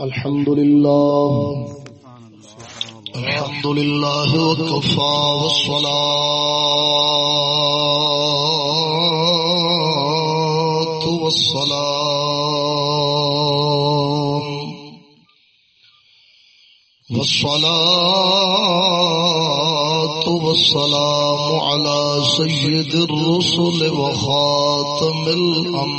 الحمد لله الحمد لله وكفى والصلاة والسلام والصلاة والسلام على سيد الرسل وخاتم الأنبياء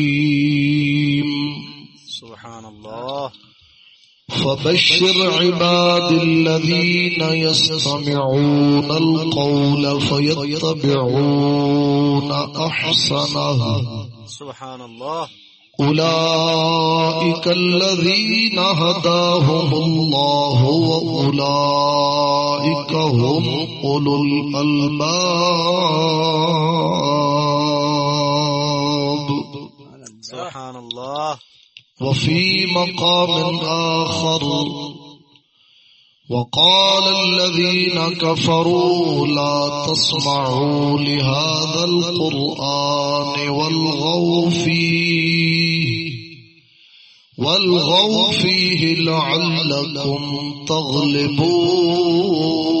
فبشر عباد الذين يستمعون القول فيتبعون أحسنه. سبحان الله أولئك الذين هداهم الله وأولئك هم أولو الألباب. سبحان الله وفي مقام آخر. وقال الذين كفروا لا تسمعوا لهذا القرآن والغوا فيه. والغوا فيه لعلكم تغلبون.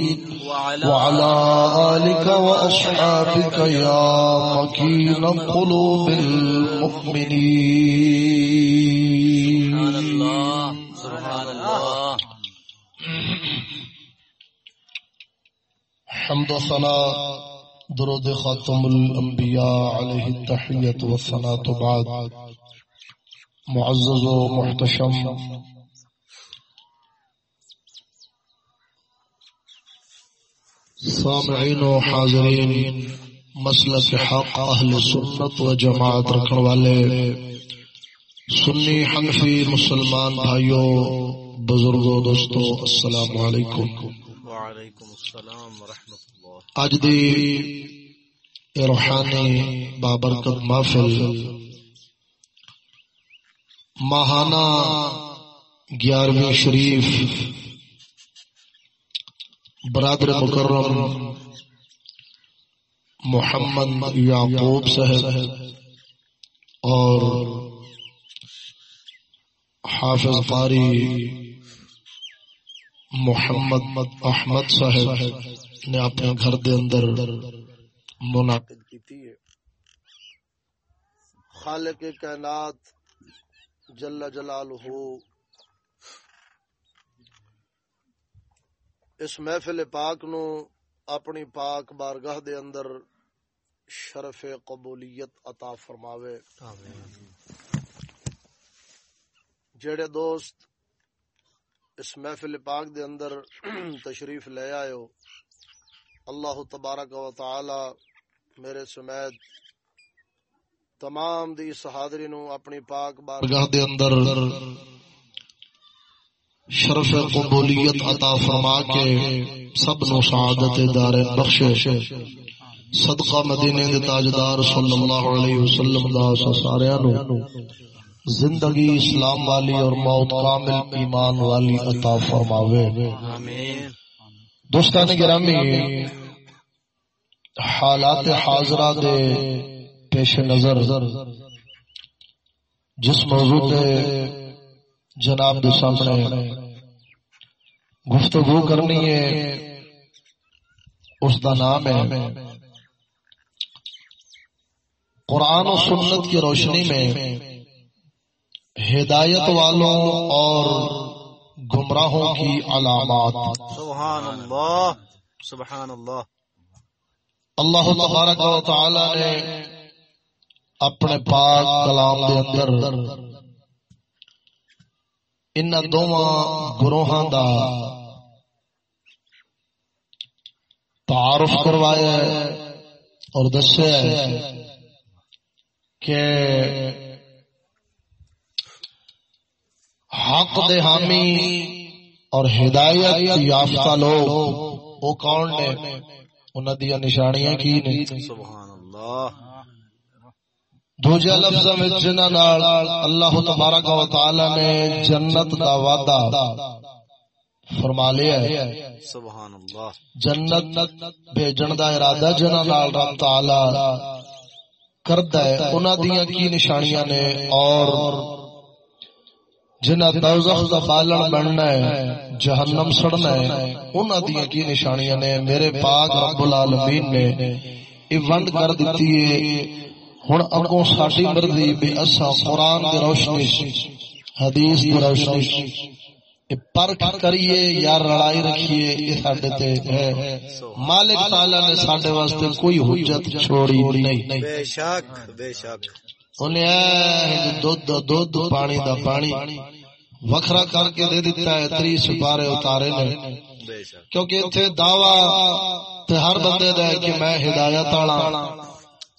وعلى آلك وأصحابك يا مكين قلوب المؤمنين. الله سبحان الله. حمد و ثناء درود خاتم الانبیاء علیہ التحیت و ثناء تو بعد. معزز و سامعین و حاضرین مسلک حق اہل سنت و جماعت رکھن والے سنی حنفی مسلمان بھائیوں بزرگوں دوستو السلام علیکم۔ وعليكم السلام ورحمة الله اج دی روحانی بابرکت محفل ماہانہ گیارہویں شریف برادر مکرم محمد یعقوب صاحب اور حافظ قاری محمد احمد صاحب نے اپنے گھر دے اندر منعقد کیتی ہے خالق کائنات جل جلالہ اس محفل پاک نو اپنی پاک بارگاہ دے اندر شرف قبولیت عطا فرماوے۔ جڑے دوست اس محفل پاک دے اندر تشریف لے آئے ہو، اللہ تبارک و تعالی میرے سمیت تمام دی اس حاضری نو اپنی پاک بارگاہ دے اندر شرف قبولیت عطا فرما کے سب نو سعادت دار بخشے. صدقہ مدینے دے تاجدار صلی اللہ علیہ وسلم دا سارے نو زندگی اسلام والی اور موت کامل ایمان والی عطا فرماوے. دوستان گرامی، حالات حاضرہ دے پیش نظر، جس موضوع تے جناب دے سامنے گفتگو کرنی ہے اس دا نام ہے قرآن و سنت کی روشنی میں ہدایت والوں اور گمراہوں کی علامات۔ سبحان اللہ سبحان اللہ۔ اللہ تبارک و تعالی نے اپنے پاک کلام دے اندر ان دوواں گروہاں دا تعارف کروایا ہے اور دسیا ہے کہ حق دے حامی اور ہدایت یافتہ لوگ وہ کون نے انہاں دی نشانیاں کی نے سبحان اللہ دوجا لفظ جنہاں نال اللہ تبارک و تعالی نے جنت دا وعدہ فرما لیا ہے۔ سبحان اللہ جنت بھیجن دا ارادہ جنہاں نال رب تعالی کردا ہے انہاں دیاں کی نشانیاں نے اور جنہ دوزخ دا بالن بننا ہے جہنم سڑنا ہے انہاں دیاں کی نشانیاں نے میرے پاک رب العالمین نے یہ ونڈ کر دیتی ہے۔ ہن اگوں ساڈی مرضی بھی اساں قرآن دی روشنی حدیث دی روشنی پرکھ کریے یا لڑائی رکھیے یہ تے ہے مالک تعالی نے واسطے کوئی حجت چھوڑی نہیں بے شک بے شک انہیں دودھ دودھ پانی دا پانی وکھرا کر کے دے دیتا ہے تری سپارے اتارے نے بے کیونکہ اتنے دعوی ہر بندے دا ہے کہ میں ہدایت والا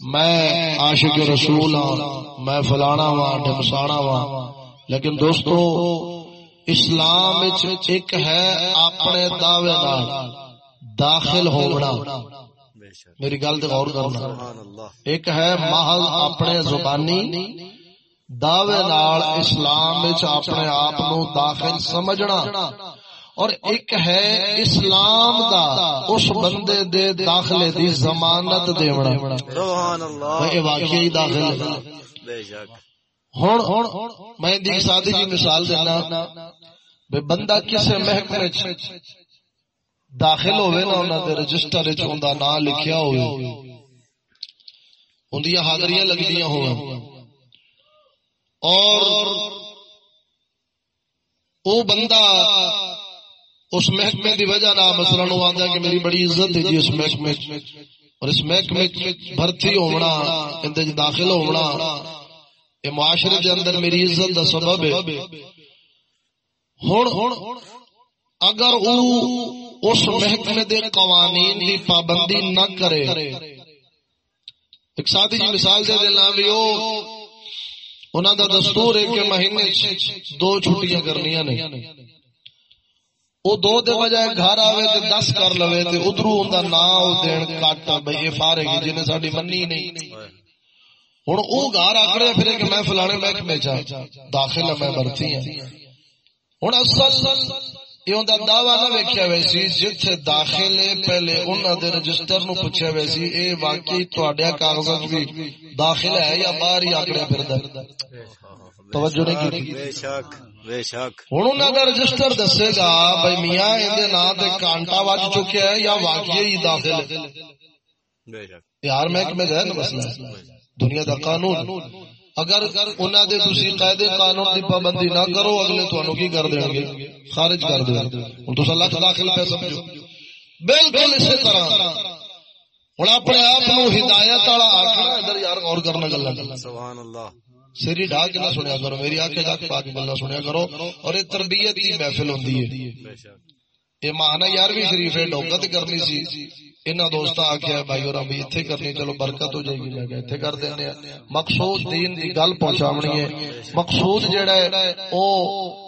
میں عاشق رسول ہاں میں فلانا وا ڈمسانا وا لیکن دوستو، اسلام ایک ہے اپنے دعوے نال داخل ہونا۔ میری گل تے غور کرنا۔ ایک ہے محض اپنے زبانی دعوے نال اسلام اپنے آپ داخل سمجھنا۔ اور ایک ہے اسلام دا اس بندے دے داخلے دی ضمانت دیونا۔ سبحان اللہ یہ واقعی داخل ہے۔ بے شک۔ ہن میں دی سادی جی مثال دینا۔ بے بندہ کسے محکمے چ داخل ہوئے نا انہاں دے رجسٹر وچ اوندا نام لکھیا ہوئے۔ اندیاں حاضریاں لگدیاں ہوئے۔ اور او بندہ اس محکمے دی وجہ نہ مثلا وہ آندا کہ میری بڑی عزت ہے جی اس محکمے اور اس محکمے بھرتی ہونا اندے چ داخل ہونا یہ معاشرے دے اندر میری عزت دا سبب ہے۔ ہن اگر او اس محکمے دے قوانین دی پابندی نہ کرے۔ ایک سادی جی مثال دے دینا بھی او، انہاں دا دستور ہے کہ مہینے دو چھٹیاں کرنیاں نے۔ او دو دے بجائے گھر آوے تے دس کر لوے تے ادھروں نام دین کٹ بھئی یہ فارغ ہے جنے ساڈی مننی نہیں۔ ہن او گھر آکڑے پھرے کہ میں فلانے محکمے چا داخل ہے میں بھرتی ہوں ہن اصل یہ اوندا دعویٰ نہ ویکھیا ویسی جتھے داخل پہلے انہاں دے رجسٹر نو پوچھیا ویسی اے واقعی وچ بھی داخل ہے یا باہر ہی آکڑے پھردا؟ توجہ نہیں کی۔ بے شک بے شک۔ ہوں انہوں کا رجسٹر دسے گا بھائی میاں نام تے کانٹا وج چکیا ہے یا واقعی ہی داخل ہے۔ بے شک۔ یار محکمے کا ہے نا مسئلہ دنیا دا قانون۔ اگر انہوں دے تسی قاعدے قانون دی پابندی نہ کرو اگلے تانوں کی کر دیں گے؟ خارج کر دیں گے۔ ہوں تو لاکھ داخل پہ سمجھو۔ بالکل اسی طرح۔ ہوں اپنے آپ ہدایت والا آخنا ادھر یار غور کرنا گلا سبحان اللہ۔ سری ڈھا کے نہ سنیا کرو میری آنکھیں جا کے پا کے گلا سنیا کرو اور یہ تربیت کی محفل ہوندی ہے۔ یہ مانا یارویں شریف ہے ڈوکت کرنی سی۔ انہاں دوستاں آخیا بھائی اور بھی کرنی چلو برکت ہو جائے گی کر دینے مقصود دین دی گل پہنچاونی ہے مقصود جڑا ہے او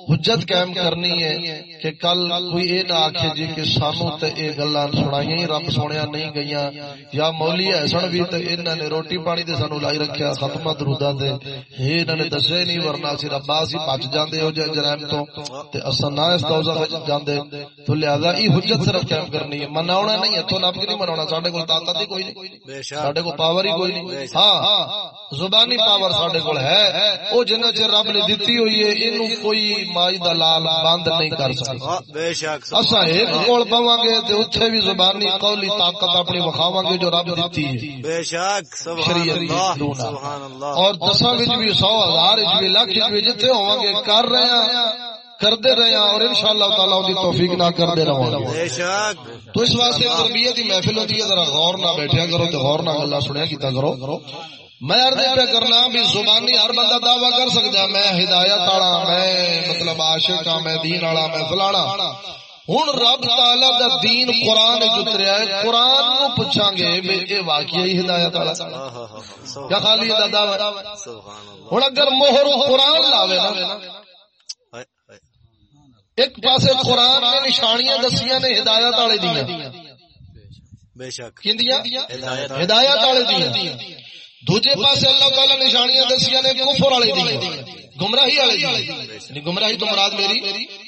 حجت قائم کرنی ہے کہ کل کوئی اے نہ آکھے جی کہ سانو تے اے گلاں سنائیاں ہی رب سونیا نہیں گئیاں یا مولی ایسن بھی تے انہاں نے روٹی پانی تے سانو لائی رکھیا ختمہ دروداں تے اے انہاں نے دسے نہیں ورنہ اسی ربا اسی بچ جاندے ہو جے جرائم تو تے اساں نہ اس دوزخ وچ جاندے تو لہذا ای حجت صرف قائم کرنی ہے مناونا نہیں ہے تو کے نہیں مناونا ساڈے کول طاقت ہی کوئی نہیں۔ کو پاور ہی کوئی نہیں۔ ہاں زبانی پاور ساڈے کول ہے۔ او جنہ چر رب نے دتی ہوئی ہے اینو کوئی مائی دا لال بند نہیں کر سکتا۔ ہاں، شک۔ اسا ایک کول پواں گے تے اوتھے بھی زبانی قولی طاقت اپنی وکھاواں گے جو رب دتی ہے۔ بے شک۔ شریعت اور دساں وچ بھی سو ہزار بھی لاکھ جتھے ہوواں گے کر رہے ہیں۔ کردے رہے ہیں اور انشاءاللہ تعالی دی توفیق نہ کردے رہواں گے بے شک۔ تو اس واسطے تربیت کی محفل ہوتی ہے ذرا غور نہ بیٹھیا کرو تے غور نہ گلا سنیا کیتا کرو۔ میں عرض پہ کرنا بھی زبانی ہر بندہ دعویٰ کر سکتا ہے میں ہدایت والا میں مطلب عاشق ہاں میں دین والا میں فلانا۔ ہوں رب تعالی دا دین قرآن اتریا ہے قرآن نو پوچھاں گے اے واقعی ہدایت والا۔ یا سبحان خالی دا دعویٰ اللہ۔ ہوں اگر مہر قرآن لاوے نا۔ ایک پاسے قرآن نے نشانیاں دسیاں نے ہدایت والے دیاں بے شک۔ ہدایت والے۔ دیاں دوجے پاسے اللہ تعالی نشانیاں دسیاں نے کفر والے دیاں گمراہی والے یعنی گمراہی تو مراد میری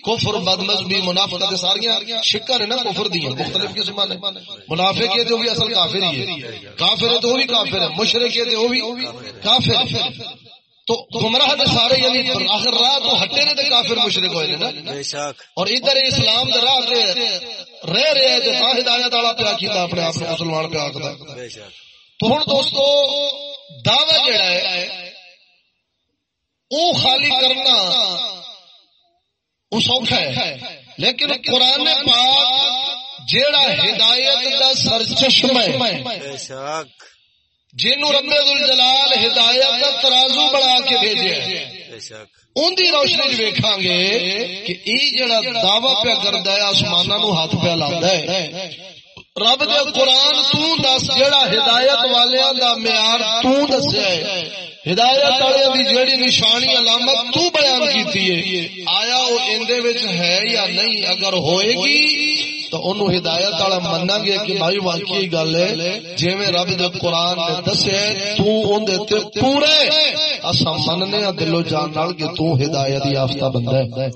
کفر بد مذہبی منافقت تے ساریاں شکر ہے نا کفر دیاں مختلف قسم نے۔ منافق ہے تو بھی اصل کافر ہی ہے۔ کافر ہے تو وہ بھی کافر ہے۔ مشرک ہے تو وہ بھی کافر تو گمراہ دے سارے یعنی آخر راہ تو ہٹے نے تے کافر مشرک ہوئے نا۔ بے شک۔ اور ادھر اسلام دے راہ تے رہ رہے ہیں تے تا ہدایت والا پیا کیتا اپنے آپ کو مسلمان پیا آکھدا ہے بے شک۔ تو ہوں دوستو دعوی جڑا ہے وہ خالی کرنا وہ سوکھا ہے۔ لیکن قرآن پاک جیڑا ہدایت دا سرچشمہ ہے بے شک۔ جنوں رب الجلال ہدایت دا ترازو بنا کے بھیجے ان دی روشنی ویکھاں گے کہ ای جڑا دعوی پیا کردا ہے آسماناں نو ہاتھ پہ لاوندا ہے۔ رب دے قرآن تو دس جڑا ہدایت والیاں دا معیار تو دسیا ہے۔ ہدایت والے دی جیڑی نشانی علامت تو بیان کیتی ہے۔ آیا وہ اندے وچ ہے یا نہیں؟ اگر ہوئے گی تو انہوں ہدایت والا مننا گے کہ بھائی واقعی گل ہے جویں رب دے قرآن نے دسیا ہے، تو اون دے تے پورے۔ اسا مننے دلو جان نال کہ تو ہدایت یافتہ بندہ ہے۔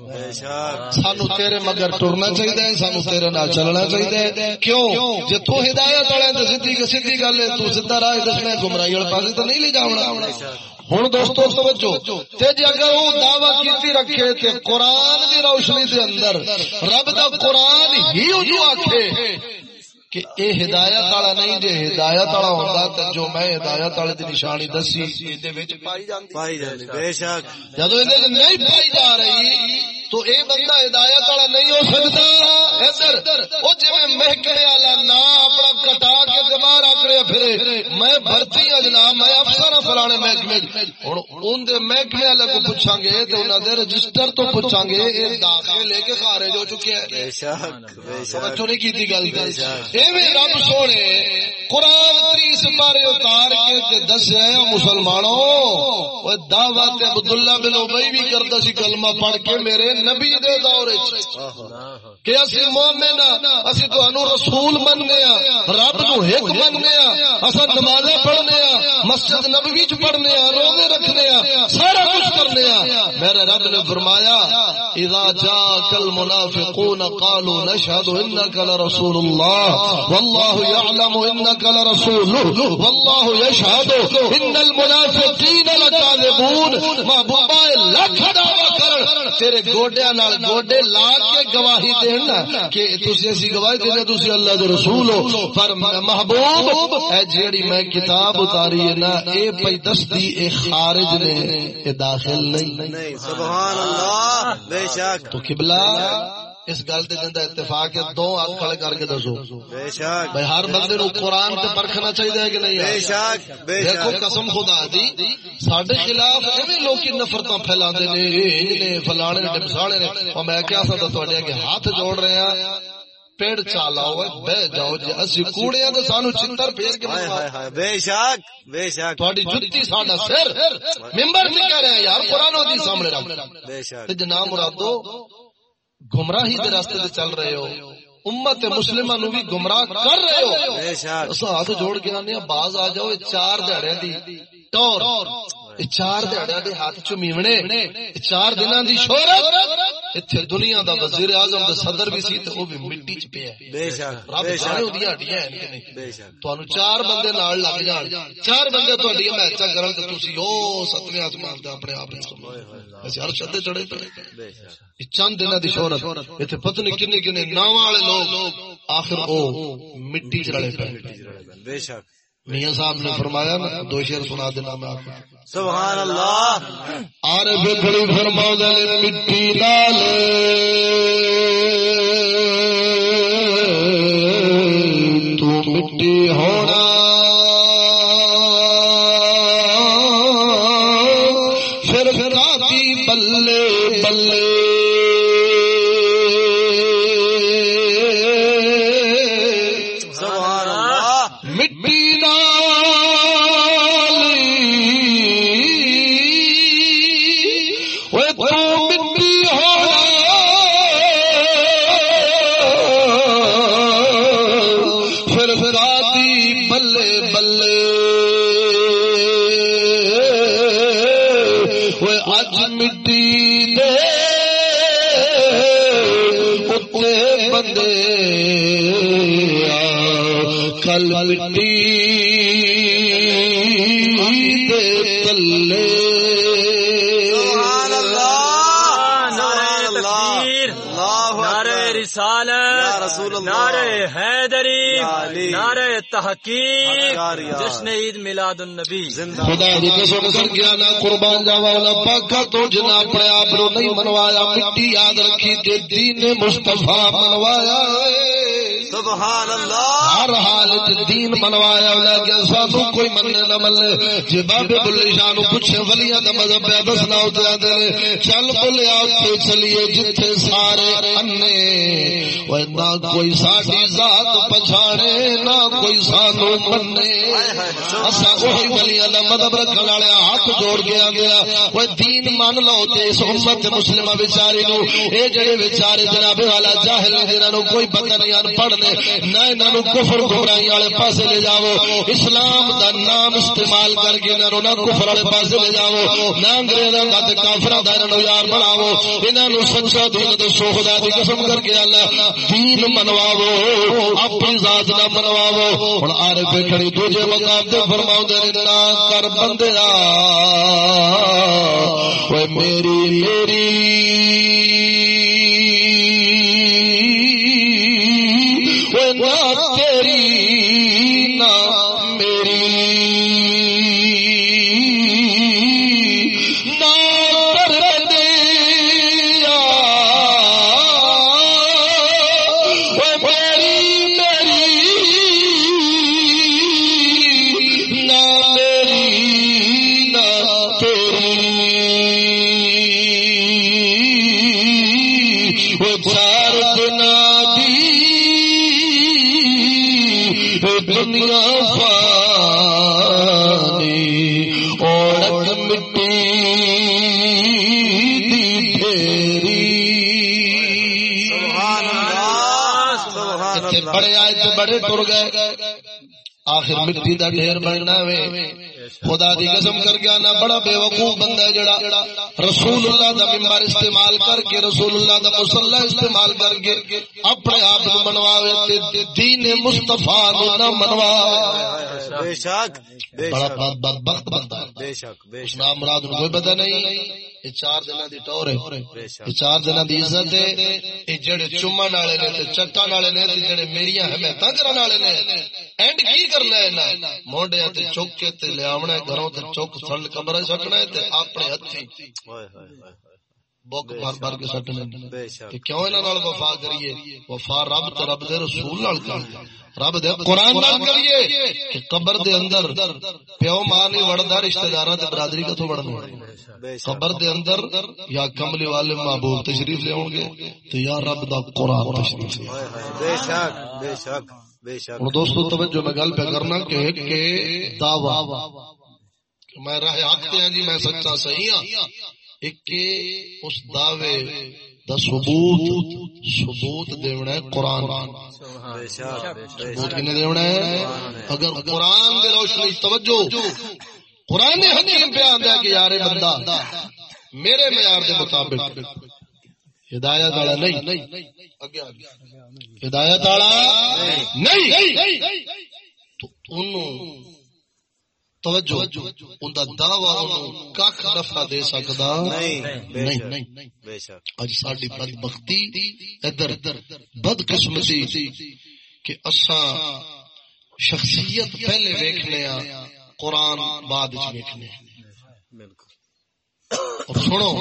سانو تیرے مگر ٹرنا چاہیے سانو تیرے نال چلنا چاہیے کیوں؟ جے تو ہدایت والا تو سیدھی سیدھی گل ہے تو سیدھا راہ دسنا ہے، گمراہی والے پاسے تو نہیں لے جاونا۔ ہوں دوستو تے جے اگر وہ دعوی کیتی رکھے تے قرآن دی روشنی دے اندر رب دا قرآن ہی اونوں آکھے کہ اے ہدایت والا نہیں جے ہدایت والا ہوندا تے جو میں ہدایت والے دی نشانی دسی دے وچ پائی جاندی پائی جاندی بے شک۔ جدو یہ نہیں پائی جا رہی تو اے بندہ ہدایت والا نہیں ہو سکتا۔ ادھر وہ جی محکمے والا نا اپنا کٹا کے دماغ آکڑے پھرے۔ میں بھرتی ہوں جناب میں افسر ہوں فلانے محکمے۔ ہوں ان دے محکمے والے کو پوچھاں گے تو انہوں دے رجسٹر تو پوچھاں گے لے کے خارج ہو چکے ہیں۔ بے شک بے شک۔ بچوں نے کی گل۔ ایویں رب سونے قرآن تیس بارے اتار کے تے دسیا ہے مسلمانوں دعوت عبداللہ بن ابئی بھی کرتا سی کلمہ پڑھ کے میرے نبی دے دور کہ اسی مومن ہاں، اسی تانوں رسول مننے ہاں رب نو ایک مننے ہاں اساں نمازاں پڑھنے ہاں مسجد نبوی چ پڑھنے ہاں روزے رکھنے ہاں سارا کچھ کرنے ہاں میرے رب نے فرمایا اذا جاءك المنافقون قالوا نشهد انك لرسول الله والله يعلم انك لرسوله والله يشهد ان المنافقين لكاذبون محبوبا لکھ دعوی کر تیرے گوڈیاں نال گوڈے لا کے گواہی دے دینا کہ تسی اسی گواہی دینے تسی اللہ دے رسول ہو۔ پر محبوب اے جیڑی میں کتاب اتاری ہے نا اے پئی دستی اے خارج نے اے داخل نہیں سبحان اللہ بے شک۔ تو قبلہ اس گل جندا اتفاق ہے دو ہاتھ کھڑے کر کے دسو۔ بے شک۔ بھائی ہر بندے نو قرآن تے پرکھنا چاہیے کہ نہیں بے شک بے دیکھو قسم خدا دی ساڈے خلاف ایویں لوکی نفرتاں پھیلاندے نے انج نے فلانے نے نے۔ میں کیا سدا اگے ہاتھ جوڑ رہے ہاں پیڑ چالا بہ جاؤ جی اسی کوڑے ہیں تو سانو چتر پھیر کے ہائے منواؤ ہائے ہائے۔ بے شک بے شک۔ تھوڑی جتی ساڈا سر۔ ممبر سے کہہ رہے ہیں یار قرآن حدیث سامنے رکھ۔ بے شک۔ تے جناب مرادو گمراہی دے راستے تے چل رہے ہو۔ امت مسلمہ نو بھی گمراہ کر رہے ہو۔ بے شک۔ اسا ہاتھ جوڑ کے آنے ہیں باز آ جاؤ چار دہڑے دی ٹور۔ چار دہڑے دے ہاتھ چ میونے چار دناں دی شہرت ایتھے دنیا دا وزیر اعظم دا صدر بھی سی تے او بھی مٹی چ پیا ہے بے شک رب جانے شک اودیاں ہڈیاں ہیں کہ نہیں بے شک تہن چار بندے نال لگ جان چار بندے تہاڈی میچا کرن تے تسی او ستویں آسمان تے اپنے آپ نوں اسی ہر شدے چڑھے چڑھے بے شک یہ چند دنوں دی شہرت ایتھے پتہ نہیں کنے کنے ناواں والے لوگ آخر او مٹی چ رلے پے بے شک میاں صاحب نے فرمایا نا دو شعر سنا دینا میں آپ کو سبحان اللہ۔ آرے بکڑی فرما دے مٹی لال تحقیق جشن عید میلاد النبی خدا دی قسم کر گیا نہ قربان جاوا نہ پاکا تو جنا اپنے آپ نو نہیں منوایا مٹی یاد رکھی تے دین مصطفی منوایا سبحان اللہ۔ ہر حال دین منوایا لیکن سانو کوئی مننے نہ ملے جے بابے بلے شاہ نو پوچھے، ولیاں دا مذہب پہ دسنا اوتے آندے نے۔ چل بلیا اوتے چلیے جتھے سارے انے۔ او نہ کوئی ساڈی ذات پہچانے نہ کوئی سانو مننے اسا وہی ولیاں دا مذہب رکھن والے ہاتھ جوڑ کے آندے آ دین من لو تے اس امت مسلمہ بیچاری نو۔ اے جڑے بیچارے جناب والا جاہل نے جنہاں نو کوئی پتہ نہیں ان پڑھ نے، نہ انہاں نو کفر گمراہی والے پاسے لے جاؤ۔ اسلام دا نام استعمال کر کے انہاں نو نہ کفر والے پاسے لے جاؤ۔ نہ انگریزاں دا تے کافراں دا نو یار بناؤ۔ انہاں نو سچا دین تے سو خدا دی قسم کر کے اللہ، دین منواو اپنی ذات دا منواو ہن آرے پہ کھڑی دوجے مقام تے فرماؤ دے نہ کر بندیا اوے میری میری۔ مٹی دا ڈھیر بننا وے۔ خدا دی قسم کر گیا نا بڑا بے وقوف بندہ ہے جڑا۔ رسول اللہ دا ممبر استعمال کر کے رسول اللہ دا مسلح استعمال کر کے اپنے آپ کو منواوے تے دین مصطفیٰ نو نہ منواوے۔ بے شک بڑا بدبخت بندہ ہے۔ بے شک بے شک۔ نام مراد کوئی پتہ نہیں۔ یہ چار دنوں دی ٹور ہے۔ یہ چار دنوں دی عزت ہے۔ یہ جڑے چومن والے نے تے والے نے تے جڑے میریاں حمایتاں کرن والے نے۔ اینڈ کی کرنا ہے نا؟ مونڈے تے چوک کے تے لے آونا گھروں تے چوک سڑ قبر سٹنا ہے تے اپنے ہتھی۔ بک بھر بھر کے سٹنے بے شک تے کیوں انہاں نال وفا کریے وفا رب تے رب دے رسول نال کریے رب دے قرآن نال کریے کہ قبر دے اندر پیو ماں نہیں وڑدا رشتہ داراں تے برادری کتھوں شک قبر دے اندر یا کملی والے محبوب تشریف لے ہون گے تو یا رب دا قرآن تشریف لے بے شک بے شک بے شک دوستو توجہ میں گل پہ کرنا کہ دعوی کہ میں راہ حق تے ہاں جی میں سچا صحیح ہاں۔ ایک کہ اس دعوے دا ثبوت ثبوت دیونا ہے قرآن۔ بے شک بے ثبوت کنے دیونا ہے؟ اگر قرآن دے روشنی توجہ قرآن حکیم بیان دے کہ یار بندہ میرے معیار دے مطابق۔ ہدایت والا نہیں۔ اگے ہدایت والا نہیں۔ تو انہوں توجہ ان دا دعویٰ انہوں کخ نفع دے سکدا؟ نہیں نہیں شک نہیں بے شک۔ اج ساڈی بدبختی ادھر بد قسمتی کہ اساں شخصیت پہلے ویکھنے آ قرآن بعد وچ ویکھنے بالکل۔ اور سنو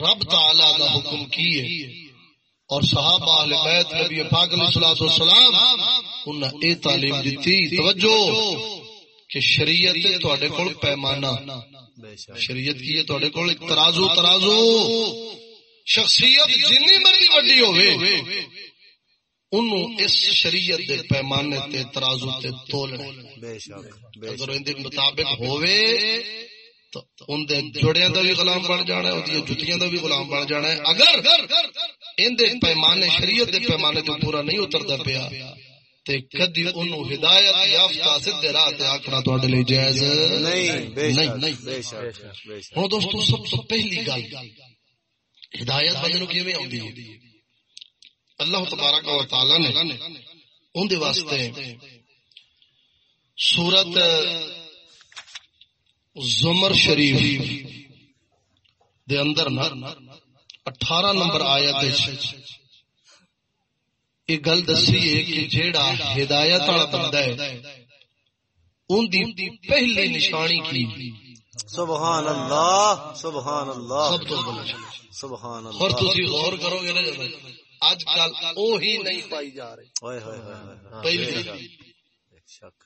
رب تعالی کا حکم کی ہے؟ اور صحابہ اہل بیت نبی پاک علیہ الصلوۃ والسلام انہاں اے تعلیم دیتی توجہ۔ کہ شریعت تواڈے کول پیمانہ۔ شریعت کی ہے تواڈے کول ترازو ترازو۔ شخصیت جنی مرضی وڈی ہوے انہوں اس شریعت دے پیمانے تے ترازو تے تولنا بے شک اگر ان دے مطابق ہووے، تو ان دے جوڑیاں دا بھی غلام بن جانا ہے اودی جتیاں دا بھی غلام بن جانا ہے۔ اگر ان دے پیمانے، شریعت دے پیمانے تے پورا نہیں اتردا پیا۔ تے کدی ہدایت یافتہ راہ تے آکھنا تواڈے لئی جائز؟ نہیں نہیں بے شک ہوں دوستو سب پہلی گل ہدایت بندے نو کیویں ہے؟ اللہ تبارک و تعالی نے اون دے واسطے سورت زمر شریف دے اندر نا 18 نمبر آیت یہ گل دسی ہے کہ جیڑا ہدایت والا بندہ ہے ان دی پہلی نشانی کی؟ سبحان اللہ سبحان اللہ سب تو بڑا سبحان اور اللہ تسی غور کرو گے نا جب اج کل وہی نہیں پائی جا رہی۔ اوئے ہوئے ہوئے ہوئے پہلی شک۔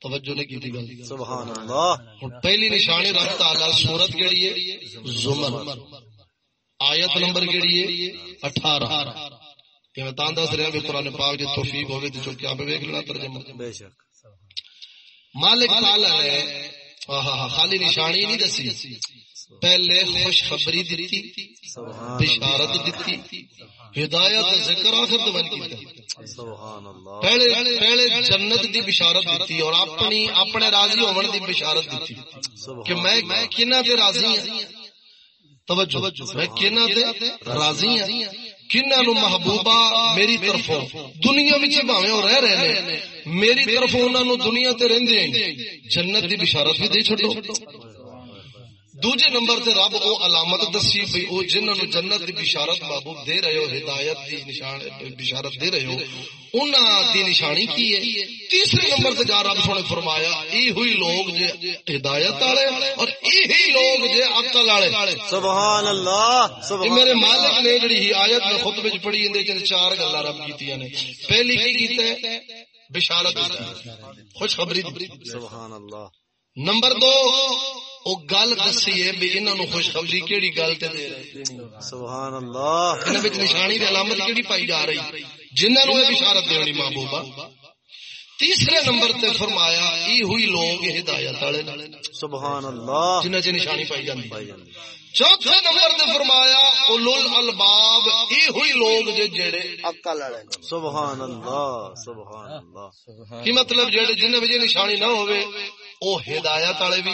توجہ نہیں کی تھی گل۔ سبحان اللہ پہلی نشانی رب تعالی سورت کیڑی ہے؟ زمر۔ آیت نمبر کیڑی ہے؟ 18 کہ میں دس رہا قرآن پاک جے توفیق تے چوکے آپ لینا ترجمہ۔ بے شک۔ مالک آہا خالی نشانی نہیں دسی۔ پہلے خوشخبری دیتی بشارت دیتی ہدایت دا ذکر آخر تو بن کیتا پہلے پہلے جنت دی بشارت دیتی اور اپنی اپنے راضی ہون دی بشارت دیتی کہ میں کنا تے راضی ہوں توجہ۔ میں کنا تے راضی ہوں جنہوں نو محبوبہ میری طرفوں، دنیا وچ رہ رہے ہیں میری طرفوں انہاں دنیا تے رہندے ہیں۔ جنت دی بشارت بھی دے چھڈو۔ دوجے نمبر تے رب او علامت دسی بھئی او جنہاں نو جنت دی بشارت محبوب دے رہے ہو ہدایت دی نشان بشارت دے رہے ہو انہاں دی نشانی کی ہے؟ تیسرے نمبر تے جا رب سونے فرمایا ای ہوئی لوگ جے ہدایت والے اور ای ہی لوگ جے عقل والے۔ سبحان اللہ سبحان میرے مالک نے جڑی ہی آیت میں خطبے وچ پڑھی اندے چ چار گلاں رب کیتیاں نے۔ پہلی کی کیتا ہے؟ بشارت۔ خوشخبری سبحان اللہ۔ نمبر دو او گل دسی ہے بھی انہاں نو خوشخبری کیڑی گل تے دے رہے سبحان اللہ انہاں وچ نشانی دی علامت کیڑی پائی جا رہی؟ جنہاں نو یہ بشارت دینی محبوبہ؟ تیسرے نمبر تے فرمایا ای ہوئی لوگ ہدایت والے نے سبحان اللہ جنہاں چ نشانی پائی جاندی۔ پائی جاندی چوتھے نمبر تے فرمایا اولل الباب ای ہوئی لوگ جے جڑے عقل والے نے سبحان اللہ سبحان اللہ کی مطلب جڑے جنہیں وجہ نشانی نہ ہوئے او ہدایت والے بھی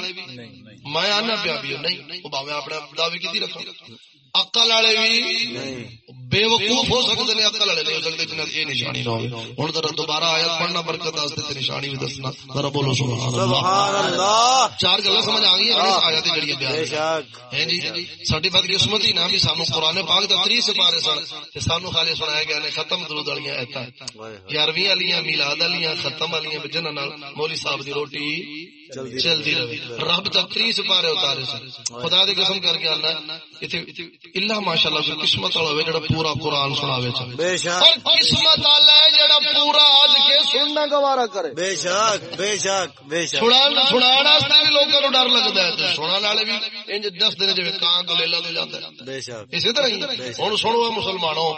میں آنا پیا بھی نہیں. وہ باویں اپنے دعوی کی رکھو عقل والے بھی بے وقوف ہو سکتے نے عقل والے نہیں ہو سکتے جنہیں یہ نشانی نہ ہوئے۔ ہوں ذرا دوبارہ آیت پڑھنا برکت واسطے تے نشانی بھی دسنا۔ ذرا بولو سبحان اللہ۔ سبحان اللہ۔ چار گلاں سمجھ آ گئی ہیں آیات جڑی بے بیان۔ شک۔ ہے جی؟ ساری بدقسمتی نہ بھی سانو قرآن پاک دا تری سپارے سن۔ تے سانو خالی سنایا گیا نے ختم درود والیاں ایتاں اوئے ہوئے گیارہویں والیاں میلاد والیاں ختم والیاں جنہاں نال مولوی صاحب دی روٹی چلتی رہے رب تک تری سپارے اتارے سن۔ خدا دی قسم کر کے آنا ایتھے اللہ ماشاءاللہ قسمت والا ہوے جڑا پورا قرآن سناوے چ بے شک۔ اور قسمت والا ہے جڑا پورا اج کے سننا گوارا کرے۔ بے شک بے شک بے شک۔ سنان سنان واسطے بھی لوگوں کو ڈر لگتا ہے۔ تے سنان والے بھی انج دس دن کان کو لیلا جاندا ہے بے شک۔ اسی طرح ہی۔ ہن سنو اے مسلمانوں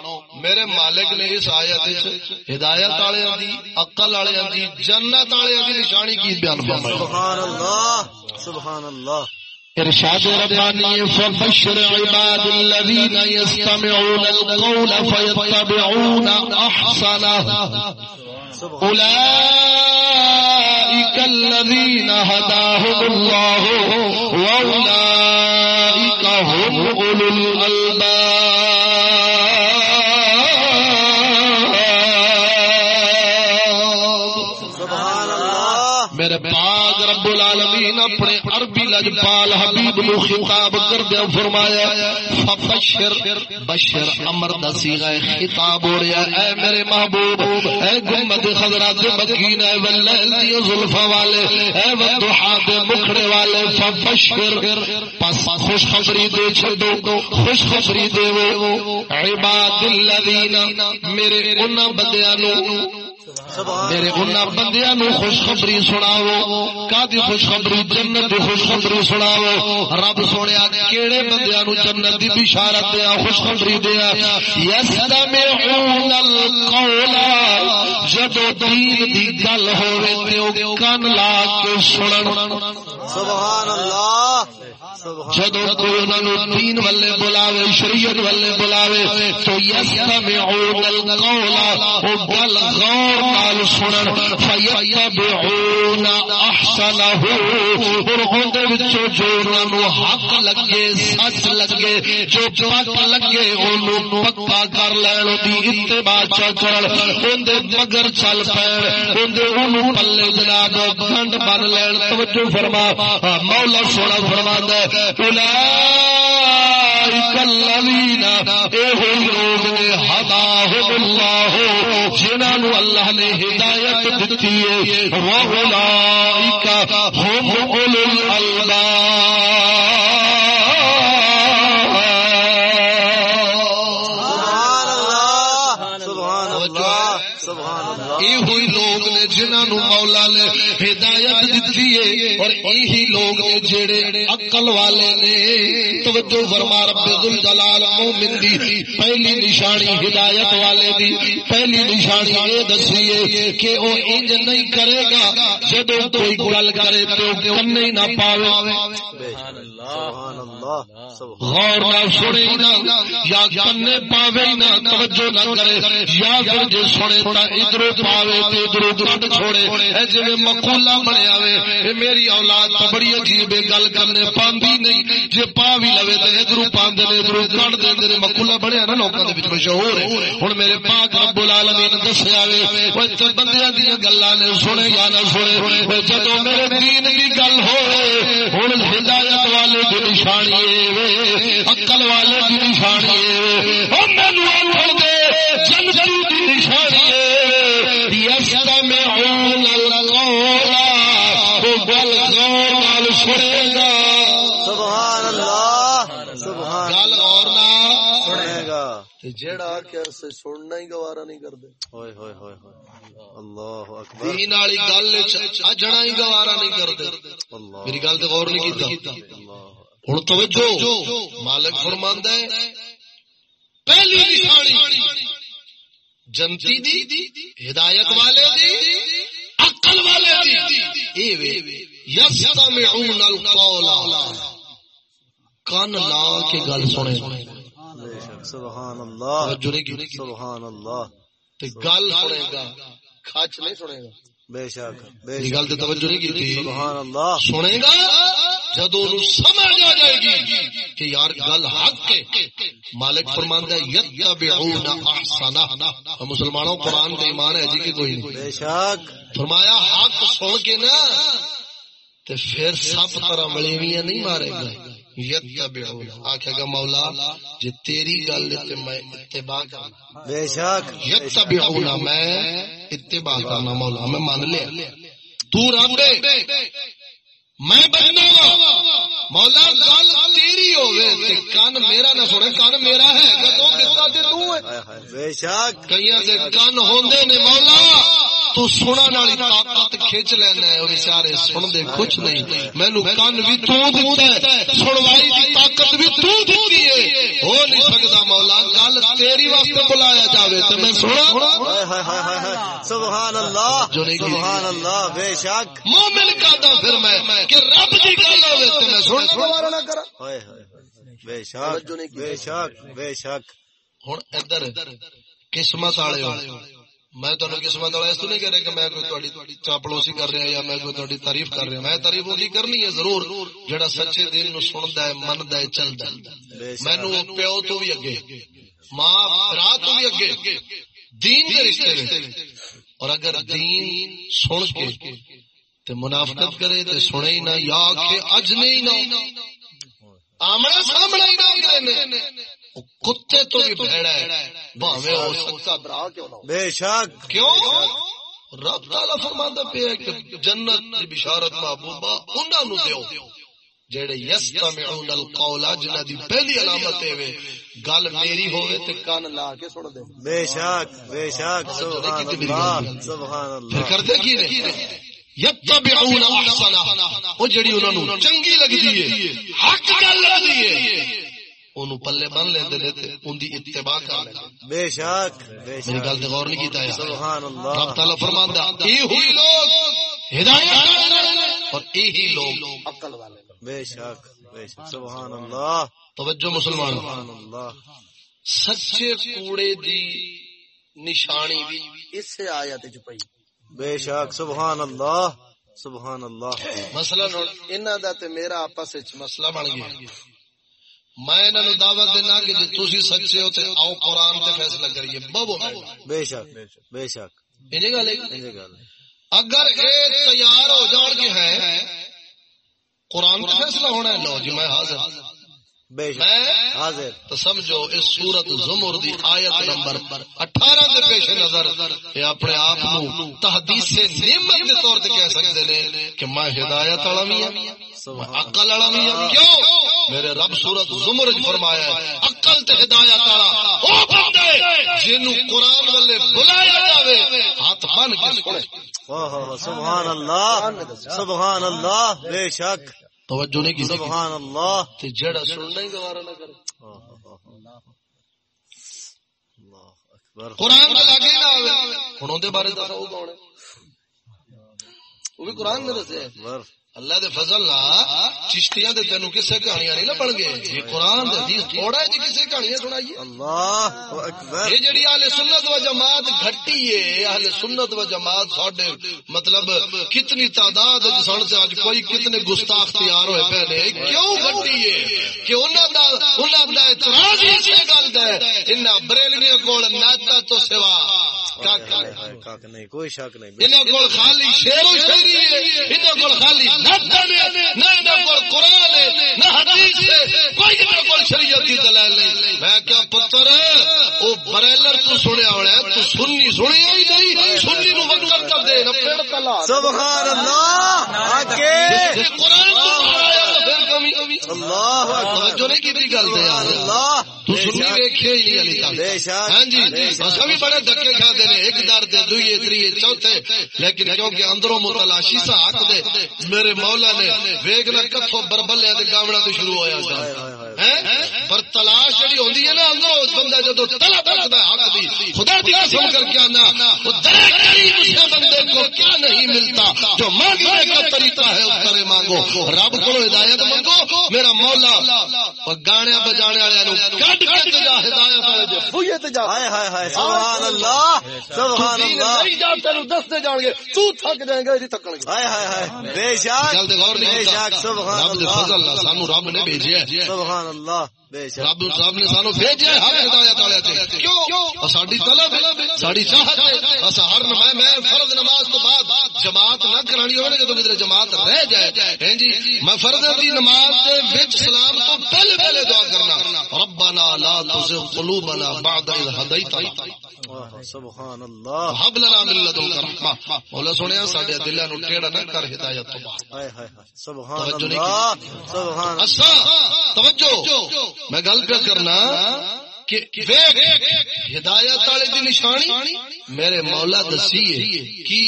میرے مالک نے اس آیت وچ ہدایت والےاں دی عقل والےاں دی جنت والےاں دی نشانی کی بیان فرمائی۔ سبحان اللہ سبحان اللہ۔ ارشاد ربانی، فبشر عباد الذين يستمعون القول فيتبعون احسنه. اولئك الذين هداهم الله واولئك هم اولو الالباب. عربی لجپال حبیب نو خطاب کر دیا فرمایا، فبشر، بشر امر دا صیغہ خطاب ہو رہا اے میرے محبوب، اے گمد خضرات مکین اے واللیل دی زلفا والے، اے والضحا دے مکھڑے والے، فبشر، پس خوش خبری دے چھڈو خوش خبری دے وہ، عباد الذین، میرے انہاں بندیاں نو سبحان میرے انہاں بندیاں نو خوشخبری سناو کادی خوشخبری؟ جنت دی خوشخبری سناو رب سونیا کیڑے بندیاں نو جنت دی بشارت دیا خوشخبری دیا۔ یستمعون القول جدو دین دی گل ہوے تے او کان لا کے سنن۔ سبحان اللہ۔ جدو کوئی انہوں نے دین والے بلاوے، شریعت والے بلاوے، تو یستمعون القول او گل غور نال سنن، فیتبعون اور وچوں جو انہاں نو حق لگے، سچ لگے، جو پک لگے، اونوں پکا کر لین دی اتباع چا کرن مگر چل پین اندے اونوں پلے جناب، گھنڈ بن لین، توجہ فرما مولا سونا فرماندا ہے اولئک اللہ نے ہدایت دتی ہے واولئک ہم جنہاں نو مولا نے ہدایت دتی ہے، اور یہی لوگ نے جڑے عقل والے نے، توجہ فرما رب ذل جلال مومن دی، پہلی نشانی ہدایت والے دی، پہلی نشانی یہ دسی ہے کہ وہ انج نہیں کرے گا جدو کوئی گل کرے تو کنے نہ پاوے۔ سبحان اللہ سبحان اللہ۔ غور نہ سنے نہ یا کنے پاوے نہ توجہ نہ کرے یا پھر جے سنے تا ادھر پاوے تے ادھر کڈ چھوڑے۔ اے جویں مقولہ بنیا وے اے میری اولاد تو بڑی عجیب گل کرنے پاندی نہیں۔ جے پا بھی لوے تے ادھر پاندے نے ادھر کڈ دے نے مقولہ بنیا نا لوکاں دے وچ مشہور ہے۔ ہن میرے پاک رب العالمین دسیا وے اوے تے بندیاں دی گلاں نے سنے یا نہ سنے۔ اوے جدوں میرے دین دی گل ہوئے ہن ہدایت والے دی نشانی عقل والے دی نشانی اے وے او مینوں آکھن دے جنتی دی نشانی اے یستمعون القول او گل غور نال سنے گا۔ سبحان اللہ سبحان گل غور نال سنے گا۔ جیڑا کہ سے سننا ہی گوارا نہیں کرتے۔ ہوئے ہوئے ہوئے ہوئے۔ اللہ اکبر۔ دین والی گل اجڑا ہی گوارا نہیں کرتے۔ اللہ میری گل تے غور نہیں کیتا۔ اللہ ہوں توجہ مالک فرماندا ہے پہلی نشانی جنتی دی ہدایت والے دی عقل والے دی اے وے یستمعون القول کان لا کے گل سنے۔ شک سبحان اللہ سبحان اللہ تے گل سنے گا کھچ نہیں سنے گا بے شک بے میری گل تے شک۔ توجہ نہیں کی۔ سبحان اللہ سنے گا جدو سمجھ آ جائے گی کہ یار گل حق ہے مالک فرماندا ہے یتبعون احسنہ۔ اور مسلمانوں قرآن پہ ایمان ہے جی کہ کوئی نہیں۔ بے شک۔ فرمایا حق سن کے نا تے پھر سب طرح ملیویاں نہیں مارے گا۔ یتبعون آکھے گا مولا جے تیری گل تے میں اتباع کرنا۔ بے شک۔ یتبعون میں اتباع کرنا مولا میں مان لیا۔ تو رب میں بننا وا مولا گل تیری ہوے تے کان میرا نہ سنے کان میرا ہے۔ کدوں کتا تے تو ہے بے شک کئیاں دے کان ہوندے نے مولا؟ تو سنن والی طاقت کھچ لینا ہے بیچارے سن دے کچھ نہیں مینوں کان بھی تو دتا ہے سنوائی دی طاقت بھی تو دتی ہے ہو نہیں سکدا مولا گل تیری واسطے بلایا جاوے تے میں سنا ہائے ہائے ہائے ہائے ہائے سبحان اللہ سبحان اللہ بے شک مومن کہدا پھر میں کہ رب دی گل ہوے تے میں سن دوبارہ نہ کرا ہائے ہائے بے شک۔ بے شک بے شک ہوں ادھر قسمت والے ہو میں تمہیں قسمت والا اس تو نہیں کہہ رہا کہ میں کوئی تہاڈی چاپلوسی کر رہا یا میں کوئی تہاڈی تعریف کر رہا میں تعریف وہی کرنی ہے ضرور جڑا سچے دل نو سندا ہے مندا ہے چلدا ہے۔ مینوں پیو تو بھی اگے ماں برا تو بھی اگے دین کے رشتے میں اور اگر دین سن کے تے منافقت کرے تے سنے ہی نہ یا کہ اج نہیں نہ آمنا سامنا ہی نہ کرے وہ کتے تو بھی بھڑا ہے۔ بھاوے ہو سکتا برا کیوں نہ ہو؟ بے شک۔ کیوں؟ رب تعالی فرماندا پیا کہ جنت دی بشارت محبوبہ انہاں نو دیو۔ جڑے یستمعون القول جنہاں دی پہلی علامت اے وے گل میری ہوے تے کان لا کے سن دے۔ بے شک بے شک سبحان اللہ سبحان پھر اللہ کرتے کی نے؟ یتبعون احسنا او جڑی انہاں نو چنگی لگدی ہے حق گل لگدی ہے۔ اونوں پلے بن لیندے نے تے اون دی اتباع کر لیندے۔ بے شک بے میری شک۔ گل تے غور نہیں کیتا ہے سبحان رب اللہ تعالی فرماندا اے ہوئی لوگ۔ ہدایت والے اور یہی لوگ۔ عقل والے بے شک بے شک۔ سبحان اللہ۔ توجہ مسلمان۔ سبحان اللہ۔ سچے کوڑے دی نشانی بھی اس سے آیت وچ پئی۔ بے شک سبحان اللہ۔ سبحان اللہ۔ مثلا انہاں دا تے میرا آپس وچ مسئلہ بن گیا۔ میں انہاں نو دعوت دینا کہ جے تسی سچے ہو تے آؤ قرآن تے فیصلہ کریے۔ بابو بے شک بے شک۔ یہ گل اگر اے تیار ہو جان کے ہیں قرآن تے فیصلہ ہونا ہے۔ لو جی میں حاضر۔ بے شک میں حاضر۔ تو سمجھو اس سورت زمر دی آیت نمبر اٹھارہ دے پیش نظر یہ اپنے آپ نو تحدیث سے نعمت کے طور تے کہہ سکتے نے کہ میں ہدایت والا بھی ہوں عقل کیوں؟ میرے رب سورت زمر فرمایا ہے عقل تے ہدایت والا۔ او بندے جنوں قرآن والے بلایا جاوے ہاتھ بن کے سنے واہ واہ، سبحان اللہ سبحان اللہ بے شک۔ توجہ نہیں کی سبحان اللہ۔ تے جڑا سننا ہی گوارا نہ کرے۔ اللہ اکبر دے لاگے نہ آوے۔ ہن اون دے بارے دسو او کون ہے؟ وہ بھی قرآن نے دسیا ہے اکبر۔ اللہ دے فضل نال چشتیاں دے تینوں کسے کہانیاں نہیں لبن گے یہ قرآن دے حدیث تھوڑا ہے جی کسے کہانیاں سنائیے۔ اللہ اکبر۔ یہ جڑی اہل سنت و جماعت گھٹی ہے اہل سنت و جماعت ساڈے مطلب کتنی تعداد وچ سن سے اج کوئی کتنے گستاخ تیار ہوئے پے نے کیوں گھٹی ہے؟ کہ انہاں دا انہاں دا اعتراض ہی اس گل دا ہے۔ انہاں بریلویاں کول ناتا تو سوا۔ کوئی شک نہیں۔ انہاں کول خالی شعر و شاعری ہے انہاں کول خالی نہ قرآن نہ حدیث کوئی شریعت دلائل نہیں۔ میں کیا پتر او بریلر تو سنیا ہونا ہے تو سنی سنیا ہی نہیں سنی نو وکر کر دے سبحان اللہ قرآن توجہ نہیں کی گل تے یار. اللہ. تو بے سنی شک. ویکھے ہی نہیں علی تک. بے شک. ہاں جی. اصل بھی بڑے دھکے کھاتے ہیں ایک درد ہے دوئے تریے چوتھے. لیکن کیونکہ اندروں متلاشی سا حق دے میرے مولا نے ویگنا کتھوں بربلے تے گاونا تو شروع ہویا سا۔ ہیں؟ پر تلاش جڑی ہوندی ہے نا اندروں بندہ جدو طلب رکھدا ہے حق دی۔ خدا دی قسم کر کے آنا وہ درے قریب اسے بندے کو کیا نہیں ملتا؟ جو مانگنے کا طریقہ ہے اس طرح مانگو۔ رب کو ہدایت مانگو۔ میرا مولا گانے بجانے والے نو کڈ کڈ جا ہدایت والے دے بوئے تے جا۔ ہائے ہائے ہائے سبحان اللہ سبحان اللہ۔ نہیں جا تینوں دستے جان گے۔ تو تھک جائیں گے تکن گے۔ ہائے ہائے ہائے بے شک تے غور نہیں بے شک سبحان رب دے فضل اللہ اللہ سانو رب نے بھیجیا ہے۔ سبحان اللہ رب رب نے سانو بھیجیا ہے ہر ہدایت والے تے۔ کیوں؟ ساڈی طلب ساڈی چاہت ہے۔ اسا ہر میں میں فرض نماز تو بعد جماعت نہ کرانی کدھر جماعت رہ جائے۔ ہیں جی میں فرض دی نماز دے وچ سلام تو پہلے پہلے دعا کرنا۔ ربنا لا تزغ قلوبنا بعد اذ واہ، سبحان اللہ۔ حب لنا من لدنك رحمہ مولا سنیا ساڈے دلاں نو ٹیڑا نہ کر ہدایت تو بعد۔ ہائے ہائے سبحان اللہ۔ سبحان اچھا توجہ۔ میں گل پہ کرنا کہ ہدایت والے دی نشانی میرے مولا دسی ہے کی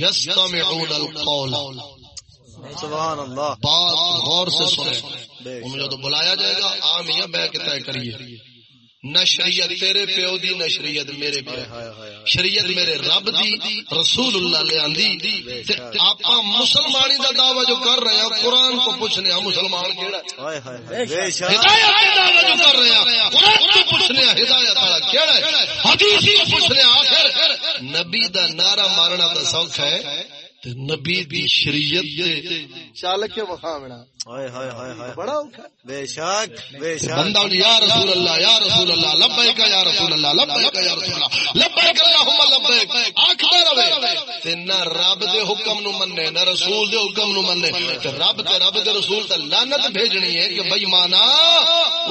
یستمعون القول۔ سبحان اللہ بات غور سے بے انہوں جدو بلایا جائے گا آ میاں بہ کے طے کریے۔ نہ شریعت تیرے پیو دی نہ شریعت میرے پیو۔ شریعت میرے رب دی رسول اللہ لے آندی۔ تے آپا مسلمانی دا دعویٰ جو کر رہے ہیں قرآن کو پوچھنے ہیں مسلمان کیڑا ہے؟ ہائے ہائے ہائے بے شک۔ ہدایت کا دعویٰ جو کر رہے ہیں قرآن کو پوچھنے ہیں ہدایت والا کیڑا ہے؟ حدیث کو پوچھنے ہیں آخر۔ نبی دا نعرہ مارنا تو سوکھ ہے تے نبی دی شریعت دے چال کے مخامنا ہائے ہائے ہائے ہائے۔ بڑا اوکھا۔ بے شک بے شک۔ بندہ یا رسول اللہ یا رسول اللہ لبیک یا رسول اللہ لبیک یا رسول اللہ۔ لبیک اللہم لبیک آکھدا رہے تے نہ رب دے حکم نو مننے نہ رسول دے حکم نو مننے۔ تے رب تے رب دے رسول تے لعنت بھیجنی ہے کہ بے ایمانا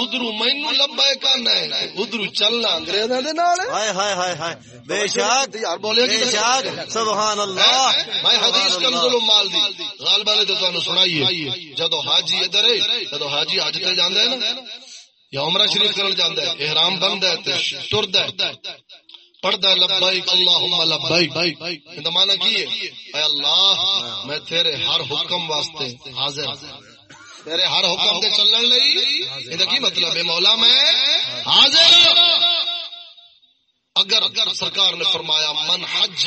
ادھرو مینوں لبیک آنا ہے ادھرو چلنا انگریزاں دے نال۔ ہائے ہائے ہائے ہائے۔ بے شک یار بولے بے شک سبحان اللہ۔ میں حدیث کنزل مال دی۔ غالبا نے تو تانوں سنائی ہے۔ جدو حاجی ادھر ہے، جدو حاجی حج تے جاندا ہے نا، یا عمرہ شریف کرن جاندا ہے، احرام بندا ہے، تے ٹردا ہے پڑھدا ہے لبیک، اللہم لبیک۔ ایندا معنی کی ہے؟ اے اللہ، میں تیرے ہر حکم واسطے حاضر تیرے ہر حکم تے چلن لئی ایندا کی مطلب ہے؟ مولا، میں حاضر اگر اگر سرکار نے فرمایا، من حج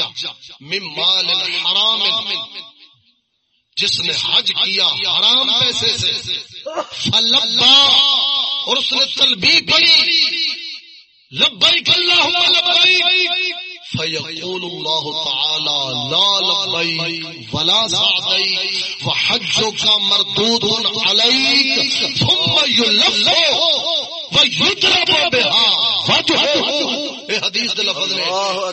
من مال حرام جس نے حج کیا حرام پیسے سے۔ فلبا اور اس نے تلبی پڑھی۔ لبیک اللہم لبیک۔ فیقول اللہ تعالی لا لبیک ولا سعدیک وحجک مردود علیک ثم یلفو ویدرب بها اے حدیث دے لفظ نے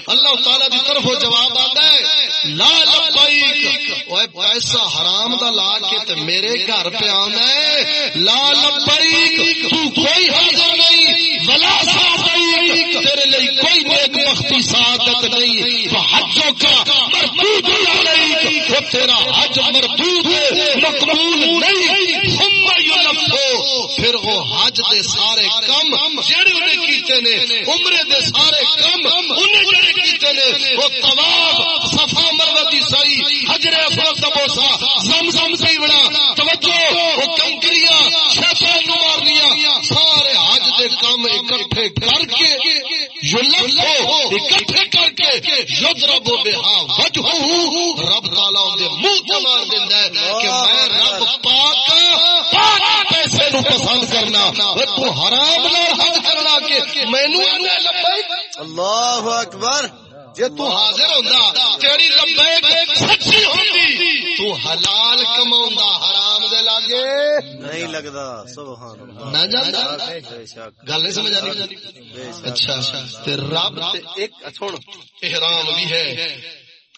اللہ تعالی دی طرف جواب آتا ہے۔ لا لبیک۔ اوے پیسہ حرام دا لا کے تے میرے گھر پہ آنا ہے۔ لا لبیک۔ تو کوئی حاضر نہیں۔ ولا سعدیک تیرے لیے کوئی نیک بختی سعادت نہیں۔ تو حجوں کا مردود علیک وہ تیرا حج مردود ہے۔ مقبول نہیں۔ ثم یلفو۔ پھر وہ حج دے سارے کم جڑے انہیں کیتے نے، عمرے دے سارے کم انہیں جڑے کیتے نے، وہ طواف، صفا دی سعی حجر اسود دا بوسا زمزم سے بڑا توجہ، وہ کنکریاں شیطان نو مارنیاں۔ سارے حج دے کم اکٹھے کر کے، یلفو اکٹھے کر کے یضرب بها وجهه رب تعالی اون دے منہ تے مار دیندا ہے کہ میں رب پاک ہاں، پاک پیسے نو پسند کرنا۔ وہ تو حرام نال حج کرنا کہ مینوں آنے لبیک اللہ اکبر۔ جے تو حاضر ہوندا تیری لبیک سچی ہوندی تو حلال کماوندا حرام دے لاگے۔ نہیں لگتا سبحان اللہ۔ نہ جاندا؟ گل نہیں سمجھ اچھا تے رب تے ایک سن احرام بھی ہے۔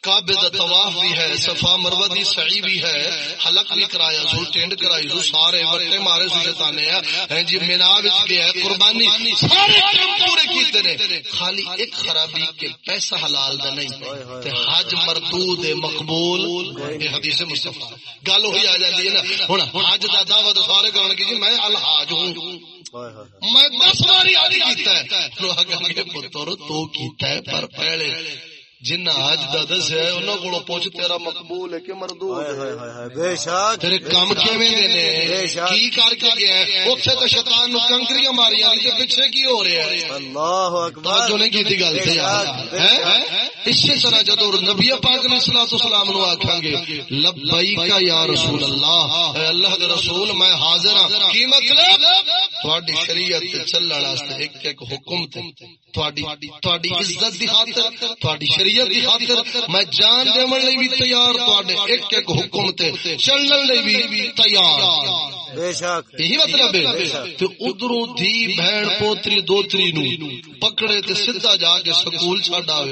کعبے دا طواف بھی ہے، صفا مروہ دی سعی بھی ہے۔ حلق بھی کرایا سو ٹینڈ کرائی سو سارے وٹے مارے سو شیطانے ہیں جی مینا وچ گیا ہے، قربانی۔ سارے کام پورے کیتے نے۔ خالی ایک خرابی کہ پیسہ حلال دا نہیں تے حج مردود مقبول۔ یہ حدیث مصطفی۔ گل ہوئی آ جاندی ہے نا۔ ہن حج دا دعویٰ تو سارے کرن کہ جی میں الحاج ہوں۔ میں دس باری آدھی کیتا ہے۔ لوگ آگے پتر تو کیتا ہے، پر پہلے جنہ دا دس ہے انہوں کو پوچھ تیرا مقبول ہے کہ مردود ہے؟ بے شک۔ تیرے کام کیویں دے نے۔ کی کر کے گیا ہے؟ اوتھے تو شیطان نو کنکریاں ماریاں کہ پیچھے کی ہو رہا ہے؟ اللہ اکبر۔ توجہ نہیں کی گل تے یار۔ ہیں؟ اسی طرح جدو نبی پاک علیہ الصلوۃ والسلام نو آکھاں گے لبیک یا رسول اللہ اے اللہ دے رسول میں حاضر ہاں۔ کی مطلب؟ تہاڈی شریعت تے چلن واسطے ایک ایک حکم تے تہاڈی تہاڈی عزت دی خاطر تہاڈی شریعت کی خاطر میں جان دیون لئی بھی تیار تواڈے ایک ایک حکم تے چلن لئی بھی تیار۔ بے شک۔ یہی مطلب ہے تے ادھروں دھی بہن پوتری دوتری نو پکڑے تے سیدھا جا کے سکول چھڈ آوے۔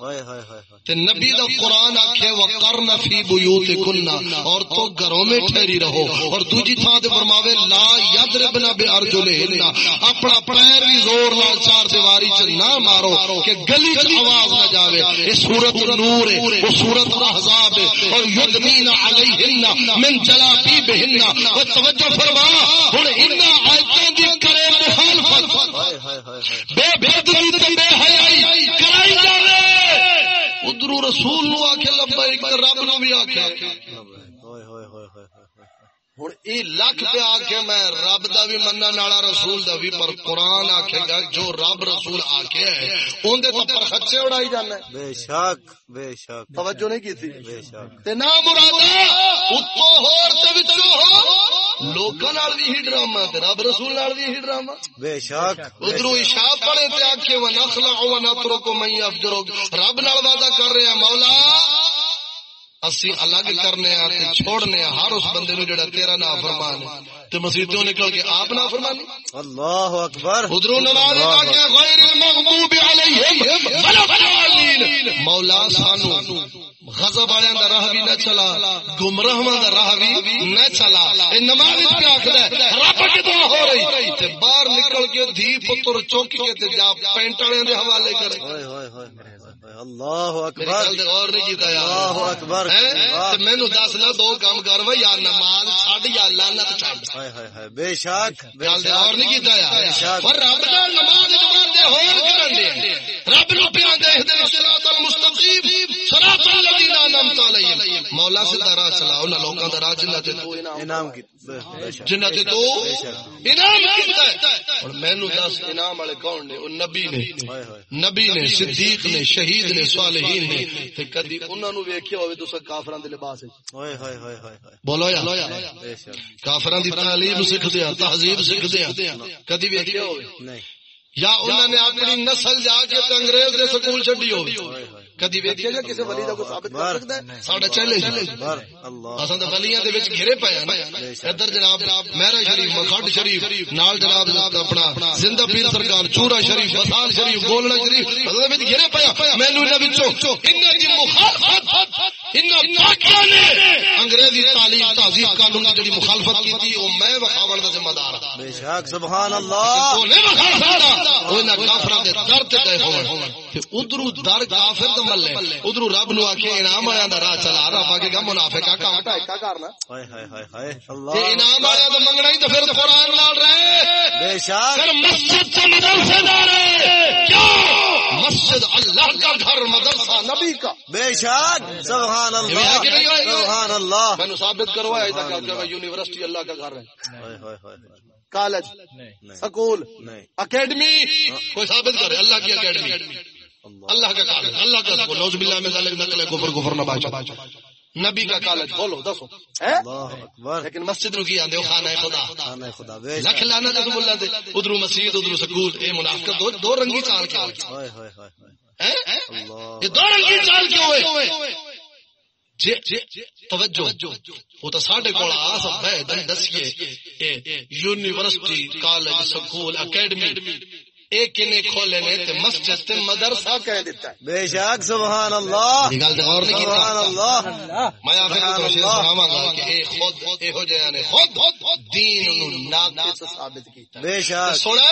ہائے ہائے ہائے ہائے۔ تے نبی دا قرآن آکھے وقرن فی بیوتکنا اور تو گھروں میں ٹھہری رہو۔ اور دوجی تھاں تے فرماوے لا یضربنا بارجلہن اپنا پیر بھی زور نال چار دیواری چ نہ مارو کہ گلی چ آواز نہ جاوے۔ اے سورۃ نور ہے، وہ سورت احزاب ہے۔ اور یدمین علیہن من جلابی بہن وہ توجہ فرما، ہن ان آیتوں دی کرے مخالفت۔ ہائے بے بدری تے بے حیائی کرائی جاوے۔ ادھر رسول نو آکھے، لبیک رب نو بھی آکھے ہائے ہائے ہائے ہائے ہن ای لکھ پہ آکھے میں رب دا بھی منن والا رسول دا بھی پر قرآن آکھے گا جو رب رسول آکھے ہے تو پر خچے اڑائی جانا بے شک بے شک توجہ نہیں کی تھی بے شک تے نہ مرادا اتو ہور تے وچوں ہو لوکاں نال بھی ہی ڈرامہ تے رب رسول نال بھی ہی ڈرامہ بے شک ادھر عشاء پڑے تے آکھے و نخلع و نترک من یفجرک رب نال وعدہ کر رہے ہیں مولا اسی الگ کرنے آ تے چھوڑنے آ ہر اس بندے نو جڑا تیرا نا فرمان ہے۔ تے مسیتوں نکل کے آپ نا فرمانی اللہ اکبر۔ ادھر نماز کا غیر المغضوب علیہم ولا الضالین۔ مولا سانو غضب والے دا راہ بھی نہ چلا گمراہاں دا راہ بھی نہ چلا۔ اے نماز کیا آکھدا ہے رب کی دعا ہو رہی؟ تے باہر نکل کے دھی پتر چوک کے تے جا پینٹ والے دے حوالے کرے۔ ہائے ہائے ہائے اللہ اکبر غور نہیں کیتا یار۔ اللہ اکبر؟ تے مینوں دس نہ دو کام کر وا یا نماز چھڈ یا لعنت چھڈ۔ ہائے ہائے ہائے بے شک گل اور نہیں کیتا یار۔ شک۔ پر رب نال نماز جوان دے ہور کرن دے رب نو پیاں دے اهدنا الصراط المستقيم صراط الذين انعمت عليهم مولا سے راہ چلا انہاں لوکاں دا راہ جنہ تے تو انعام کی بے بے شک جنہ تے تو انعام کیتا ہے۔ اور مینوں دس انعام والے کون نے؟ او نبی نے۔ ہائے ہائے نبی نے صدیق نے شہید نے صالحین نے۔ تے کدی انہاں نو ویکھیا ہوے تساں کافراں دے لباس وچ۔ ہائے ہائے ہائے ہائے ہائے بولو یا بے شک۔ کافراں دی تعلیم ہیں تہذیب سکھدے ہیں کدی ویکھیا ہوے نہیں۔ یا انہوں نے اپنی نسل جا کے انگریز دے سکول ہائے ہائے کدی ویکھیا کیا کسی ولی دا کوئی ثابت کر سکدا ہے؟ ساڈا چیلنج اکبر اللہ اساں تے ولیاں دے وچ گھرے پے ہیں ادھر جناب مہرا شریف مکھڈ شریف نال جناب اپنا زندہ پیر سرکار چورا شریف بسال شریف گولڑا شریف اساں دے وچ گھرے پے مینوں انہاں وچوں انہاں دی مخالفت انہاں پاکیاں نے انگریزی تعلیم تہذیب قانون دی جڑی مخالفت کیتی او میں وکھاون دا ذمہ دار بے شک سبحان اللہ۔ وہ نہیں وکھا سکدا او انہاں کافراں دے در تے گئے ہون۔ تے ادھروں در کافر ملے ادھروں رب نو آکھے انعام دا راہ چلا۔ رب آکھے گا منافقا کام ٹھیکا کرنا ہائے ہائے ہائے ہائے تے اللہ۔ انعام منگنا ہی تے پھر قرآن نال رہے۔ بے شک۔ پھر مسجد سے مدرسے دار ہے کیوں؟ مسجد اللہ کا گھر مدرسہ نبی کا۔ بے شک۔ سبحان اللہ؟ سبحان اللہ۔ میں نے ثابت کروایا ایسا کہ کہ یونیورسٹی اللہ کا گھر ہے۔ ہائے ہائے ہائے ہائے۔ کالج نہیں۔ سکول نہیں۔ اکیڈمی کوئی ثابت کرے؟ اللہ کی اکیڈمی۔ اللہ. کا کالج اللہ کا سکول نوز باللہ میں ذالک نقل ہے کفر کفر نہ باچا نبی کا کالج بولو دسو۔ ہے؟ اللہ اکبر۔ لیکن مسجد نو کی آندے خانہ خدا۔ خانہ خدا لکھ لانا تے بولا ادھر مسجد ادھر سکول۔ اے منافقت دو دو رنگی چال کیا ہائے ہائے ہائے ہائے۔ ہیں؟ اللہ۔ یہ دو رنگی چال کیوں جے توجہ۔ وہ تو ساڈے کول آ سکتا ہے دسیے۔ اے یونیورسٹی کالج سکول اکیڈمی۔ اے کنے کھولے نے تے مسجد تے مدرسہ کہہ دیتا ہے۔ بے شک سبحان اللہ۔ یہ گل تے غور نہیں سبحان کیتا اللہ۔ میں آخر تو شیر سناواں گا کہ اے خود اے ہو جے نے خود دین نو ناقص ثابت کیتا۔ بے شک۔ سنے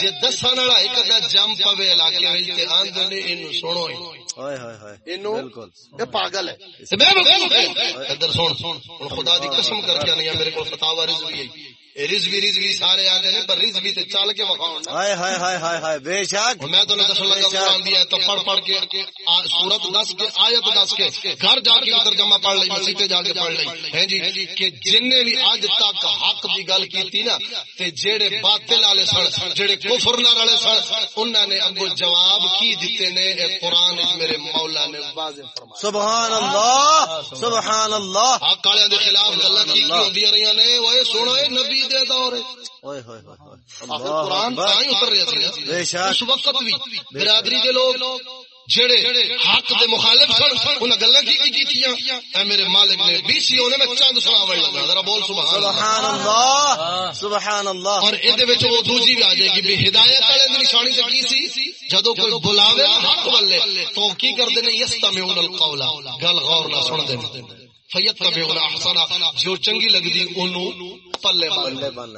جے دسن والا ایک دا جم پوے علاقے وچ تے آندے نے اینو سنو ہی۔ ہائے ہائے ہائے۔ اینو بالکل۔ یہ پاگل ہے۔ تے بے وقوف ہے۔ ادھر سن ہن خدا دی قسم کر کے نہیں میرے کول فتاوا رضوی ہے۔ اے رضوی رضوی سارے آندے نے پر تے چل کے وکھاؤن ہائے ہائے ہائے ہائے ہائے بے شک۔ میں تو دسن لگا قرآن دیا تو پڑھ پڑھ کے سورت دس کے آیت دس کے۔ گھر جا کے ترجمہ پڑھ لئی مسیطے جا کے پڑھ لئی۔ ہیں جی کہ جن نے بھی اج تک حق دی گل کیتی نا تے جیڑے باطل والے سن جیڑے کفر نال والے سن انہاں نے اگو جواب کی دتے نے؟ اے قرآن وچ میرے مولا نے واضح فرمایا۔ سبحان اللہ سبحان اللہ حق والے دے خلاف گلاں کی ہوندیاں رہیاں نے اوئے سنو اے نبی دے دور قرآن اتر رہے بے اس وقت بھی برادری دے لوگ جڑے حق دے مخالف سن انہاں گلاں کی کی کیتیاں اے میرے مالک نے بی سی او نے میں چند سناون لگا ذرا بول سبحان اللہ۔ سبحان اللہ اور وہ دوسری بھی آ جائے گی۔ بھی ہدایت والے دی نشانی تے کی سی؟ جدو کوئی بلاوے حق والے تو کی کردے نے؟ یستمعون القول۔ گل غور سن دے فیتبعون احسنا جو چنگی لگدی اونوں پلے بن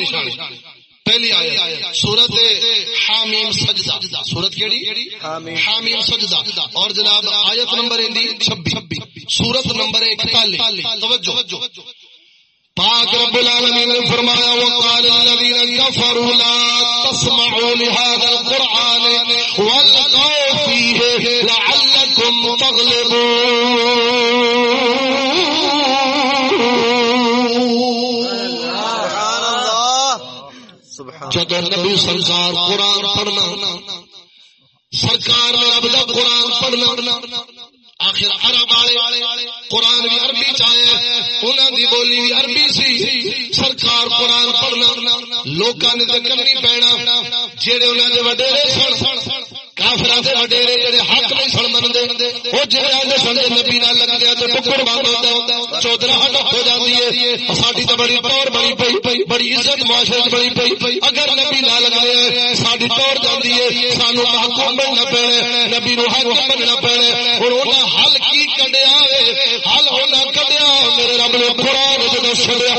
نشانی۔ پہلی آیت۔ سورت حامیم سجدہ۔ سورت کیڑی؟ حامیم۔ سجدہ۔ اور جناب آیت نمبر 26 سورت نمبر 41 توجہ۔ پاک رب العالمین نے فرمایا وقال الذين كفروا لا تسمعوا لهذا القرآن والغوا فيه لعلكم تغلبون۔ جدو نبی سرکار قرآن پڑھنا، سرکار نے اب جب قرآن پڑھنا، آخر عرب والے، قرآن بھی عربی چاہے انہوں دی بولی بھی عربی سی، سرکار قرآن پڑھنا، لوکاں نے تو کرنی پینا جہے انہوں نے وڈیرے سن کافراں دے وڈیرے جڑے حق نہیں سن مندے او جڑے آندے سن دے نبی نال لگ گیا تے ٹکر بند ہوندا چودرا ہٹ ہو جاندی ہے، ساڈی تے بڑی طور بڑی پئی پئی بڑی عزت معاشرے وچ بڑی پئی۔ اگر نبی نال لگ گئے ساڈی طور جاندی ہے، سانو محکوم بننا پینا نبی نو حاکم بننا پینا ہن انہاں حل کی کڈیا ہے؟ حل ہونا کڈیا میرے رب نے قرآن جدو چھڑیا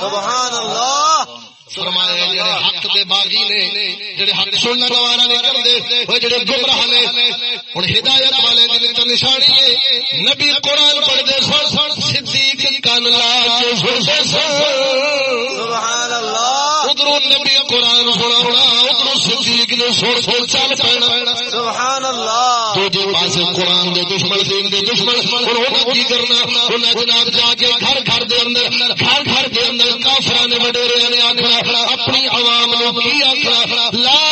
سبحان اللہ! فرمایا جڑے حق دے باغی نے، جڑے حق سننا گوارا نہیں کردے او جڑے گمراہ نے۔ ہن ہدایت والے دی تے نشانی ہے۔ نبی قرآن پڑھدے سن، صدیق کان لا کے سنتے سن۔ ادھر نبی قرآن سنا ادھر صدیق نے سن سن چل پینا۔ سبحان اللہ دوجے پاسے قرآن دے دشمن دین دے دشمن۔ انہاں کی کرنا؟ جناب جا کے گھر گھر دے اندر گھر گھر دے اندر کافراں نے نے آکھنا اپنی عوام نو کی آکھنا؟ لا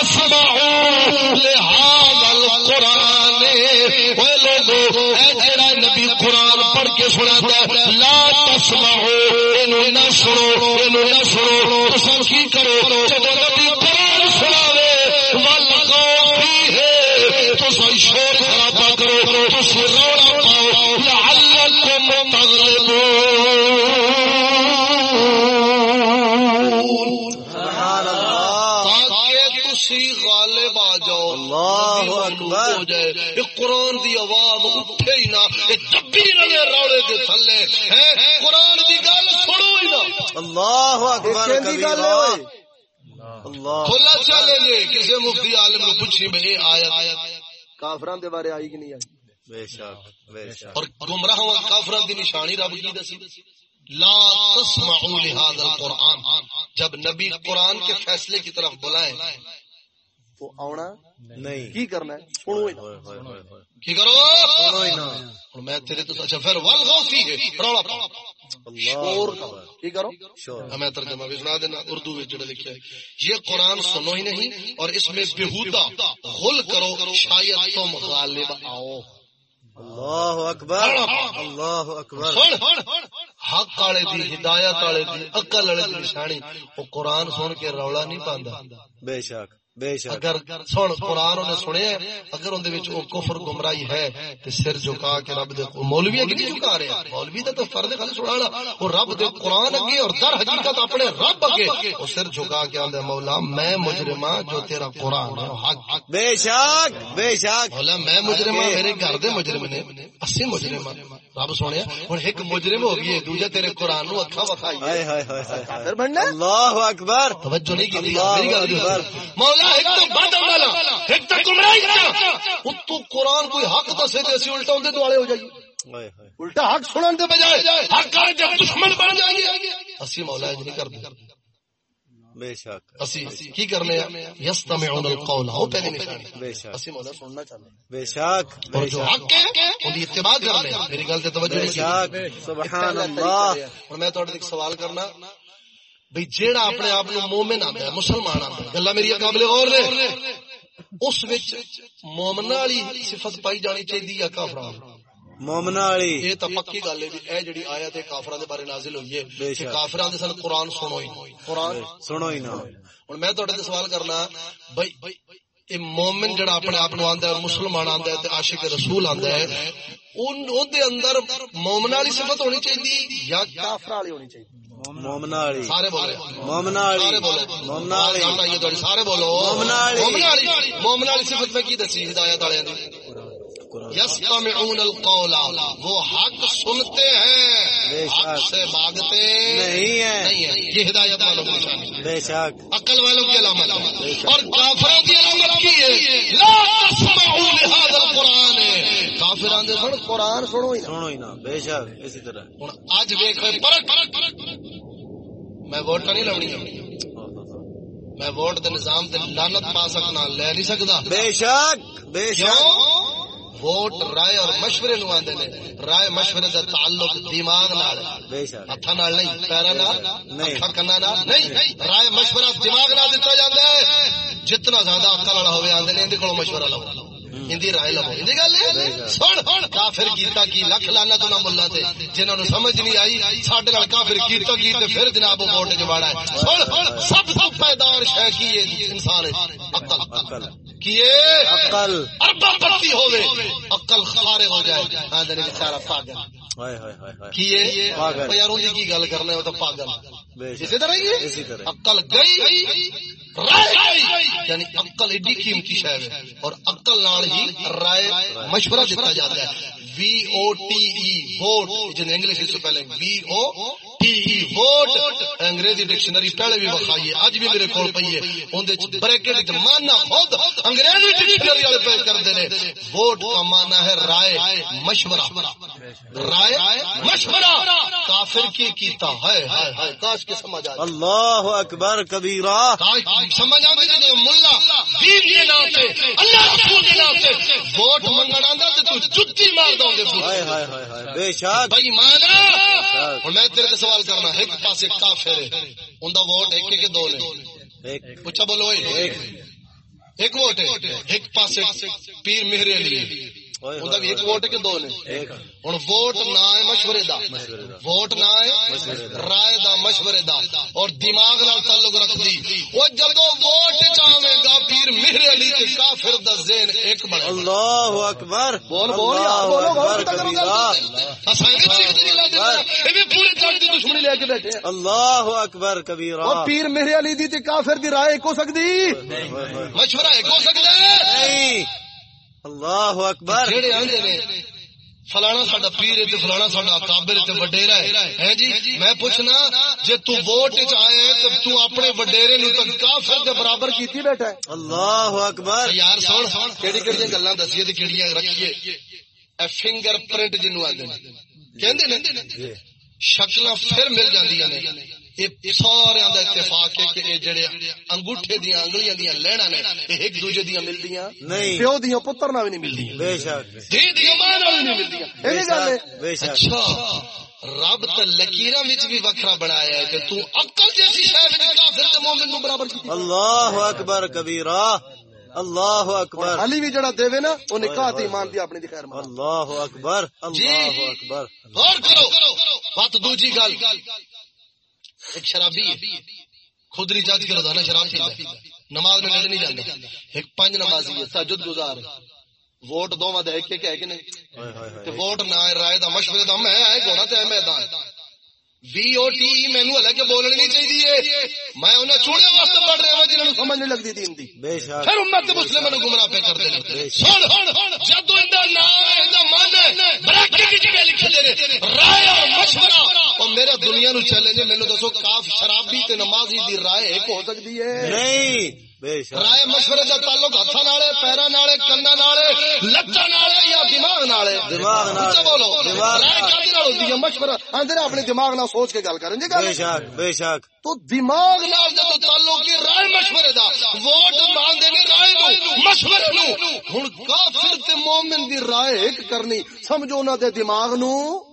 تسمعوا لهذا القرآن۔ اے لوگو اے جڑا نبی قرآن پڑھ کے سناتا ہے لا تسمعوا اینو نہ سنو اینو نہ سنو تساں کی کرو? نبی قرآن سناوے والغوا فیہ تساں شور خرابہ کرو تساں رولا پاؤ لعلکم تغلبون۔ سبحان اللہ تاکہ تسی غالب آ جاؤ اللہ معلوم اکبر۔ ہو جائے یہ قرآن دی آواز اٹھے ہی نہ یہ دبی رہے روڑے دے تھلے۔ ہیں قرآن دی گل نہ اللہ اکبر کہندی گل ہے اوئے کبیرہ اللہ۔ کھلا چلے لے کسی مفتی عالم نے پوچھی میں یہ آیت۔ کافران دے بارے آئی کہ نہیں آئی؟ بے شک بے شک۔ اور گمراہ و کافران دی نشانی رب کی دسی۔ لا تسمعوا لهذا القرآن۔ جب نبی قرآن کے فیصلے کی طرف بلائیں۔ تو آنا نہیں۔ کی کرنا ہے؟ سنو ہی نہ کی کرو؟ سنو ہی نہ اور میں تیرے تو اچھا پھر والغوا فیہ رولا پاؤ۔ شور کی کرو؟ ہمیں ترجمہ بھی سنا دینا اردو میں جڑے لکھا ہے یہ قرآن سنو ہی نہیں اور اس میں بےحودہ غل کرو شاید تم غالب آؤ۔ اللہ اکبر۔ اللہ اکبر۔ حق والے دی ہدایت والے دی عقل والے دی نشانی۔ وہ قرآن سن کے رولا نہیں پاندا بے شک۔ بے شک۔ اگر سن قرآن نے سنیا اگر اندے وچ او کفر گمراہی ہے تے سر جھکا کے رب دے مولوی اگے نہیں جھکا رہے۔ مولوی دا تو فرض خالی سنانا۔ او رب دے قرآن اگے اور در حقیقت اپنے رب اگے۔ او سر جھکا کے آندا مولا میں مجرماں جو تیرا قرآن ہے حق۔ بے شک بے شک۔ مولا میں مجرم میرے گھر دے مجرم نے اسی مجرم رب سونے ہن ایک مجرم ہو گئی ہے دوجا تیرے قرآن نو اکھا وکھائی ہائے ہائے ہائے ہائے ہائے۔ پھر بننا؟ اللہ اکبر۔ توجہ نہیں کی اللہ میری گل جو اکبر۔ مولا ایک تو بد عمل ایک تو گمراہی کا تو قرآن کوئی حق دسے تے اسی الٹا اندے دوالے ہو جائیے۔ ہائے ہائے۔ الٹا حق سنن دے بجائے حق دشمن بن جائیں گے اسی مولا نہیں کرتے بے شک. اسی کی کرنے یستمعون القول؟ ہو پہلی نشانی بے شک. اسی مولا سننا بے شک. اور جو حق ہے ان اتباع کرنے میری گل تے توجہ نہیں شک. سبحان اللہ. ہوں میں تھوڑے ایک سوال کرنا۔ بھئی جیڑا اپنے آپ نو مومن آندا ہے مسلمان آندا ہے گلا میری قابل غور نے اس وچ مومن والی صفت پائی جانی چاہیے یا کافراں؟ مومنا والی یہ تو پکی گل ہے جی اے جڑی آیت ہے کافراں دے بارے نازل ہوئی ہے کہ۔ کافراں دے سن قرآن سنو ہی قرآن سنو ہی نہ ہن میں تہاڈے تے سوال کرنا بھئی یہ مومن جڑا اپنے آپ آندا ہے مسلمان آندا ہے تے عاشق رسول آندا ہے اون دے اندر مومن والی صفت ہونی چاہیے یا کافر والی ہونی چاہیے مومنا والی سارے بولے مومنا والی بولو مومنا والی سارے بولو مومنا۔ مومنا والی مومنا والی صفت میں کی دسی ہدایت والے دی یستمعون القول وہ حق سنتے ہیں۔ حق سے بھاگتے نہیں ہے۔ یہ ہدایت والوں کی بے شک۔ عقل والوں کی علامت اور کافروں کی علامت کی ہے۔ لا تسمعوا لهذا القران دے سن قرآن سنو ہی سنو ہی نا۔ بے شک۔ اسی طرح۔ ہن اج پرک۔ میں ووٹ نہیں لونی۔ میں ووٹ دے نظام تے لعنت پا سکنا لے نہیں سکدا۔ بے شک۔ بے شک۔ ووٹ رائے اور مشورے نو آندے نے۔ رائے مشورے دا تعلق دماغ نال ہے بے شک۔ ہاتھاں نال نہیں پیراں نال نہیں۔ نال رائے مشورہ دماغ نال دتا جاندا ہے۔ جتنا زیادہ عقل والا ہوے آندے نے اندے کولوں مشورہ لو۔ اندی رائے لو۔ اندی گل ہے؟ سن۔ کافر کیتا کی لکھ لعنت نہ مولا تے۔ جنہاں نو سمجھ نہیں آئی ساڈے نال کافر کیتا کی تے پھر جناب ووٹ جواڑا ہے۔ سن۔ سب تو پیدار شے کی انسان ہے۔ عقل۔ عقل۔ کیے؟ عقل۔ اربا پتی ہوے عقل خارغ ہو جائے۔ بیچارہ پاگل۔ ہائے ہائے ہائے ہائے۔ کیے؟ پاگل۔ یار اونجی کی گل کرنے ہو تو پاگل۔ اسی طرح ہی ہے۔ اسی طرح۔ عقل گئی رائے گئی۔ یعنی عقل ایڈی قیمتی شے ہے۔ اور عقل نال ہی رائے مشورہ دیتا جاتا ہے۔ V O T E vote جن انگلش سے پہلے وی او ای ووٹ انگریزی ڈکشنری پہلے بھی اج بھی میرے کول پئی ہے۔ بریکٹ خود انگریزی ڈکشنری والے پہ کردے نے۔ ووٹ کا ہے رائے مشورہ۔ رائے مشورہ۔ کافر کی کیتا ہے ہائے ہائے کاش کے سمجھ آ اللہ اکبر کبیرہ۔ کاش سمجھ آ ملا۔ دین دے نام تے اللہ رسول دے نام تے ووٹ منگن آندا تے تو جُتی مار دوں گے ہائے ہائے ہائے ہائے۔ بے شک۔ ہن میں تیرے سوال کرنا ایک پاسے کافر ہے اوندا ووٹ ایک کے دو نے۔ اچھا بولو ایک ووٹ ہے ایک پاسے پیر مہر علی۔ ایک ووٹ کہ دو نے ووٹ نہ ہے مشورے دا مشورے دا۔ ووٹ نہ ہے رائے دا مشورے دا اور دماغ نال تعلق رکھ دی وہ جدو ووٹ چاہے گا پیر مہر علی تے کافر دا ذہن ایک بنے اللہ اکبر بول بول یار بولو اللہ بول اکبر کبیرہ اساں نہیں سیکھتے جلا دینا اے بھی پورے جگ دی دشمنی لے کے بیٹھے اللہ اکبر کبیرہ پیر میرے علی دی تے کافر دی رائے کو سکتی مشورہ ایک ہو سکتا ہے نہیں اللہ اکبر. جڑے آندے نے فلانا ساڈا پیر تے فلانا ساڈا کابر تے وڈیرا ہے۔ ہیں جی؟ میں پوچھنا جے تو ووٹ وچ آئے ہے تے تو اپنے وڈیرے نو تے کافر دے برابر کیتی بیٹھا ہے۔ اللہ اکبر. یار سن کیڑی کیڑی گلاں دسیے تے کیڑیاں رکھیے۔ اے فنگر پرنٹ جنوں آندے نے۔ کہندے نے؟ جی۔ شکلاں پھر مل جاندیاں نے۔ سارے اتفاق ہے کہ یہ جڑے انگوٹھے دیاں انگلیاں دیاں لینا نے ایک دوجے دیاں ملدیاں۔ نہیں۔ پیو دیاں پتر نال بھی نہیں ملدی بے شک۔ دی دیاں ماں نال بھی نہیں ملدیاں۔ یہ بے بھی گل ہے۔ شک بے شک۔ اچھا رب تے لکیراں وچ بھی وکھرا بنایا ہے کہ تو عقل جیسی شے وچ کافر تے مومن نو برابر کیتی۔ اللہ اکبر کبیرہ اللہ اکبر۔ علی بھی جڑا دے نا وہ نکاح تے ایمان دی اپنی دی خیر اللہ اکبر اللہ اکبر۔ غور کرو۔ بات دوجی گل۔ ایک شرابی ہے خودری جات کے روزانہ شراب پیتا ہے۔ نماز میں نہیں جاتا ایک پنج نمازی ہے تہجد گزار ہے۔ ووٹ دوواں دے ہے کہ نہیں؟ تے ووٹ نہ ہے رائے دا مشورے دا میں ہے گوڑا تے میدان۔ وی او ٹی مینوں الگ بولنی نہیں چاہیے میں انہاں چوڑے واسطے پڑھ رہا ہوں جنہاں نوں سمجھ نہیں لگدی دین دی۔ بے شک۔ پھر امت مسلم نو گمراہ پہ کر دے سن جدو اندا نام ہے رائے اور مشورہ۔ میرا دنیا نو چیلنج ہے۔ دسو، کاف شرابی تے نمازی دی رائے ایک ہو سکتی ہے؟ نہیں۔ رائے مشورے دا تعلق ہاتھاں نال ہے پیراں نال ہے کنا نال ہے لتاں نال ہے یا دماغ دماغ اچھا بولو۔ دماغ رائے نال ہے؟ مشورہ۔ اپنے دماغ نال سوچ کے گل کریں جی بے شک بے شک۔ تو دماغ نال تعلق ہے رائے مشورے دا۔ ووٹ نے رائے نو مشورے نو۔ ہن کافر تے مومن دی رائے ایک کرنی۔ سمجھو انہاں دے دماغ نو۔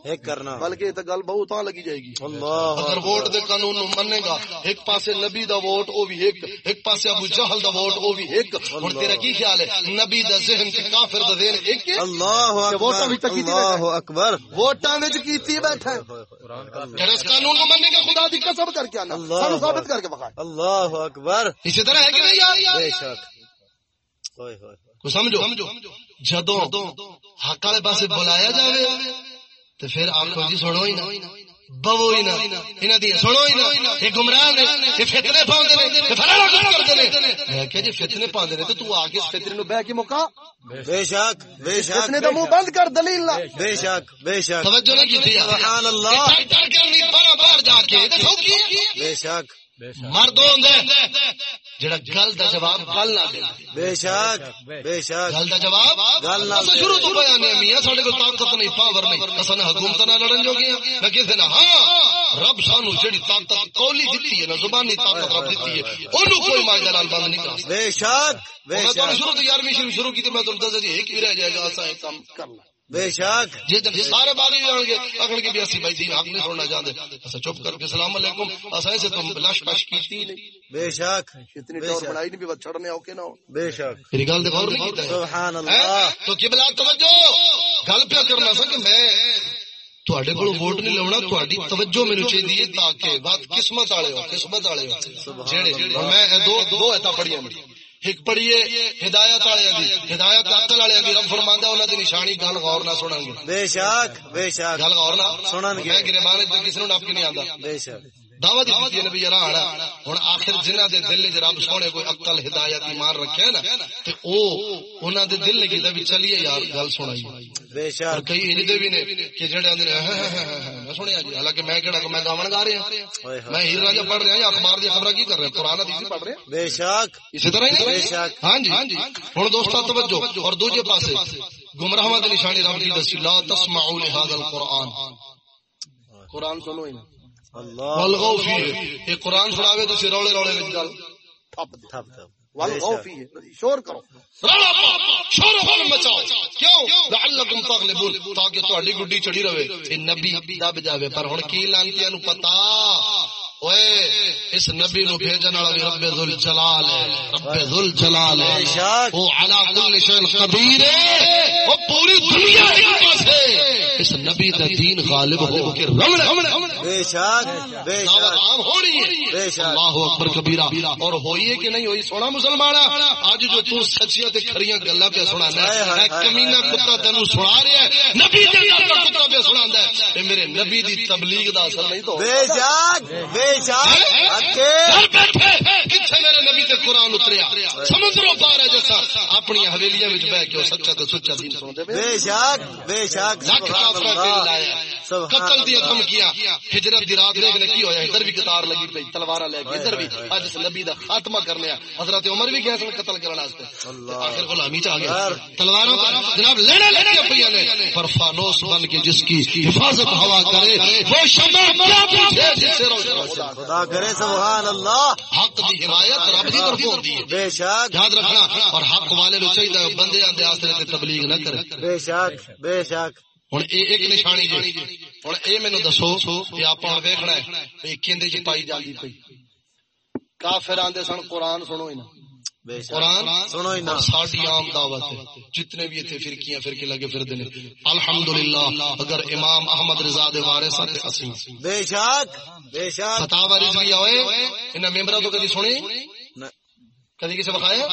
ایک کرنا۔ بلکہ تے گل بہت لگی جائے گی۔ اللہ اگر ووٹ دے قانون نو منے گا ایک پاسے نبی دا ووٹ او بھی ایک ایک پاسے ابو جہل دا ووٹ او بھی ایک۔ ہن تیرا کی خیال ہے؟ نبی دا ذہن تے کافر دا ذہن ایک ہے؟ اللہ ووٹاں اکبر اللہ اکبر۔ ووٹاں وچ کیتی بیٹھا ہے؟ جڑا قانون نو منے گا خدا دی قسم کر کے آنا۔ اللہ سانو ثابت کر کے بخا۔ اللہ اکبر۔ اسی طرح ہے کہ نہیں؟ یار بے شک۔ ہوئے ہوئے۔ کو سمجھو؟ جدو حق والے پاسے بلایا جائے تو پھر آخو جی سنو ہی نہ بوو ہی نہ انہاں دی سنو ہی نہ یہ گمراہ نے یہ فتنے پاؤندے نے یہ فلانا کچھ کردے نے۔ میں کہ جی فتنے پاندے نے تو تو آ کے اس فتنے نو بہ کے مکا بے شک بے شک فتنے دا منہ بند کر دلیل نہ بے شک بے شک۔ توجہ نہیں کی سبحان اللہ۔ ٹائٹل کرنی بارا بار جا کے تے سوکی بے شک۔ مرد جڑا گل دا جواب گل نہ دے۔ بے شک بے شک۔ گل دا جواب گل نہ اساں شروع تو بیان ہے میاں ساڈے کو طاقت نہیں پاور نہیں۔ اساں حکومت نہ لڑن جو گیا میں کسے نہ ہاں رب سانو جڑی طاقت قولی دتی ہے نا زبانی طاقت رب دتی ہے اونوں کوئی ماجا نال بند نہیں کر بے شک بے میں تو شک۔ شروع تو 11ویں شروع شروع کی تے میں تم دس ایک ہی رہ جائے گا اساں ایک کام کرنا بے شک. جی سارے باغی جان گے کی بھائی دین حق نہیں سننا اسا چپ کر کے سلام علیکم۔ اسا سے تم لش پش کیتی نہیں۔ بے شک. اتنی شک. بنائی نہیں بھی چھڑنے اوکے نہ ہو۔ بے شک. میری گل تے غور نہیں کیتا؟ سبحان؟ اللہ. تو قبلہ توجہ۔ گل پیا کرنا سا کہ میں تواڈے کولوں ووٹ نہیں لونا تواڈی توجہ مینوں چاہیے تاکہ بات قسمت والے ہو قسمت والے ہو جڑے میں اے دو دو ایتا پڑھیاں ایک پڑھیے ہدایت والے دی ہدایت عقل والے دی رب فرماندا انہاں دی نشانی گل غور نہ سنن گے۔ بے شک بے شک۔ گل غور نہ سنن گے۔ میں گربان تے کسی نوں کے نہیں آندا۔ بے شک۔ دعوت دیتی ہے نبی ہن آخر جنہاں دے دل وچ رب سونے کوئی عقل ہدایت ایمان رکھیا نا تے او انہاں دے دل نے کیتا بھی چلیے یار گل سنائی۔ بے اور شک کئی انج دے بھی نے کہ جڑے نے ہاں ہاں ہاں میں سنیا جی حالانکہ میں کہڑا کہ میں گاون گا رہا۔ میں پڑھ رہا یا اخبار دی کی کر رہا قرآن حدیث نہیں پڑھ رہا بے شک۔ اسی طرح ہی بے شک۔ ہاں جی۔ ہن دوستاں توجہ۔ اور دوجے پاسے گمراہاں دی نشانی رب دی دسی لا تسمعوا لهذا القرآن۔ قرآن سنو ہی یہ قرآن سناوے تو رولے رولے وچ گل تھپ دے تھپ تھپ ول بے شک خوفی ہے شور کرو۔ رولا پاؤ۔ شور غل مچاؤ کیوں؟ لعلکم تغلبون۔ تاکہ تہاڈی گڈی چڑی رہے۔ اے نبی دب جاوے۔ پر ہن کی لانتیاں نو پتا اوئے اس نبی نو بھیجن والا بھی رب ذل جلال ہے۔ رب ذل جلال ہے۔ بے شک۔ وہ علا کل شیء قدیر ہے۔ وہ پوری دنیا ایک پاسے۔ اس نبی دا دین غالب ہو کے رمڑ بے شک بے دعوت شک۔ عام ہونی ہے۔ بے شک۔ اللہ اکبر کبیرہ اور ہوئی ہے کہ نہیں ہوئی؟ سونا مسلمان اج جو تو سچیاں تے کھریاں گلاں پہ سنانا ہے اے کمینہ کتا تینو سنا رہا ہے نبی دے دا کتا پہ سناندا ہے۔ اے میرے نبی دی تبلیغ دا اثر نہیں تو بے شک بے شک۔ اکے۔ گھر بیٹھے کتھے میرے نبی تے اتریا۔ سمندروں پار ہے جیسا اپنی حویلیاں وچ بیٹھ کے او سچا تے سچا دین سناندے پے بے شک بے شک۔ لایا قتل دھمکیاں ہجرت دی رات دیکھ لے کی ہویا ادھر بھی قطار لگی پئی تلوارا لے کے ادھر بھی۔ اج اس نبی دا خاتمہ کرنے آ۔ حضرت عمر بھی سن قتل کرن واسطے۔ آخر غلامی چ آ گیا جناب لینے پئی نے پر فانوس بن کے جس کی حفاظت ہوا کرے وہ شمع کیا پیچھے جس سے روشن خدا کرے سبحان اللہ۔ حق دی حمایت رب دی طرف ہوندی ہے۔ بے شک۔ یاد رکھنا اور حق والے نو چاہیے بندے آندے آسرے تے تبلیغ نہ کرے۔ بے شک بے شک۔ ہوں یہ ایک نشانی ہوں یہ مینو دسو کہ آپ ہے کھیندے چ پائی جاتی پی کافر آندے سن قرآن سنو ہی قرآن سنو نا اور ساڈی عام دعوت ہے جتنے بھی اتنے فرقیاں فرقے لگے پھر دے الحمدللہ اگر امام احمد رضا دے وارث ہیں تے اسیں بے شک بے شک ہوئے انہاں تو کدی سنی کدی کسے بخایا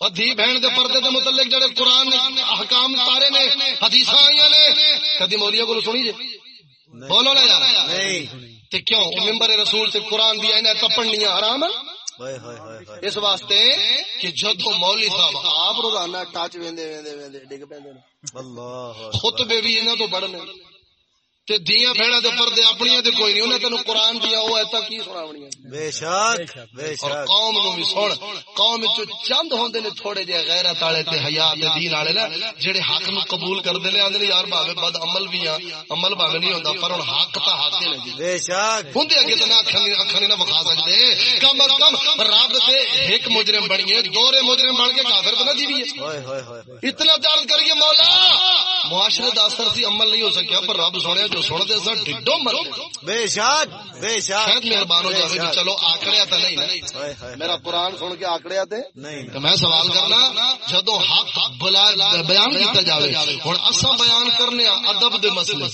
اور دھی بہن دے پردے دے متعلق جڑے قرآن احکام تارے نے حدیثاں آئیاں نے کدی مولیا کو سنی نہیں۔ بولو نا یار۔ نہیں۔ تے کیوں؟ ممبر رسول تے قرآن دی اینا تپڑنیاں حرام ہے ہوئے ہوئے ہوئے ہوئے۔ اس واسطے کہ جدو مولوی صاحب آپ روزانہ ٹچ ویندے ویندے ویندے ڈگ پیندے اللہ خطبے بھی انہاں تو پڑھنے۔ تے دیاں بہناں دے پردے اپنیاں تے کوئی نہیں انہاں تینوں قرآن دیا وہ ایتا کی سناونیاں بے شک بے اور شک۔ قوم نو بھی سن قوم چ چند ہوندے نے تھوڑے جے غیرت والے تے حیا تے دین والے نا جڑے حق نو قبول کردے نے آندے نے یار بھاوے بد عمل بھی ہاں عمل بھاوے نہیں ہوندا پر ہن حق تا حق ہی نہیں جی۔ بے شک۔ ہوں اگے تو نہ اکھاں اکھاں نہ بخا سکتے کم از کم رب دے ایک مجرم بنیے دورے مجرم بن کے کافر تو نہ اتنا درد کریے مولا۔ معاشرے دا اثر سی عمل نہیں ہو سکیا پر رب سونے جو سن دے سا ڈڈو مر گئے بے شک بے شک۔ شاید مہربان ہو جائے کہ چلو آکڑیا تو نہیں۔ میرا قرآن سن کے آکڑیا تے؟ نہیں۔ تو میں سوال کرنا جدو حق بلا بیان کیتا جاوے ہن اساں بیان کرنے ہاں ادب دے مسئلے۔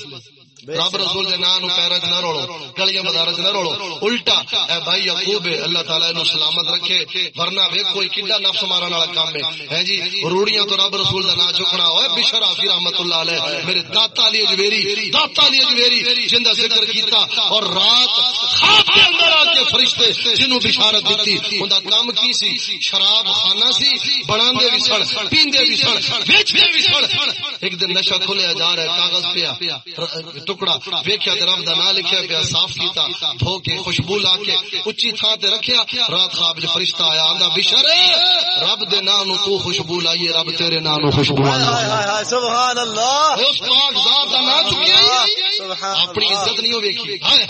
رب رسول دے نام پیرا چ نہ رولو گلیاں بازار چ نہ رولو۔ الٹا اے بھائی یعقوب اللہ تعالی نو سلامت رکھے ورنہ ویکھو یہ کڈا نفس مارن والا کام ہے۔ ہے جی روڑیاں تو رب رسول دا نام چکنا ہوئے بشر آفی رحمت اللہ علیہ میرے داتا علی اجویری داتا علی اجویری جن دا ذکر کیتا اور رات خواب کے اندر آ کے فرشتے جنوں بشارت دیتی اوندا کام کی سی؟ شراب خانہ سی بناندے بھی سن پیندے بھی سن بیچدے بھی سن ایک دن نشہ کھلیا جا رہا ہے کاغذ پیا ٹکڑا ویکھیا تے رب دا نام لکھیا پیا صاف کیتا دھو کے خوشبو لا کے اچھی تھان تے رکھیا۔ رات خواب وچ فرشتہ آیا آندا بشر رب دے نام نو تو خوشبو لائیے رب تیرے نام نو خوشبو ہائے ہائے ہائے سبحان اللہ۔ اس پاک ذات دا نام چکیا اپنی عزت نہیں ویکھی ہائے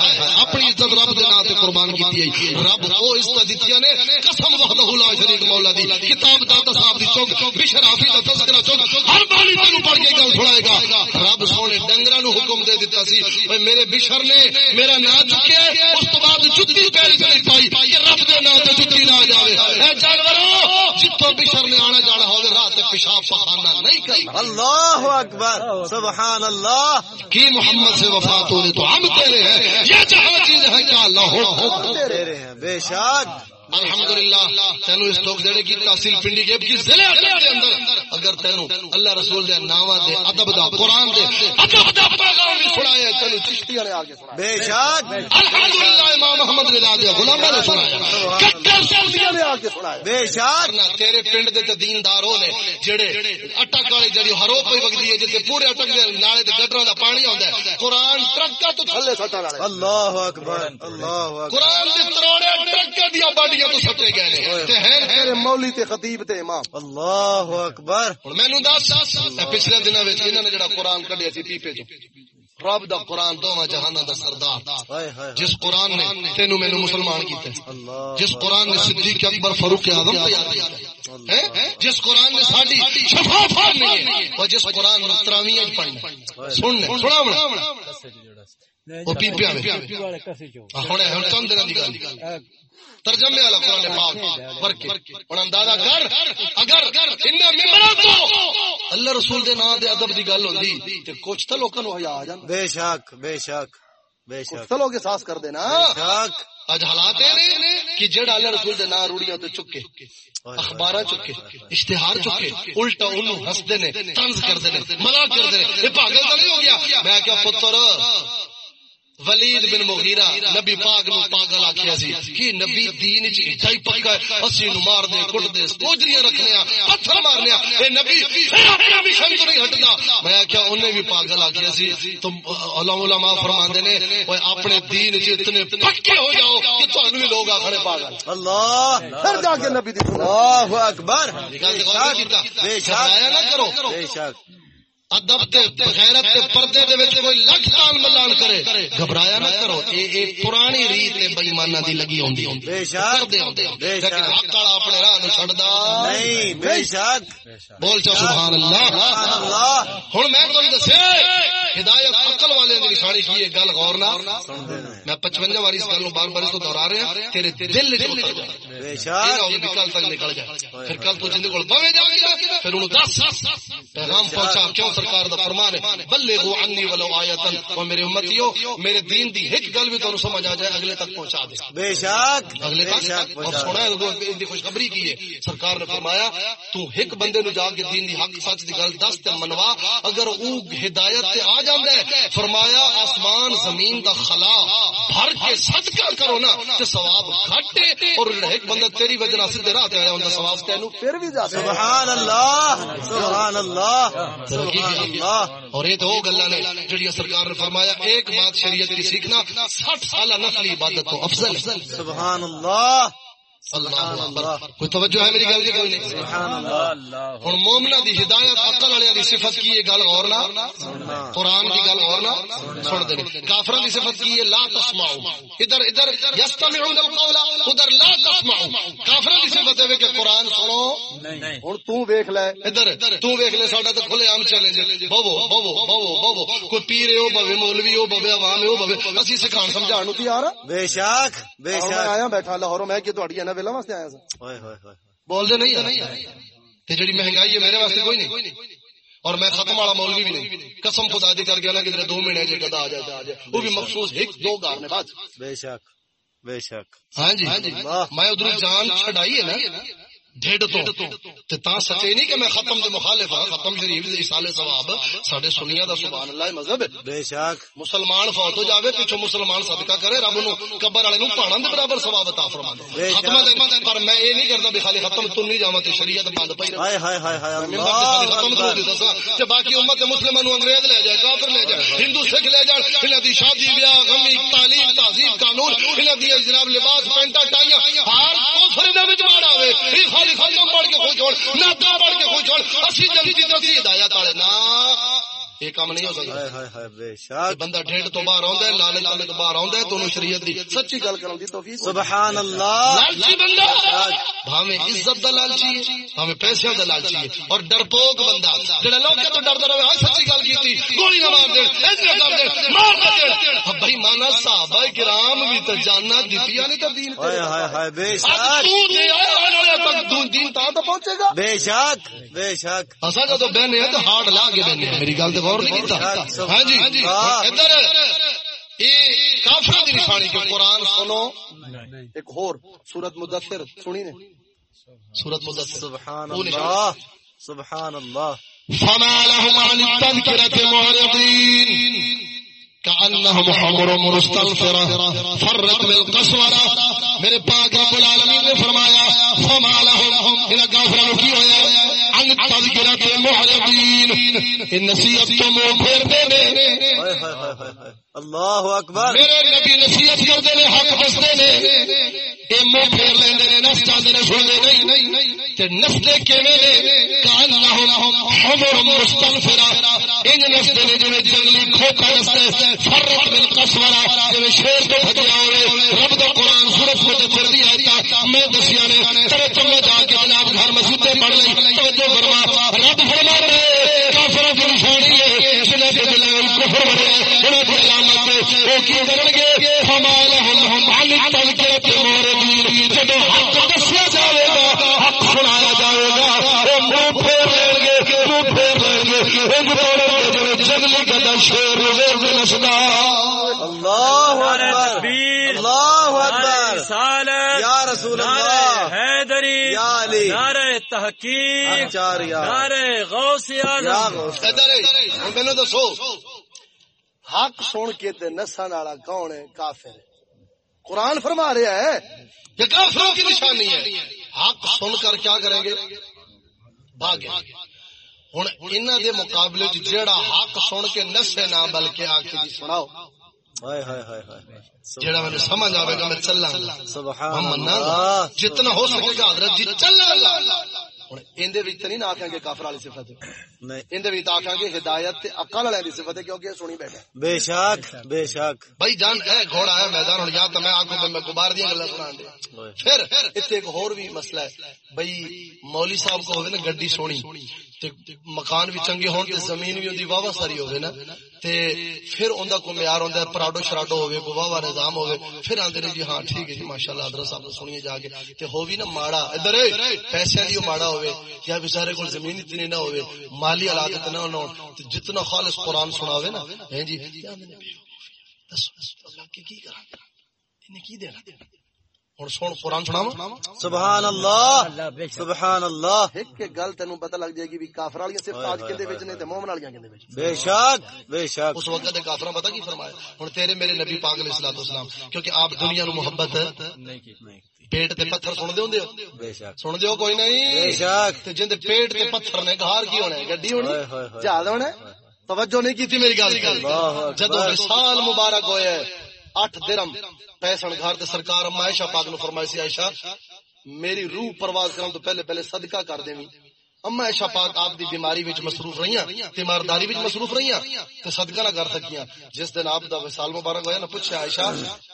اپنی عزت رب دے نام تے قربان کیتی ہے رب او عزت دتیاں نے قسم وحدہ لا شریک مولا دی۔ کتاب داتا صاحب دی چوک بشر حافظ دا تذکرہ چوک ہر بانی تینو پڑھ کے گل سنائے گا۔ رب سونے ڈنگراں نو حکم دے دیتا سی میرے بشر نے میرا نام چکیا اس تو بعد جُتی پیری نہیں پائی کہ رب دے نام تے جُتی نہ جاوے۔ اے جانورو جتوں بشر نے آنا جانا ہوے رات تے پیشاب پخانا نہیں کرنا۔ اللہ اکبر سبحان اللہ کی محمد سے وفات ہونے تو ہم تیرے ہیں۔ یہ جہاں چیز ہے کیا اللہ ہو؟ تیرے ہیں بے شک۔ الحمدللہ تینو اس ٹوک دینے کی تحصیل پنڈی گیب کی ضلع دے اندر اگر تینو اللہ رسول دے ناواں دے ادب دا قرآن دے ادب دا پیغام بھی سنایا تینو چشتی والے آگے سنایا بے شک۔ الحمدللہ امام محمد رضا دے غلام نے سنایا آگے سنایا بے شک۔ تیرے پنڈ دے تے دینداروں نے جڑے اٹک والی جڑی ہرو پئی وگدی ہے جتے پورے اٹک دے نالے تے گٹراں دا پانی آندا ہے۔ قرآن ٹرکا تو تھلے سٹا والے اللہ اکبر اللہ اکبر۔ قرآن دے تروڑے ٹرکے دیاں باڈیاں تو سٹے گئے نے۔ تے ہیں۔ تیرے مولی تے خطیب تے امام۔ اللہ اکبر۔ ہن مینوں دس۔ پچھلے دناں وچ انہاں نے جڑا قرآن کڈیا سی پیپے چوں رب دا قرآن دوواں جہاناں دا سردار۔ جس قرآن نے تینوں مینوں مسلمان اللہ جس قرآن نے صدیق اکبر فاروق اعظم جس قرآن نے ساڈی شفا ہے۔ اور جس قرآن نے تراویح پڑھنا۔ سننا سناونا۔ وہ پیپیا میں ہن ہن چند دنوں دی گل ترجمے والا قرآن پاک پڑھ کے ہن اندازہ کر اگر انہاں ممبراں تو اللہ رسول دے نام دے ادب دی گل ہوندی تے کچھ تے لوکاں نو حیا آ جاندا بے شک بے شک بے شک چلو کے ساس کر دینا شک اج حالات اے نے کہ جڑا اللہ رسول دے نام روڑیاں تے چکے اخبار چکے اشتہار چکے الٹا انہوں ہستے نے طنز کرتے نے مزاق کرتے نے یہ پاگل تو نہیں ہو گیا میں کیا پتر ولید بن مغیرہ نبی پاک نو پاگل آکھیا سی کہ نبی دین وچ ایڈا ہی پکا ہے اسی نو مار دے کٹ دے کوجریاں رکھنے آ پتھر مارنے آ اے نبی پھر اپنا مشن تو نہیں ہٹدا۔ میں کیا انہیں بھی پاگل آکھیا سی۔ تم علماء علماء فرماندے نے اوے اپنے دین وچ اتنے پکے ہو جاؤ کہ تانوں بھی لوگ آکھنے پاگل۔ اللہ پھر جا کے نبی دی اللہ اکبر۔ نہیں کیتا بے شک۔ گھبرایا نہ کرو۔ بے شک۔ ادب تے غیرت تے پردے دے وچ کوئی لکھ تال ملان کرے گھبرایا نہ کرو اے اے پرانی ریت نے بے ایماناں دی لگی ہوندی ہوندی بے شک کردے ہوندے بے لیکن شک۔ حق والا اپنے راہ نو چھڑدا نہیں بے شک۔ بول چا سبحان اللہ۔ سبحان اللہ۔ ہن میں تانوں دسے ہدایت عقل والے دی نشانی کی ہے گل غور نہ۔ میں 55 واری اس گل نو بار بار اس کو دہرا رہا ہوں تیرے دل وچ اتر جائے بے یہ شک نہ ہو کہ کل تک نکل جائے پھر کل تو جندے کول بوے جا پھر انہوں دس۔ پیغام پہنچا کیوں سرکار دا فرمان ہے بلغوا عنی ولو آیتن. او میرے امتیو میرے دین دی ایک گل بھی تانوں سمجھ آ جائے اگلے تک پہنچا دے۔ بے شک اگلے تک؟ اور سنا ہے دی خوشخبری کی ہے۔ سرکار نے فرمایا تو ایک بندے نو جا کے دین دی حق سچ دی گل دس تے منوا۔ اگر او ہدایت تے آ جاندا ہے فرمایا آسمان زمین دا خلا بھر کے صدقہ کرو نا تے ثواب گھٹ اور ایک بندہ تیری وجہ نال سیدھے راہ تے آیا ہوندا ثواب تینو۔ پھر بھی جا سبحان اللہ سبحان اللہ سبحان اللہ اور یہ تو وہ گلا نے جڑی سرکار نے فرمایا ایک بات شریعت کی سیکھنا سٹھ سالہ نسلی عبادت تو افضل سبحان اللہ۔ اللہ. کوئی توجہ ہے میری گل جی کوئی نہیں سبحان اللہ. ہن مومنا دی ہدایت عقل والے دی صفت کی گل غور نہ. قرآن کی گل غور نہ. سن دے کافروں دی صفت کی لا تسمعوا ادھر ادھر یستمعون القول ادھر لا تسمعوا کافروں دی صفت ہے کہ قرآن سنو. ہن تو ویکھ لے. ادھر تو ویکھ لے ساڈا تے کھلے عام چیلنج. بوو بوو بوو بوو کوئی پیر ہو بوے مولوی ہو بوے عوام ہو بوے اسی سکھان سمجھان تیار؟ بے شک بے میں شک. آیا بیٹھا لاہور میں کہ تہاڈی ویلا واسطے آیا سا بول دے نہیں تے جڑی مہنگائی ہے میرے واسطے کوئی نہیں۔ اور میں ختم والا مولوی بھی نہیں۔ قسم خدا دی کر گیا نا کہ دو مہینے جے گدا آ جائے آ جائے وہ بھی مخصوص ایک دو گار نے بات بے شک بے شک۔ ہاں جی۔ میں ادھر جان چھڑائی ہے نا۔ تو۔ تے تا سچے نہیں کہ میں ختم دے مخالف ہاں ختم شریف دے اسال ثواب ساڈے سنیاں دا سبحان اللہ مذہب ہے۔ بے شک۔ مسلمان فوت ہو جاوے پیچھے مسلمان صدقہ کرے رب نو قبر والے نو دے برابر ثواب عطا فرما دے ختم دے پر میں اے نہیں کردا بھی خالی ختم تو نہیں جاواں تے شریعت بند پئی ہائے ہائے ہائے ہائے اللہ ختم دی اکبر۔ دسا باقی امت نو انگریز لے جائے کافر لے جائے ہندو سکھ لے جائے انہاں دی شادی بیاہ غمی تعلیم تہذیب قانون انہاں دی جناب لباس پینٹا ٹائیاں ہر دے وچ اے خالی ختم پڑھ کے کوئی چھوڑ نہ پڑھ کے کوئی چھوڑ اسی جلدی جلدی ہدایت والے نا۔ یہ کام نہیں ہو سکتا۔ بے شک۔ بندہ ڈیڑھ تو باہر آਉਂدا ہے لالچ والے تو باہر آਉਂدا ہے تو انہوں شریعت دی سچی گل کرن دی توفیق ہو سبحان اللہ لالچی بندہ! بھاویں عزت دا لالچی ہے بھاویں پیسے دا لالچی ہے۔ اور ڈرپوک بندہ جڑا لوکاں تو ڈردا رہے ہاں سچی گل کیتی۔ گولی نہ مار دے کر دے مار دے۔ اب بھائی مانا صحابہ کرام بھی تے جاناں دتیاں نہیں تے دین تے۔ ہائے ہائے بے شک۔ تو دے والے تک دین- تا تو پہنچے گا۔ بے شک بے شک۔ اسا جدو بہنے تو ہارڈ لا کے بہنے میری گل تے غور نہیں کیتا۔ ہاں جی۔ ہاں۔ ادھر یہ کافر دی نشانی کہ قرآن سنو۔ ایک اور سورت مدثر سنی نے؟ سورت مدثر۔ سبحان اللہ۔ سبحان اللہ۔ فما لهم عن معرضين۔ كأنهم حمر مستنفرة فرت بالقسورة میرے پاک رب العالمین نے فرمایا، فما لهم ان کافروں کی ہویا ان التذكرة معرضين ان نصیحت تو منہ پھیر دے اللہ اکبر۔ میرے نبی نصیحت کرتے نے حق دستے نے اے منہ پھیر لیندے نے نس نے نہیں تے کیویں نے مستنفرا ان نے جویں جنگلی بالقسورا جویں شیر تو بھجیا رب دا قرآن سورت مدثر دی آیت میں نے تیرے جا کے جناب گھر مسجد پڑھ لے توجہ فرما، رب فرما رہے۔ وہ کی کرن گے؟ ہمارے ہم ہم علی تذکرت موردین جب حق دسیا جاوے گا حق سنایا جاوے گا وہ منہ پھیر لیں گے منہ پھیر لیں گے۔ انج توڑیں گے جو جنگلی گدا شیر زیر دے نسدا اللہ اکبر اللہ اکبر۔ رسالت یا رسول نعرہ اللہ حیدری یا علی۔ نعرہ تحقیق نعرہ غوث یا غوث ادھر ہن مینوں دسو۔ حق سن کے تے نسن والا کون ہے؟ کافر قرآن فرما رہا ہے یہ کافروں کی نشانی ہے۔ حق سن کر کیا کریں گے؟ بھاگے ہوں انہوں دے مقابلے جیڑا حق سن کے نسے نہ بلکہ آ کے جی سناؤ۔ جیڑا میں سمجھ آئے گا میں اللہ۔ جتنا ہو سکے گا حضرت جی چلا ہوں نہیں نہ گے کافر والی صفت وچ آکھاں گے ہدایت تے عقل والے دی صفت ہے کیونکہ یہ سنی بیٹھے بے شک بے شک بھائی جان اے گھوڑا ہے میدان ہوں یا تو میں آگوں میں گبار دیا گلا سنا دے پھر ایک اور بھی مسئلہ ہے بھائی مولی صاحب کو ہوگی نا گڈی سونی تے مکان بھی چنگے ہون تے زمین بھی اندی واوا ساری ہوگی نا، تے پھر اوندا کو معیار ہوندا ہے، پراڈو شراڈو ہوگی کو واوا نظام ہوگی پھر آندے نے جی ہاں ٹھیک ہے جی ماشاءاللہ حضرت صاحب نے سنیے جا کے، تے ہو بھی نا ماڑا، ادھر پیسے دی ماڑا ہوگی یا بیچارے کو زمین اتنی نہ ہوگی مالی حالات نہ ہون، تے جتنا خالص قرآن سناوے نا، ہیں جی اللہ کے کی کرا انہیں کی دینا؟ ہوں سن قرآن سناوا سبحان اللہ سبحان اللہ ایک گل پتہ لگ جائے گی بھی کافر والی صرف آج کندے وچ نے تے مومن وچ۔ بے شک بے شک. اس وقت دے کافراں پتہ کی فرمایا؟ ہن تیرے میرے نبی پاک علیہ الصلوۃ والسلام کیونکہ آپ دنیا نو محبت پیٹ تے پتھر سن دیو دیو بے شک. سن دیو کوئی بے نہیں شک. تے جند پیٹ تے پتھر نے گھار کی ہونا ہے گڈی ہونی؟ جہاز ہونا ہے؟ توجہ نہیں کی تھی میری گل۔ جدو وصال مبارک ہوئے اٹھ درم پیسن گھر تے سرکار اما عائشہ پاک نو فرمائی سی، عائشہ، میری روح پرواز کرن تو پہلے پہلے صدقہ کر دیویں اما عائشہ پاک آپ دی بیماری وچ مصروف رہیاں تیمارداری وچ مصروف رہیاں تے صدقہ نہ کر سکیاں۔ جس دن آپ دا وصال مبارک ہویا نا پوچھا عائشہ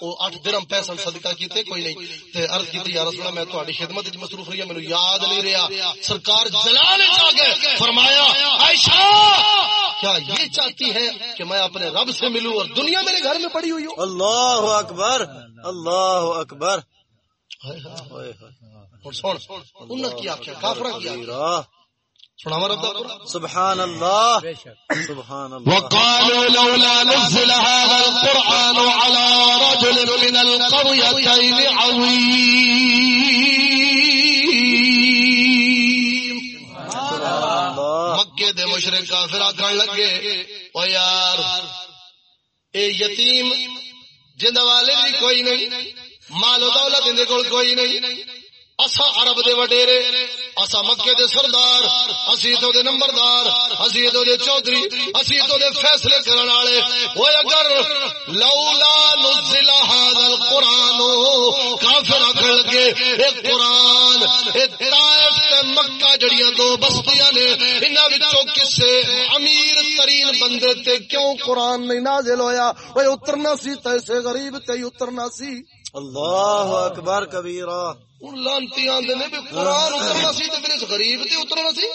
او اٹھ درم پیسن صدقہ کیتے؟ کوئی نہیں۔ تے عرض کیتی یا رسول اللہ میں تہاڈی خدمت وچ مصروف رہیا مینوں یاد نہیں رہیا۔ سرکار جلال وچ آ گئے۔ فرمایا عائشہ! کیا یہ چاہتی ہے کہ میں اپنے رب سے ملوں اور دنیا میرے گھر میں پڑی ہوئی ہو اللہ اکبر اللہ اکبر۔ ہائے ہائے۔ اور سن انہاں کی آخیا کافرہ کی کبیرہ۔ سناوا رب دا قرآن؟ سبحان اللہ سبحان اللہ وقالوا لولا نزل هذا القرآن على رجل من القريتين عظيم. اللہ مکے دے مشرق کافر آکھن لگے او یار اے یتیم جند والے بھی کوئی نہیں مال و دولت اندے کول کوئی نہیں اسا عرب دے وڈیرے اسا مکے دے سردار، اسی تو دے نمبردار، اسی تو دے چودھری، اسی تو دے فیصلے کرن والے۔ او اگر لولا نزل هذا القران کافر آکھن لگے، اے قران اے طائف تے مکہ جڑیاں دو بستیاں نے، انہاں وچوں کسے امیر ترین بندے تے کیوں قرآن نہیں نازل ہویا؟ وہ اترنا سی، تیسے غریب تے اترنا سی۔ اللہ اکبر کبیرہ۔ ہوں لانتی آدھے نے بھی قرآن اترنا سی پھر غریب تے اترنا سی۔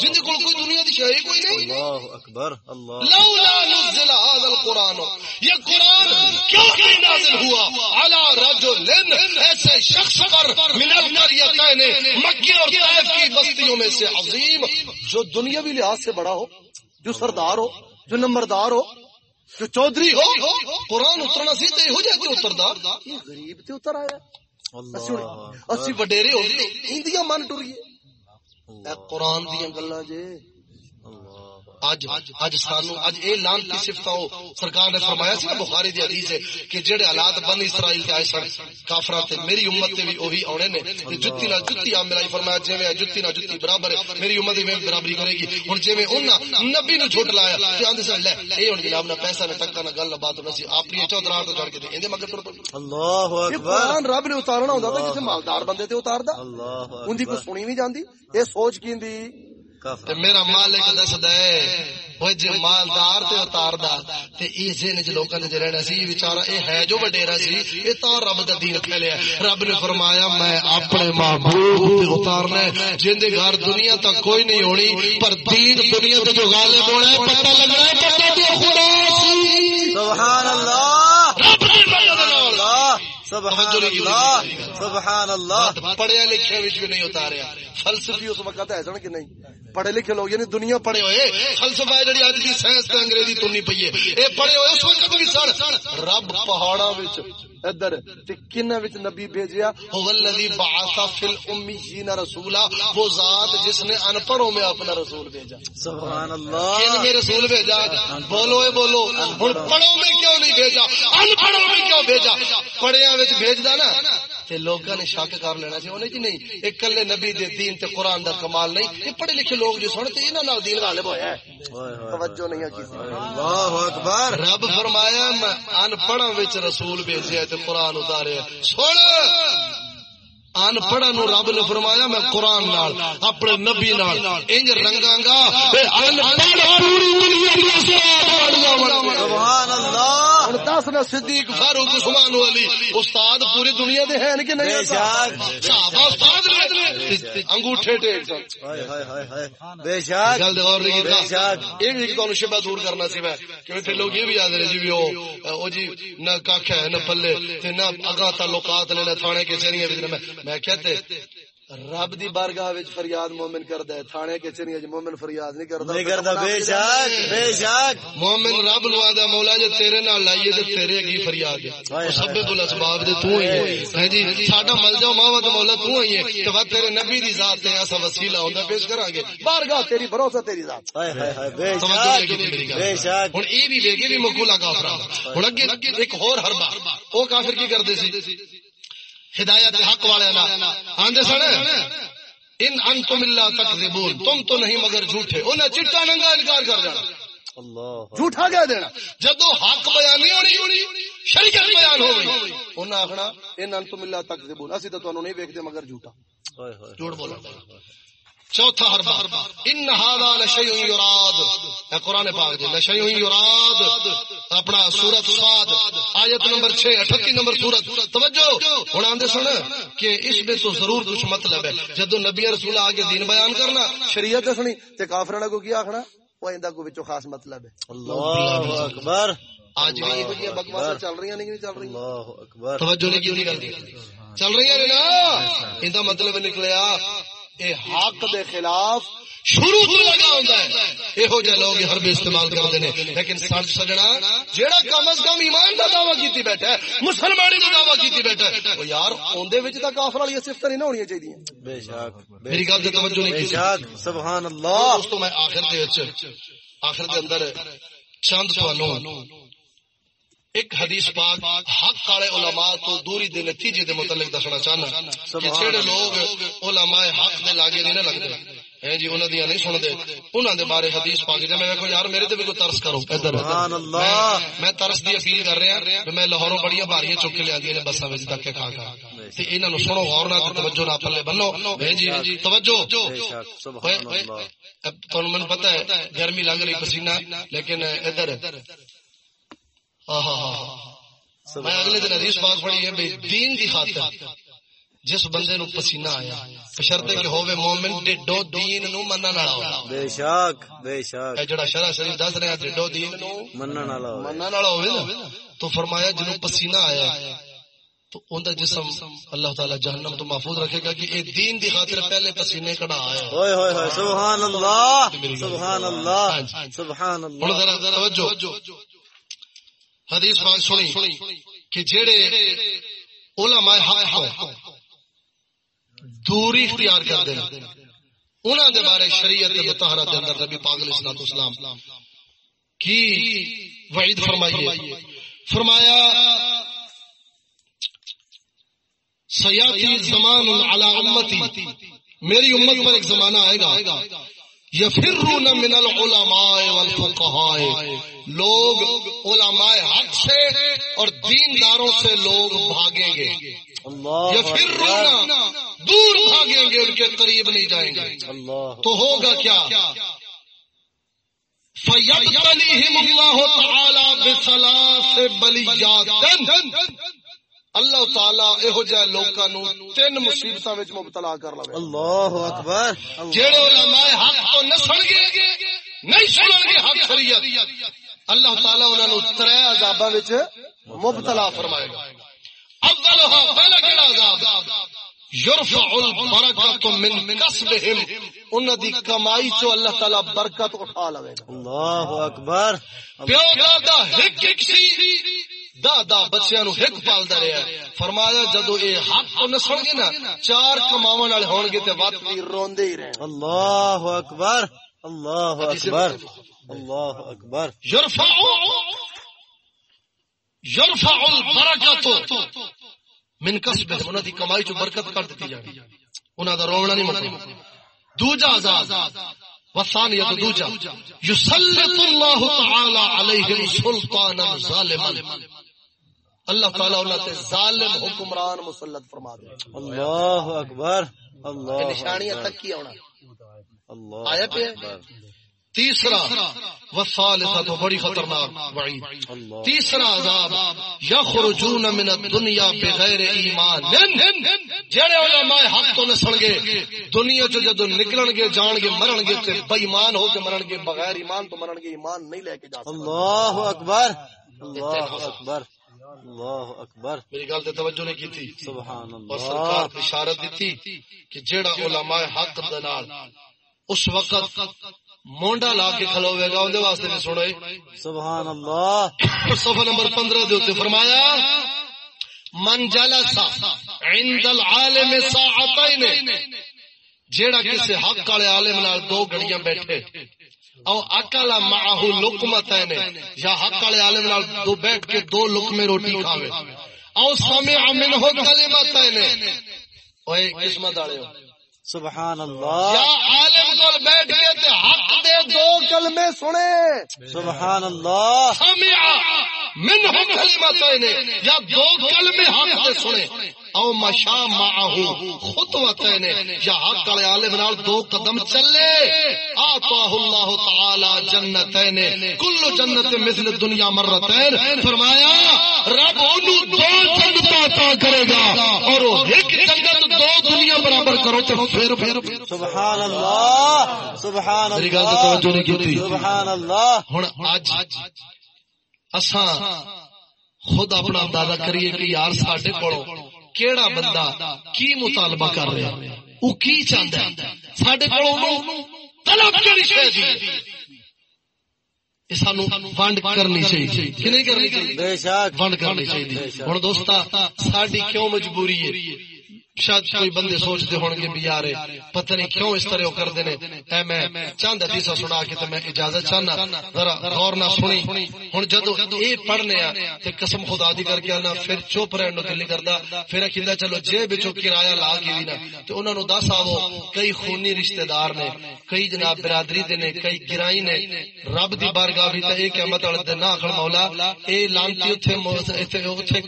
جن کول کوئی دنیا دی شے کوئی نہیں۔ اللہ اکبر اللہ لولا نزل هذا القرآن۔ یہ قرآن کیوں نہیں نازل ہوا؟ على رجل ایسے شخص پر من القريتين مکہ اور طائف کی بستیوں میں سے عظیم جو دنیاوی لحاظ سے بڑا ہو جو سردار ہو جو نمبردار ہو جو چودھری ہو قرآن اترنا سی تے ہو جائے اتردا یہ غریب تے اتر آیا۔ اسی وڈیرے اندیاں من ٹریے اے قرآن دیاں گلاں جے اج اج سانو اج اے لانتی صفت سرکار نے فرمایا سی نا بخاری دی حدیث ہے کہ جڑے حالات بن اسرائیل تے آئے سن کافراں تے میری امت تے بھی وہی اونے نے۔ تے جُتی نال جُتی آ میرا فرمایا جویں جُتی نال جُتی برابر ہے میری امت بھی برابری کرے گی۔ ہن جویں انہاں نبی نو جھوٹ لایا تے آندے سن لے اے ہن جناب نہ پیسہ نہ ٹکا نہ گل نہ بات نہ سی اپنی چودرار تو چڑھ کے تے ایندے مگر تر اللہ اکبر۔ قرآن رب نے اتارنا ہوندا تے کسے مالدار بندے تے اتاردا؟ اللہ اون دی کوئی اکبر سنی نہیں جاندی؟ اے سوچ کیندی؟ تے میرا مالک دسدا ہے وہ جے مالدار تے اتاردا تے اے ذہن وچ لوکاں دے رہنا سی بیچارہ اے ہے جو وڈیرا سی اے تا رب دا دین پھیلیا رب نے فرمایا میں اپنے محبوب تے اتارنا ہے جن دے گھر دنیا تک کوئی نہیں ہونی پر دین دنیا تے جو غالب ہونا ہے پتہ لگنا ہے تے خدا سی۔ سبحان اللہ۔ رب سبحان اللہ پڑھیا وچ بھی نہیں اتاریا فلسفی اس وقت ہے سن کہ نہیں. پڑھے لکھے لوگ یعنی دنیا پڑھے ہوئے. فلسفہ جڑی اج دی سائنس تے انگریزی تنی پئی ہے. اے پڑھے ہوئے اس وقت بھی سن. رب پہاڑاں وچ ادھر تے کنہ وچ نبی بھیجیا؟ هو الذي بعث في الاميين رسولا وہ ذات جس نے ان پڑھوں میں اپنا رسول بھیجا۔ سبحان کن اللہ میں رسول بھیجا؟ بولو اے بولو ہن پڑھوں میں کیوں نہیں بھیجا؟ ان پڑھوں میں کیوں بھیجا؟ پڑھیاں وچ بھیجدا نا۔ تے نے شک کر لینا سی۔ اونے جی نہیں اے کلے نبی دے دین تے قران دا کمال نہیں۔ اے پڑھے لکھے لوگ جو سن تے انہاں نال دین غالب ہویا ہے۔ توجہ نہیں کسی اللہ اکبر۔ رب فرمایا میں ان پڑھاں وچ رسول بھیجیا تے قرآن اتاریا سن! ان پڑھا نو رب نے فرمایا میں قرآن نال اپنے نبی نال انج رنگاں گا۔ اے ان پڑھ پوری دنیا دی جاوڑ سبحان اللہ۔ ہن دس نہ صدیق فاروق عثمان علی استاد پوری دنیا دے ہیں کہ بے نہیں شک۔ صحابہ استاد نے انگوٹھے ٹیک ہائے ہائے ہائے ہائے۔ بے شک۔ گل دے غور نہیں بے کیتا شک۔ یہ بھی تمہیں شبہ دور کرنا سی میں کہ تھے لوگ یہ بھی یاد رہے جی بھی وہ او جی نہ کاکھ ہے نہ پلے تے نہ اگا تعلقات نے نہ تھانے کے چریاں وچ میں میں کہتے رب دی بارگاہ وچ فریاد مومن کردا ہے تھانے کے چریاں وچ مومن فریاد نہیں کردا نہیں کرتا بے شک بے شک۔ مومن رب نو آدا مولا جے تیرے نال لائیے تے تیرے اگی فریاد ہے۔ سبب الاسباب دے تو ہی ہے۔ ہیں جی ساڈا مل جاؤ ماوا تے مولا تو ہی ہے۔ تے وا تیرے نبی دی ذات تے ایسا وسیلہ ہوندا پیش کران گے بارگاہ تیری بھروسہ تیری ذات۔ ہائے ہائے ہائے بے شک۔ بے ہن ای بھی ویگے بھی مقبولا کافر ہن اگے ایک ہور حربا او کافر کی کردے سی؟ ہدایت حق والے نا۔ آندے سن؟ ان انتم الا تکذبون۔ تم تو نہیں مگر جھوٹے۔ انہاں چٹا ننگا انکار کر جانا اللہ جھوٹا کہہ دینا۔ جدو حق بیان نہیں ہونی شریعت بیان ہو گئی۔ انہاں ان انتم اللہ اسی تانوں نہیں ویکھدے مگر جھوٹا۔ جھوٹ بولا چوتھا حربا ان اے قران پاک دے۔ يراد اپنا سورۃ صاد ایت نمبر 6 38 نمبر سورۃ توجہ ہن آندے سن کہ اس میں تو ضرور کچھ مطلب ہے جدو نبی رسول آگے دین بیان کرنا شریعت سنی تے کافراں نے کو کیا آخنا وہ کو خاص مطلب ہے اللہ اکبر آج بھی یہ چل رہی ہیں نہیں چل رہی اللہ اکبر توجہ نہیں کی گل چل رہی ہے نا مطلب نکلیا اے حق دے خلاف شروع تو لگا ہوتا ہے۔ یہو جہ لوگ حربے استعمال کرتے ہیں لیکن سچ سجنا جیڑا کم از کم ایمان کا دعوی کیتی بیٹھا ہے مسلمانی کا دعوی کیتی بیٹھا ہے وہ یار اندے وچ تا کافر والی صفت نہیں نہ ہونی چاہیے بے شک میری گل تے توجہ نہیں بے شک سبحان اللہ۔ دوستو میں آخر دے وچ آخر دے اندر چند تھانوں ایک حدیث پاک حق والے علماء تو دوری دے نتیجے دے متعلق دسنا چاہنا کہ جڑے لوگ علماء حق دے لاگے نہیں نہ لگدے ہیں جی انہاں دیاں نہیں سن دے انہاں دے بارے حدیث پاک جے میں کہو یار میرے تے بھی کوئی ترس کرو۔ ادھر۔ سبحان اللہ۔ میں- ترس دی اپیل کر رہا کہ میں لاہوروں بڑیاں باریاں چک کے لیاندیاں نے بساں وچ دھکے کھا کھا۔ تے انہاں نو سنو غور نال توجہ نال پلے بنو۔ ہیں جی توجہ۔ سبحان اللہ۔ مینوں پتہ ہے گرمی لگ رہی پسینہ لیکن ادھر۔ ہاں ہاں ہاں میں اگلے دن حدیث پاک پڑھی ہے دین دی خاطر۔ جس بندے نو پسینہ آیا بشرطے کہ ہوے مومن ڈڈو دین نو منن والا ہوے بے شک بے شک۔ اے جڑا شرع شریف دس رہا ڈڈو دین نو منن والا ہوئے منن والا ہوے نا؟ تو فرمایا جنو پسینہ آیا تو اوندا جسم اللہ تعالی جہنم تو محفوظ رکھے گا کہ اے دین دی خاطر پہلے پسینے کڑا آیا ہوئے ہوئے ہوئے۔ سبحان اللہ سبحان اللہ۔ سبحان ہن اللہ ذرا توجہ۔ حدیث پاک سنی کہ جڑے علماء حق دوری اختیار کر دیں انہاں دے بارے شریعت مطہرہ دے اندر نبی پاک علیہ الصلوۃ والسلام کی وعید فرمائیے۔ فرمایا، سیاتی زمان علی امتی، میری امت پر ایک زمانہ آئے گا۔ یفرون من العلماء والفقہاء۔ لوگ علماء حق سے اور دینداروں سے لوگ بھاگیں گے۔ اللہ یفرون دور بھاگیں گے ان کے قریب نہیں جائیں گے۔ تو ہوگا کیا؟ فَيَبْتَلِهِمُ اللَّهُ تَعَالَى بَلِيَّاتٍ۔ اللہ تعالی یہو جہ تین مصیبتاں وچ مبتلا کر لوے۔ اللہ اکبر۔ علماء حق تو نہ سن گے نہیں سنن گے حق شریعت۔ اللہ تعالی انہاں نو ترے عذاباں مبتلا فرمائے گا۔ اولها پہلا کیڑا عذاب یرفع البرکۃ من کسبہم انہاں دی کمائی چو اللہ تعالی برکت اٹھا لوے گا. اللہ اکبر. پیو دادا ہک ہک سی. دادا بچیاں نو ہک پالدا رہیا. فرمایا جدو اے حق تو نہ سن گے نا چار کماون والے ہون گے تے وقت وقت روندے ہی رہے. اللہ اکبر. اللہ اکبر. اللہ اکبر. یرفع یرفع البرکۃ من کسبہم انہاں دی کمائی چ برکت کر دتی جانی۔ انہاں دا رونا نہیں مکنا۔ دوجا عذاب وثانیہ دوجا۔ یسلط اللہ تعالی علیہم سلطانا ظالما۔ اللہ تعالی انہاں تے ظالم حکم حکمران مسلط فرما دے۔ اللہ اکبر اللہ نشانیاں تک کی آنا اللہ آیا پہ تیسرا وثالثہ تو بڑی خطرناک اللہ. تیسرا عذاب یخرجون من الدنیا بغیر ایمان. جڑے علماء حق تو نسل گے دنیا چ جدو نکلن گے جان گے مرن گے تے بے ایمان ہو کے مرن گے بغیر ایمان تو مرن گے ایمان نہیں لے کے جا سکتے اللہ اکبر اللہ اکبر اللہ اکبر۔ میری گل تے توجہ نہیں کی تھی سبحان اور سرکار اللہ بشارت دیتی کہ جیڑا علماء حق دے نال اس وقت مونڈا لا کے کھلوے گا اندے واسطے بھی سنو سبحان اللہ۔ صفحہ نمبر 15 دے فرمایا من جلس عند العالم ساعتين جیڑا کسی حق والے عالم نال دو گھڑیاں بیٹھے او اکل معه لقمتين یا حق والے عالم نال دو بیٹھ کے دو لقمے روٹی کھاوے۔ او سمع منه کلمتين اوے قسمت والے سبحان یا اللہ عالم کول بیٹھ کے تے دو کلمے سنے۔ سبحان اللہ۔ سمع منه کلمتين یا دو کلمے حق دے سنے۔ او مشا معه خطوتين یا حق والے عالم نال دو قدم چلے. آتاہ اللہ تعالی جنتین کل جنت مثل دنیا مرتين فرمایا رب اونوں دو جنت عطا کرے گا اور وہ ایک جنت دو دنیا برابر کرو تے پھر پھر سبحان اللہ سبحان میری گل توجہ نہیں اللہ کیتی۔ سبحان اللہ ہن اج اساں خود اپنا اندازہ کریے کہ یار ساڈے کولوں کیڑا بندہ کی مطالبہ کر رہا ہے؟ او کی چاہندا ہے؟ شے دی یہ سانو ونڈ کرنی چاہیے۔ کہ نہیں کرنی چاہیے؟ ونڈ کرنی چاہیے۔ ہوں ساری کیوں مجبوری ہے؟ شاید کوئی بندے سوچتے ہون گے بھی یار پتہ نہیں کیوں اس طرح کرتے نے اے میں چاند حدیث سنا کے تے میں اجازت چاہنا، ذرا غور نہ سنی۔ ہن جدو اے پڑھنے آ، تے قسم خدا دی کر کے آنا، پھر چپ رہن نو دل نہیں کردا۔ پھر کہندا، چلو جے وچوں کرایہ لا کے بھی نا۔ تے انہاں نو دس آو کئی خونی رشتہ دار نے، کئی جناب برادری دے نے، کئی گرائی نے۔ رب دی بارگاہ بھی تے اے قیامت والے دن نہ آکھن مولا، اے لانتی اوتھے اوتھے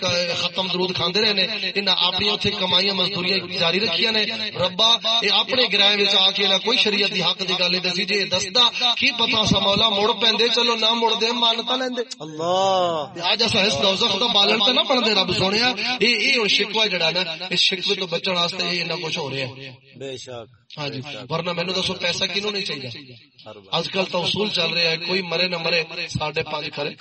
ختم درود کھاندے رہے نے انہاں اپنی اوتھے کمائیاں مزدوریاں جاری رکھیاں نے ربا اے اپنے گرائے وچ آ کے نہ کوئی شریعت دی حق دی گل دسی جے دسدا کی پتہ سا مولا مڑ پیندے چلو نہ مڑ دے مان تا لیندے اللہ آج ایسا اس دوزخ دا بالن تے نہ بندے رب سونیا اے اے ہن شکوا جڑا نا اس شکوے تو بچن واسطے اے نہ کچھ ہو رہا ہے بے شک ہاں جی ورنہ مینوں دسو پیسہ کینوں نہیں چاہیے بات اج کل تو اصول چل رہا ہے کوئی مرے نہ مرے ساڈے پانچ کھڑے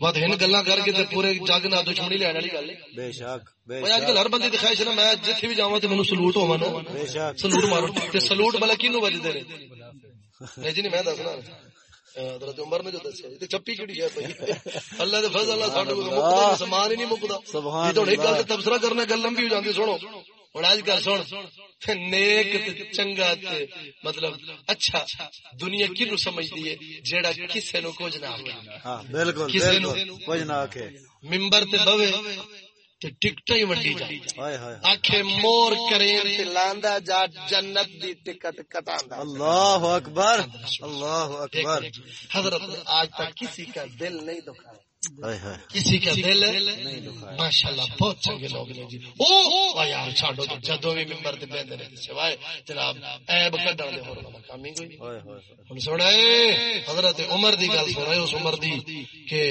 ود ہن گلاں کر کے تے پورے جگ نہ دشمنی لین والی گل ہے۔ بے شک بے اوے اج کل ہر بندے چ نا میں جتھے بھی جاواں تے مینوں سلوٹ ہوواں نا بے شک۔ سلوٹ مارو۔ تے سلوٹ بلا کینو وجدے نے نہیں جی نہیں میں دسنا۔ حضرت عمر نے جو دسیا تے چپی کیڑی ہے بھائی؟ اللہ دے فضل اللہ ساڈے کو مکدا نہیں، سامان ہی نہیں مکدا سبحان ایک گل۔ تے تبصرہ کرنا گل لمبی ہو جاندی سنو۔ ہن اج گل سن نیک تے چنگا تے مطلب اچھا دنیا کینو سمجھدی ہے جیڑا کسے نو کچھ نہ ہاں بالکل کسے نو- بالکل کچھ نہ آکھے۔ ممبر تے بوے تے ٹکٹاں ہی جائے۔ آکھے مور کریں تے لاندا جا جنت دی ٹکٹ کٹاندا۔ اللہ اکبر اللہ اکبر۔ حضرت آج تک کسی کا دل نہیں دکھایا۔ کسی کا دل ماشاء اللہ بہت چنگے لوگ نے جی۔ او یار چھاڑو تو جدو بھی ممبر تے بیندے نے سوائے جناب عیب کڈن دے ہور کوئی ہن حضرت عمر دی گل اس عمر دی کہ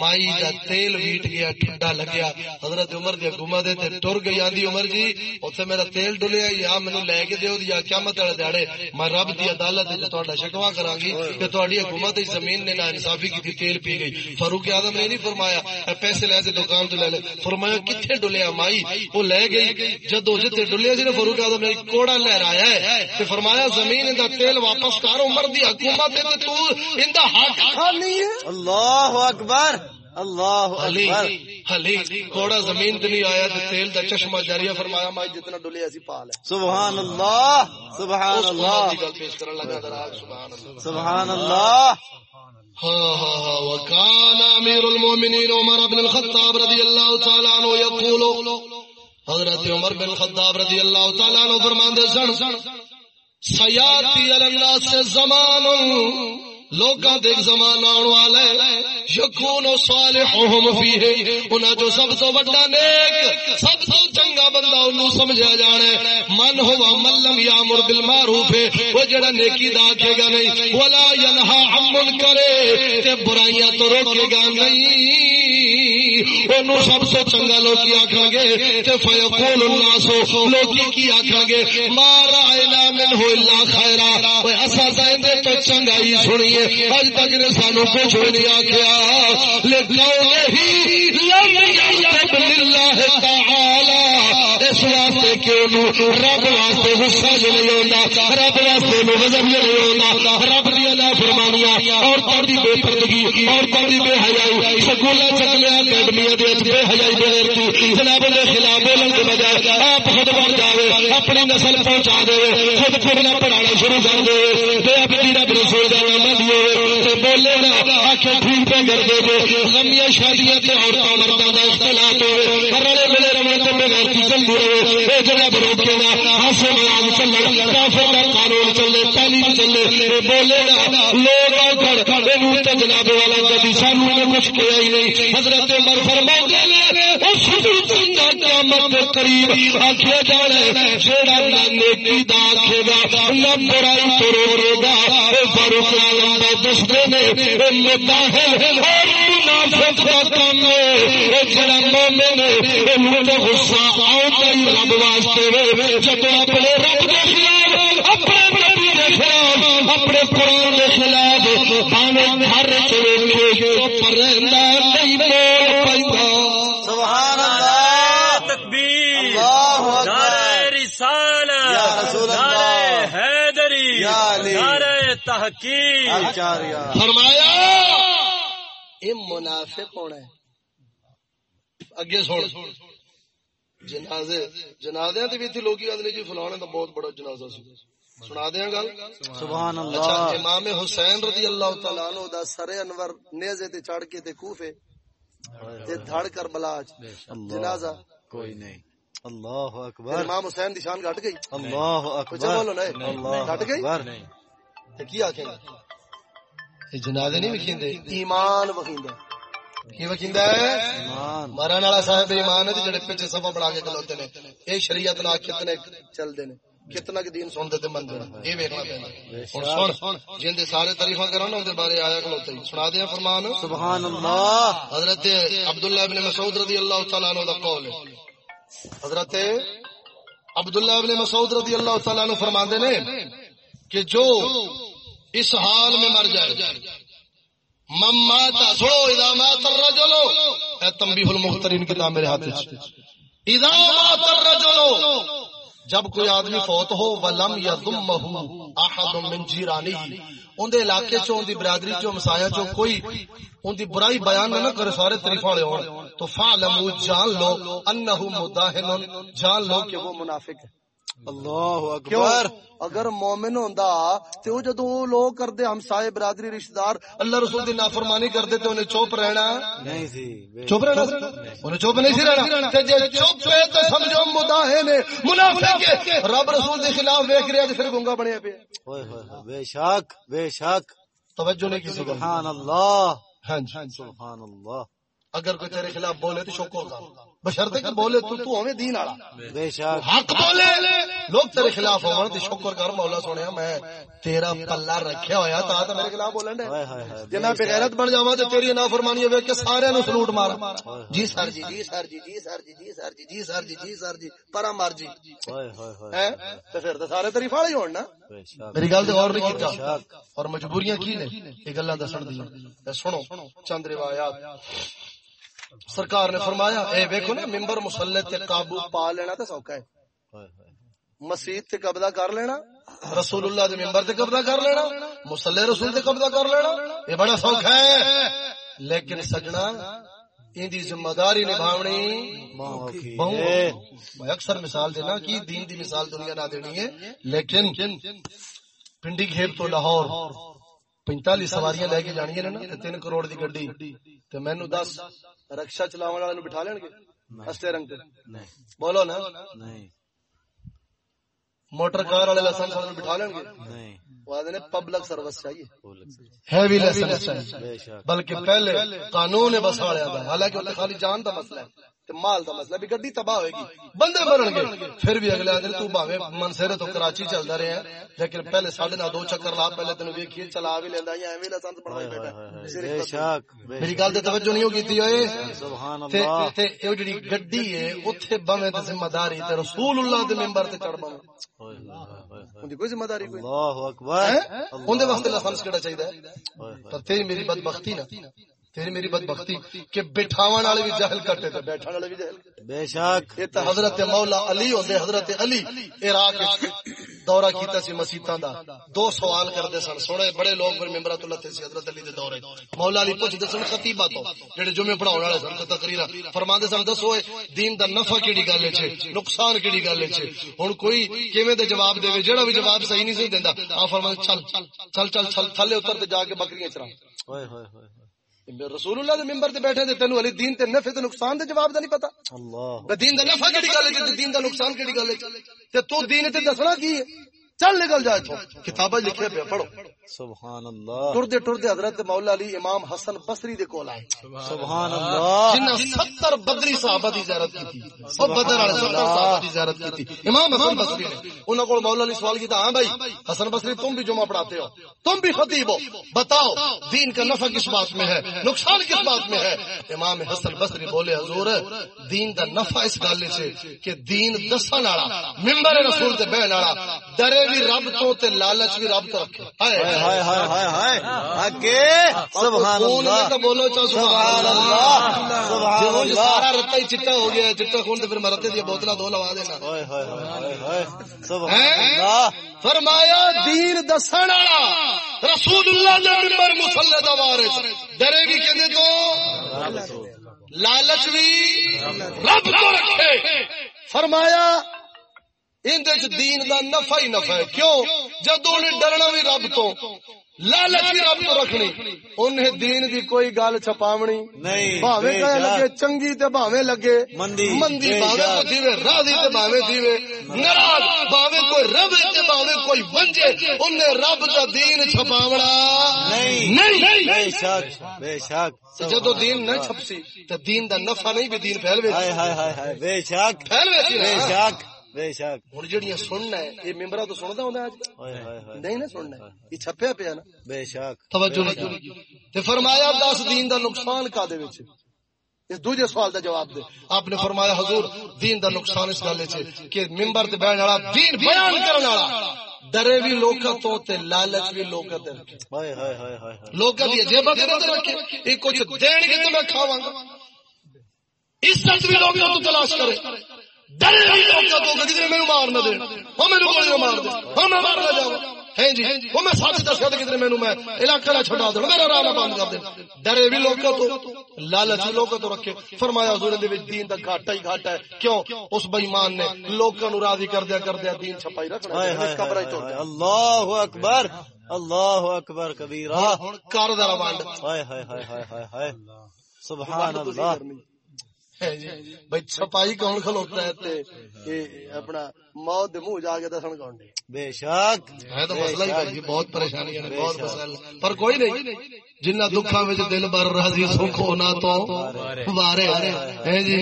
مائی دا تیل ویٹ گیا ٹھنڈا لگیا۔ حضرت عمر دی حکومت تے ٹر گئی آندی عمر جی اوتھے میرا تیل ڈلیا یا مینوں لے کے دیو یا قیامت والے دیہڑے میں رب دی عدالت وچ تہاڈا شکوا کراں گی کہ تہاڈی حکومت دی زمین نے نا انصافی کی تیل پی گئی۔ فاروق اعظم نے نہیں فرمایا پیسے لے کے دکان تو لے لے۔ فرمایا کتھے ڈلیا مائی؟ وہ لے گئی۔ جدو جتے ڈلیا سی نا فاروق اعظم نے کوڑا لہرایا ہے۔ تے فرمایا زمین دا تیل واپس کر عمر دی حکومت تے تو ایندا حق خالی ہے۔ اللہ اکبر اللہ حلی اکبر۔ حلی کوڑا زمین تے نہیں آیا تے تیل دا چشمہ جاریہ فرمایا مائی جتنا ڈلیا سی پا لے۔ سبحان اللہ سبحان اللہ۔ سبحان اللہ۔ سبحان اللہ۔ ہاں ہاں ها. وكان امير المؤمنين عمر بن الخطاب رضي الله تعالى عنه يقول، حضرت عمر بن الخطاب رضی اللہ تعالیٰ عنہ فرماندے سن سیاتی الناس سے زمان لوکاں دے ایک زمان آن والا ہے۔ یکون صالحهم فیہ انہاں جو سب تو بڑا نیک، سب تو چنگا بندہ انہوں سمجھا جانا ہے۔ من ہوا من لم یامر بالمعروف، وہ جڑا نیکی دا آکھے گا نہیں۔ ولا ینہا عن منکر، تے برائیاں تو روکے گا نہیں۔ انہوں سب تو چنگا لوکی آکھاں گے، تے فیقول الناس، لوکی کی آکھاں گے؟ ما رائنا منہ الا خیرا اوے اسا تو چنگائی سنیے، اج تک نے سانو کچھ نہیں آکھیا۔ لیکن ہی، لم للہ تعالی۔ اس واسطے کہ رب واسطے غصہ جو نہیں ہوندا رب واسطے انہوں غضب نہیں ہوندا رب دی اللہ فرمانیاں اور تاری بے پردگی اور تاری بے حیائی سکولہ چکلے اکیڈمیاں دے بے حیائی بے غیرتی جناب دے خلاف بولن کے بجائے آپ خود بن جاوے، اپنی نسل پہنچا دے، خود خود نہ پڑھانا شروع کر دے تے اپنی رب رسول دا نام دیے۔ بولے نا، آکھے ٹھیک پہ کر دے، غمیاں شادیاں تے عورتاں مرداں دا اختلاف ہوے ہر رلے ملے رمن تے بے غیرتی چلدی رہے۔ اے جناب روکے نا ہاسے ملاد چلن کافر دا قانون چلے، تعلیم چلے اے بولے نا لوگ آکھڑ کھڑے تے جناب والا کبھی سانو نے کچھ کیا ہی نہیں۔ حضرت عمر فرماتے نے اس دن دا قیامت دے قریب آکھے جانے جیڑا نہ نیکی دا آکھے گا نہ برائی تو روکے گا۔ اے فاروق اعظم دا دستے نے، اے متاہل اور منافق دا کام ہے اے جڑا مومن ہے اے مجھے غصہ آؤں ہی رب واسطے جب اپنے رب دے خلاف اپنے نبی دے خلاف اپنے قرآن دے خلاف بھاوے گھر چلے کے پرندہ نہیں بول پائندا سبحان اللہ تکبیر اللہ اکبر نعرہ یا رسالت رسول اللہ نعرہ حیدری یا علی نعرہ تحقیق۔ آچاریہ فرمایا یہ منافق ہونا ہے۔ اگے سن۔ جنازے جنازے تے بھی اتنے لوگ جی فلانے دا بہت بڑا جنازہ سی۔ سنا گل؟ سبحان اچھا اللہ امام حسین رضی اللہ تعالی عنہ دا سر انور نیزے تے چڑھ کے تے کوفے تے دھڑ کر بلاج جنازہ۔ کوئی نہیں۔ اللہ اکبر۔ امام حسین دی شان گھٹ گئی۔ اللہ بولو اکبر گھٹ گئی؟ تے کی آکھیں یہ جنازے نہیں وکھیندے۔ ایمان وخیندا کی وکھیندا ہے؟ ایمان۔ مرن والا صاحب ایمان ہے جڑے پیچھے صفا بنا کے کھلوتے نے۔ اے شریعت نال کتنے چل دے نے۔ کتنا کہ دین سن دے تے من دے اے ویکھنا پیندا ہن سن۔ جن دے سارے تعریفاں کرن اون دے بارے آیا کھلوتے سنا دے فرمان۔ سبحان اللہ حضرت عبداللہ ابن مسعود رضی اللہ تعالیٰ عنہ دا قول ہے۔ حضرت عبداللہ ابن مسعود رضی اللہ تعالیٰ عنہ فرماندے نے کہ جو اس حال میں مر جائے۔ مماتا سو اذا مات الرجل، اے تنبیہ المخترین کتاب میرے ہاتھ وچ۔ اذا مات الرجل، جب کوئی آدمی فوت ہو، ولم یذمہ احد من جیرانی۔ اون دے علاقے چوں اون دی برادری چوں، مسایا چوں، کوئی اون دی برائی بیان نہ کرے، سارے تعریف والے ہون۔ تو فعلموا جان لو انه مداہن جان لو کہ وہ منافق ہے۔ اللہ اکبر۔ اگر مومن ہوندا تے او جدوں او لوگ کردے ہمسائے برادری رشتہ دار اللہ رسول دی نافرمانی کردے تے انہیں چوپ رہنا۔ نہیں سی بے- چپ رہنا؟ انہیں چپ نہیں سی رہنا؟ تے جے چپ ہے تے سمجھو مداہن ہے منافق ہے رب رسول دے خلاف ویکھ رہا تے پھر گنگا بنیا پیا۔ ہوئے ہوئے بے شک بے شک۔ توجہ نہیں کسی کو۔ سبحان اللہ۔ ہاں جی۔ سبحان اللہ۔ اگر کوئی تیرے خلاف بولے تو شکر کر بشرطے کہ بولے تو تو ہمیں دین والا۔ بے شک۔ حق بولے۔ لوگ تیرے خلاف ہون تے شکر کر مولا سونیا میں تیرا پلہ رکھیا ہویا تا تے میرے خلاف بولن دے۔ ہائے ہائے ہائے۔ جے میں بغیرت بن جاواں تے تیری نافرمانی ویکھ کے سارے نو سلوٹ مار جی سر جی جی سر جی جی سر جی جی سر جی جی سر جی جی سر جی پرا مر جی ہوئے ہوئے ہوئے تے پھر تے سارے تعریف والے ہی ہون نا۔ میری گل تے غور نہیں کیتا۔ اور مجبوریاں کی نے؟ یہ گلاں دسن دی سنو چند روایات سرکار نے فرمایا اے ویکھو نا منبر مسلط تے قابو پا لینا تے سوکھا ہے۔ مسجد تے قبضہ کر لینا رسول اللہ دے منبر تے قبضہ کر لینا مصلی رسول تے قبضہ کر لینا یہ بڑا سوکھا ہے۔ لیکن سجنا ان دی ذمہ داری نبھاونی۔ میں اکثر مثال دینا کہ دین دی مثال دنیا نہ دینی ہے لیکن پنڈی کھیپ تو لاہور پینتالی سواریاں لے کے جانی نا تین کروڑ دی گڈی۔ تے مینو دس رکشا چلاون والے نو بٹھا لین گے؟ اسٹے رنگ تے۔ بولو نا۔ موٹر کار والے لائسنس والے بٹھا لین گے؟ نہیں۔ نے پبلک سروس چاہیے۔ ہیوی لائسنس بلکہ پہلے قانون بس والے دا حالانکہ خالی جان دا مسئلہ ہے۔ تے مال دا مسئلہ بھی گڈی تباہ ہوئے گی بندے مرن گے۔ پھر بھی اگلے دن تو بھاوے منسیرے تو کراچی چلدا رہے ہیں لیکن پہلے ساڈے نال دو چکر لا پہلے تینوں ویکھیے چلا بھی لیندا یا ایویں بنوائی ہوئے بیٹھا۔ بے شک میری گل تے توجہ نہیں ہو کیتی ہوئے۔ سبحان تے اللہ۔ تے اے جڑی گڈی ہے اوتھے بویں تے ذمہ داری تے رسول اللہ دے منبر تے چڑھ ہوئے اندی کوئی ذمہ داری کوئی؟ اللہ اکبر۔ اون دے واسطے لائسنس کیڑا چاہیدا ہے؟ تیری میری بدبختی نا تیری میری بدبختی کہ بٹھاون والے بھی جہل کٹے تے بیٹھن والے بھی جہل بے شک۔ حضرت مولا علی ہوندے حضرت علی عراق وچ دورہ کیتا سی دا۔ دو سوال کردے سن سونے بڑے لوگ پھر لتے سی حضرت علی دے دورے۔ مولا علی پوچھدے سن خطیبہ تو جڑے جمعے پڑھاون والے سن تے تقریرا۔ فرماندے سن دسو دین دا نفع کیڑی گل اے نقصان کیڑی گل اے ہن کوئی کیویں دے جواب دے جڑا بھی جواب صحیح نہیں سی دیندا آ فرماندے چل چل چل چل تھلے اتر تے جا کے بکریاں چرا ہوئے ہوئے۔ رسول اللہ دے منبر تے بیٹھے تے تینوں علی دین تے نفع تے نقصان دے جواب دا نہیں پتا؟ اللہ دین دا نفع کیڑی گل ہے تے دین دا نقصان کیڑی گل ہے تے تو دین تے دسنا کی ہے؟ چل نکل جا اتھوں کتاباں لکھے پہ پڑھو۔ سبحان اللہ ٹردے ٹردے حضرت مولا علی امام حسن بصری دے کول آئے۔ سبحان اللہ جنہ ستر بدری صحابہ دی زیارت کی تھی او بدر والے ستر صحابہ دی زیارت کی تھی امام حسن بصری نے۔ انہوں کو مولا علی سوال کیا ہاں بھائی حسن بصری تم بھی جمعہ پڑھاتے ہو۔ تم بھی خطیب ہو۔ بتاؤ دین کا نفع کس بات میں ہے؟ نقصان کس بات میں ہے؟ امام حسن بصری بولے حضور دین دا نفع اس گل سے کہ دین دسن والا منبر رسول تے بہن والا ڈرے بھی رب تو تے لالچ بھی رب تو رکھے۔ ہائے۔ ہائے ہائے ہائے ہائے اگے سبحان خون میں اللہ۔ تو بولو چا سبحان اللہ۔ سبحان جو اللہ۔ سارا رتا ہی چٹا ہو گیا ہے، چٹا خون تے پھر میں رتے دی بوتلاں دو لوا دینا۔ ہائے ہائے ہائے ہائے سبحان اللہ۔ فرمایا دین دسن والا رسول اللہ دے منبر مصلی دا وارث۔ ڈرے بھی تو۔ لالچ بھی رب تو رکھے۔ فرمایا اندے چ دین دا نفع ہی نفع ہے۔ کیوں؟ جدوں نے ڈرنا بھی رب تو لالچ بھی رب تو رکھنی۔ انہیں دین دی کوئی گل چھپاونی۔ نہیں بھاوے۔ لگے چنگی تے بھاوے لگے۔ مندی، مندی بھاوے۔ کو دیوے راضی تے بھاوے دیوے۔ ناراض بھاوے کوئی رب تے بھاوے کوئی ونجے انہیں رب دا دین چھپاونا۔ نہیں نہیں بے شک بے شک۔ جدو دین نہ چھپسی تے دین دا نفع نہیں بھی دین پھیل ہائے ہائے ہائے بے شک۔ پھیل بے شک۔ بے شک ہن جڑیاں سننا ہے یہ ممبرا تو سندا ہوندا اج ہائے ہائے ہائے نہیں نہ سننا ہے یہ چھپیا پیا نا بے شک توجہ نہیں تے فرمایا دین دا نقصان کا دے وچ اس دوجے سوال دا جواب دے آپ نے فرمایا حضور دین دا نقصان اس گل وچ کہ منبر تے بیٹھن والا دین بیان کرن والا ڈرے بھی لوکاں تو تے لالچ بھی ہائے ہائے ہائے ہائے ہائے لوکاں دی جیباں تے نظر رکھے یہ کچھ دین گے تے میں کھاواں گا عزت بھی لوکاں تو تلاش کرے ڈرے بھی لوکاں تو کہ کدھر مینوں مار نہ دے۔ او مینوں گولی نہ مار دے۔ او میں مار نہ جاواں ہیں جی وہ میں سچ دسیا تے کدھر مینوں میں علاقہ نہ چھڈا دے میرا راہ نہ بند کر دے۔ ڈرے بھی لوکاں تو لالچ بھی لوکاں تو رکھے۔ فرمایا حضور دے وچ دین دا گھاٹا ہی گھاٹا ہے۔ کیوں؟ اس بے ایمان نے لوکاں نو راضی کردیا کردیا دین چھپائی رکھنا ہائے ہے ہائے کمرہ ہائے چ ہائے اللہ اکبر اللہ اکبر کبیرہ۔ ہن کر دا وانڈ ہائے ہائے ہائے ہائے ہائے ہائے۔ سبحان اللہ۔ بھائی چھپائی کون کھلوتا ہے تے؟ اپنا موت دے منہ جا کے دسن کون دے؟ بے شک۔ ہے تو مسئلہ ہی۔ بھائی بہت بے بہت شک۔ مسائل پر کوئی نہیں جنہ دکھاں وچ دل بر راضی سکھ ہونا تو وارے ہیں۔ جی۔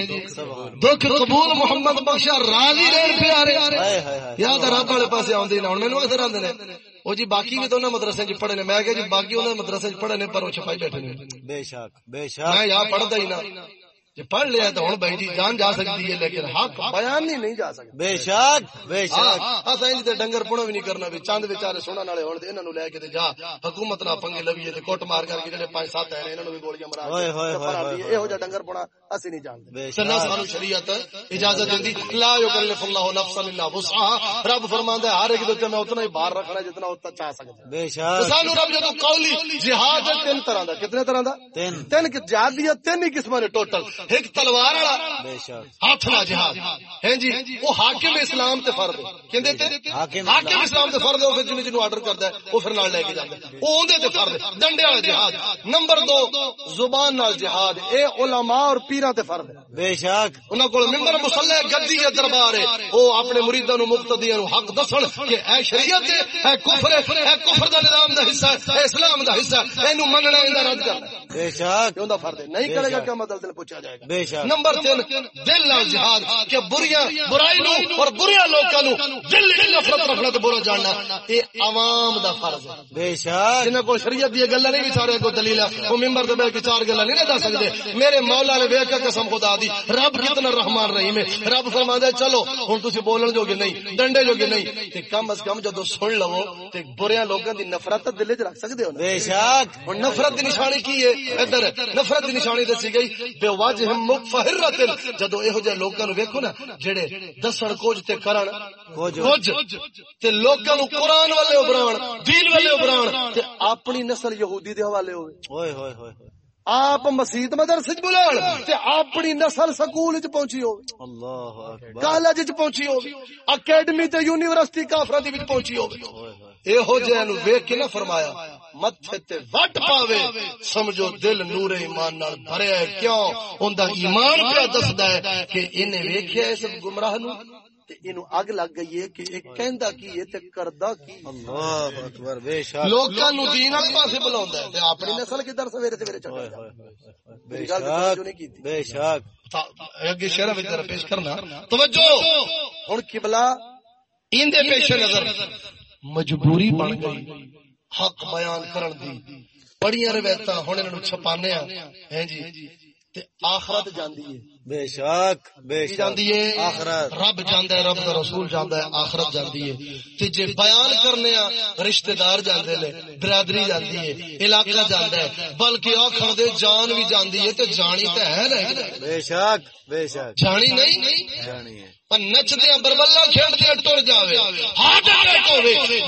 دکھ قبول محمد بخشا راضی رہن پیارے۔ ہائے ہائے ہائے۔ یاد رب والے پاسے آندے نہ۔ ہن مینوں اثر آندے نے۔ او جی باقی بھی تو انہاں مدرسے وچ پڑھے نے۔ میں کہ جی باقی انہاں مدرسے وچ پڑھے نے پر او چھپائی بیٹھے نے۔ بے شک بے میں شک یا پڑھدا ہی نہ۔ پڑھ لیا تو ہن بھائی جی جان جا سکتی ہے لیکن حق بیان ہی نہیں جا سکتا۔ بے شک بے شک۔ اساں تے ڈنگر پڑو بھی نہیں کرنا بھی چند بیچارے سنن والے ہون تے انہاں نو لے کے تے جا حکومت نال پنگے لویے تے کوٹ مار کر کے جڑے پانچ سات ہیں انہاں نو بھی گولیاں مرا ہوئے ہوئے ہوئے ایہو جا ڈنگر پڑا اسی نہیں جانتے۔ بے سنا سانو شریعت اجازت دیندی لا یکلف اللہ نفسا الا وسعها رب فرماندا ہے ہر ایک دے تے میں اتنا ہی بار رکھنا جتنا او چاہ سکدا ہے۔ بے شک۔ سانو رب جدوں قولی جہاد ہے تین طرح دا کتنے طرح دا؟ تین۔ تین جہاد دی تین ہی قسماں نے ٹوٹل۔ ایک تلوار والا۔ ہاتھ نہ جہاد۔ ہیں جی وہ حاکم اسلام تے فرض کہندے تے؟ حاکم اسلام تے فرض ہے او پھر جنوں جنوں آرڈر کردا ہے او پھر نال لے کے جاندا ہے او اوندا تے فرض ڈنڈے والا جہاد۔ نمبر 2 زبان نال جہاد۔ اے علماء اور پیراں تے فرض ہے بے شک۔ انہاں کول ممبر مصلی گدی ہے دربار ہے۔ او اپنے مریداں نو مقتدیاں نو حق دسن کہ اے شریعت ہے اے کفر ہے اے کفر دا نظام دا حصہ ہے اسلام دا حصہ ہے۔ اینو مننا ایندا رد کرنا۔ بے شک۔ یہ اوندا فرض ہے۔ نہیں کرے گا کیا مدد دل پوچھا جائے گا بے نمبر تین دل نال جہاد کہ بریاں برائی نو اور بریاں لوکاں نو دل وچ نفرت رکھنا تے برا جاننا اے عوام دا فرض ہے۔ بے شک. جنہاں کو شریعت دی گلاں نہیں سارے کو دلیل ہے وہ منبر تے بیٹھ کے چار گلاں نہیں دس سکدے۔ میرے مولا نے ویکھ کے قسم خدا دی رب کتنا رحمان رحیم ہے۔ رب فرماندا ہے چلو ہن تسی بولن جوگے نہیں ڈنڈے جوگے نہیں۔ تے کم از کم جدوں سن لو تے بریاں لوکاں دی نفرت دل وچ رکھ سکدے ہو بے شک. اور نفرت دی نشانی کی ہے؟ ادھر نفرت دی نشانی دسی گئی بے وجہ جدو جہے لوکاں نو ویکھو نا جڑے دسن کچھ تے کرن کچھ کچھ تے لوکاں نو قرآن والے دین تے اپنی نسل یہودی دے حوالے ہوئے۔ ہوئے ہوئے ہوئے۔ آپ مسجد مدرسے چ بلان تے اپنی نسل سکول چ پہنچی اللہ اکبر۔ کالج چ پہنچی ہوئے اکیڈمی تے یونیورسٹی کافراں دی وچ پہنچی نو کے نہ فرمایا متھے تے وٹ پاوے؟ سمجھو دل نور ایمان نال بھریا ہے کیوں؟ اوندا ایمان پیا دسدا ہے کہ انہیں ویکھیا اس گمراہ نو تے اینو اگ لگ گئی ہے کہ ایک کہندا کی ہے تے کردا کی اللہ اکبر بے شک۔ لوکاں نو دین والے پاسے بلاوندا ہے تے اپنی نسل کدھر سویرے سویرے چڑھ ہوئے بے شک بے شک۔ اگے شعر وچ ذرا پیش کرنا۔ توجہ! ہن قبلہ این دے پیش نظر مجبوری بن گئی۔ حق بیان کرن دی۔ بڑیاں روایتاں ہن انہاں نوں چھپانے ہیں ہیں جی۔ تے آخرت جاندی ہے۔ بے شک بے شک۔ جاندی ہے؟ آخرت۔ رب جاندا ہے رب دا رسول جاندا ہے آخرت جاندی ہے۔ تے جے بیان کرنے آ رشتہ دار جاندے نے برادری جاندی ہے علاقہ جاندا ہے۔ بلکہ آخر دے جان بھی جاندی ہے تے جانی تے ہے نا بے شک بے شک۔ جانی نہیں؟ جانی ہے۔ نچدے بربلا کھیڈدے ٹر جاوے ہوے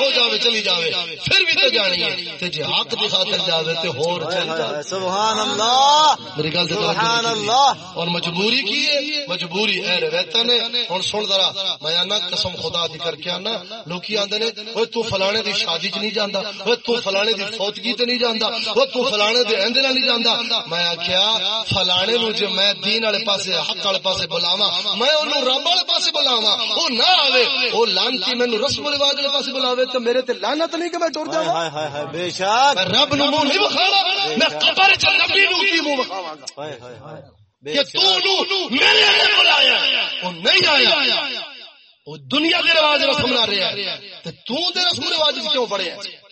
ہو جاوے چلی جاوے پھر بھی تے جانی ہے۔ تے جے حق دی خاطر جاوے تے ہور ہائے چل ہائے جاوے۔ ہائے، سبحان اللہ۔ میری گل سبحان۔ اللہ۔ اور مجبوری کی ہے؟ مجبوری ہے روایتاں نے۔ ہن سن ذرا میں آنا قسم خدا دی کر کے آنا۔ لوکی آندے نے اوے تو فلانے دی شادی چ نہیں جاندا اوے تو فلانے دی فوتگی تے نہیں جاندا اوے تو فلانے دے ایندے نہیں جاندا۔ میں آکھیا فلانے نو جے میں دین والے پاسے حق والے پاسے بلاواں میں اونوں رب والے پاسے بلاواں۔ او نہ آوے او لعنتی مینوں رسم رواج والے پاسے بلاوے تے میرے تے لعنت نہیں کہ میں ٹر ہائے جاواں۔ ہائے ہائے ہائے بے شک۔ میں رب نو منہ نہیں بخانا میں قبر چ نبی نو کی منہ بخاواں گا ہائے ہائے ہائے بے کہ تو نو میرے بلایا وہ نہیں آیا۔ وہ دنیا کے رواج رسم نہ تے تو دے رسم رواج وچ کیوں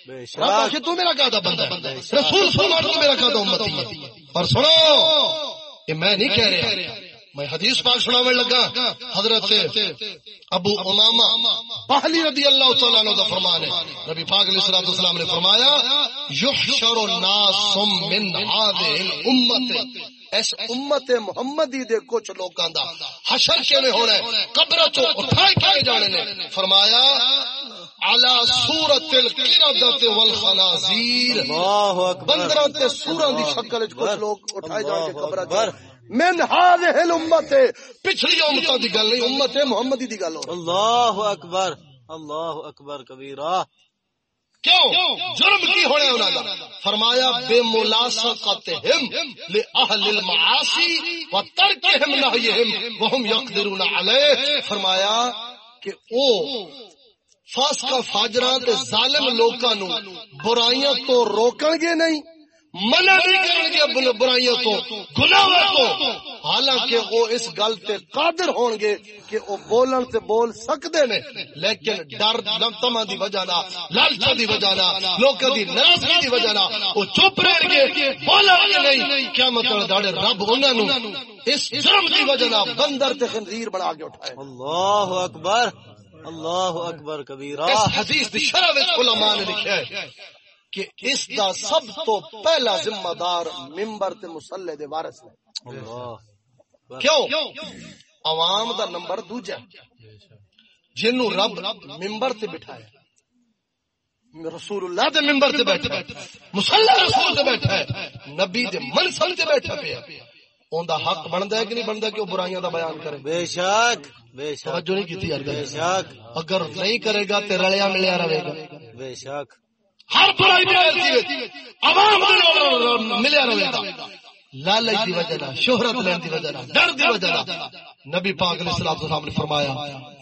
بے شک۔ تو میرا بندہ ہے رسول فرمان تو میرا امتی سنو یہ میں نہیں کہہ رہا۔ میں حدیث پاک سناویں لگا حضرت ابو امامہ باہلی رضی اللہ تعالیٰ عنہ کا فرمان ہے۔ نبی پاک علیہ الصلوۃ والسلام نے فرمایا یحشر الناس من هذه الامه اس امت محمدی دے کچھ لوکاں دا حشر کیویں ہونا ہے؟ قبر چوں اٹھائے کے جانے نے؟ فرمایا علی صورت القردۃ والخنازیر۔ اللہ اکبر۔ بندراں تے سوراں دی شکل وچ کچھ لوگ اٹھائے جان کے۔ قبراں من هذه الامه پچھلی امتوں دی گل نہیں امت محمدی دی گل ہو اللہ اکبر اللہ اکبر کبیرہ۔ کیوں؟ جرم کی ہونے انہاں دا؟ فرمایا بے ملاصقتہم لاہل المعاصی و ترکہم نہیہم وہم یقدرون علیہ۔ فرمایا کہ او فاسقہ فاجراں تے ظالم لوکاں نو برائیاں تو روکن گے نہیں۔ منع نہیں کرن گے برائیاں تو گناہاں تو حالانکہ وہ اس گل تے قادر ہون گے کہ وہ بولن تے بول سکدے نے لیکن ڈر تما دی وجہ نہ لالچ دی وجہ نہ لوکاں دی ناراضگی دی وجہ نہ وہ چپ رہن گے بولن گے نہیں کیا مطلب داڑے رب انہاں نو اس جرم دی وجہ نہ بندر تے خنزیر بنا کے اٹھائے۔ اللہ اکبر اللہ اکبر کبیرہ۔ اس حدیث دی شرح وچ علماء نے لکھا ہے۔ کہ اس دا سب تو پہلا ذمہ دار ممبر تے مصلی دے وارث نے۔ اللہ۔ کیوں؟ عوام دا نمبر دوجا جنو رب ممبر تے بٹھایا رسول اللہ دے ممبر تے بیٹھا ہے۔ مصلی رسول تے بیٹھا ہے۔ نبی دے منصب تے بیٹھا پیا اون دا حق بندا ہے کہ نہیں بندا کہ وہ برائیاں دا بیان کرے۔ بے شک بے شک۔ توجہ نہیں کیتی بے شک۔ اگر نہیں کرے گا تے رلیا ملیا رہے گا۔ بے شک۔ ہر برائی عوام ملیا لالچ دی وجہ نال شہرت لین دی وجہ نال ڈر دی وجہ نال۔ نبی پاک علیہ الصلوۃ والسلام نے فرمایا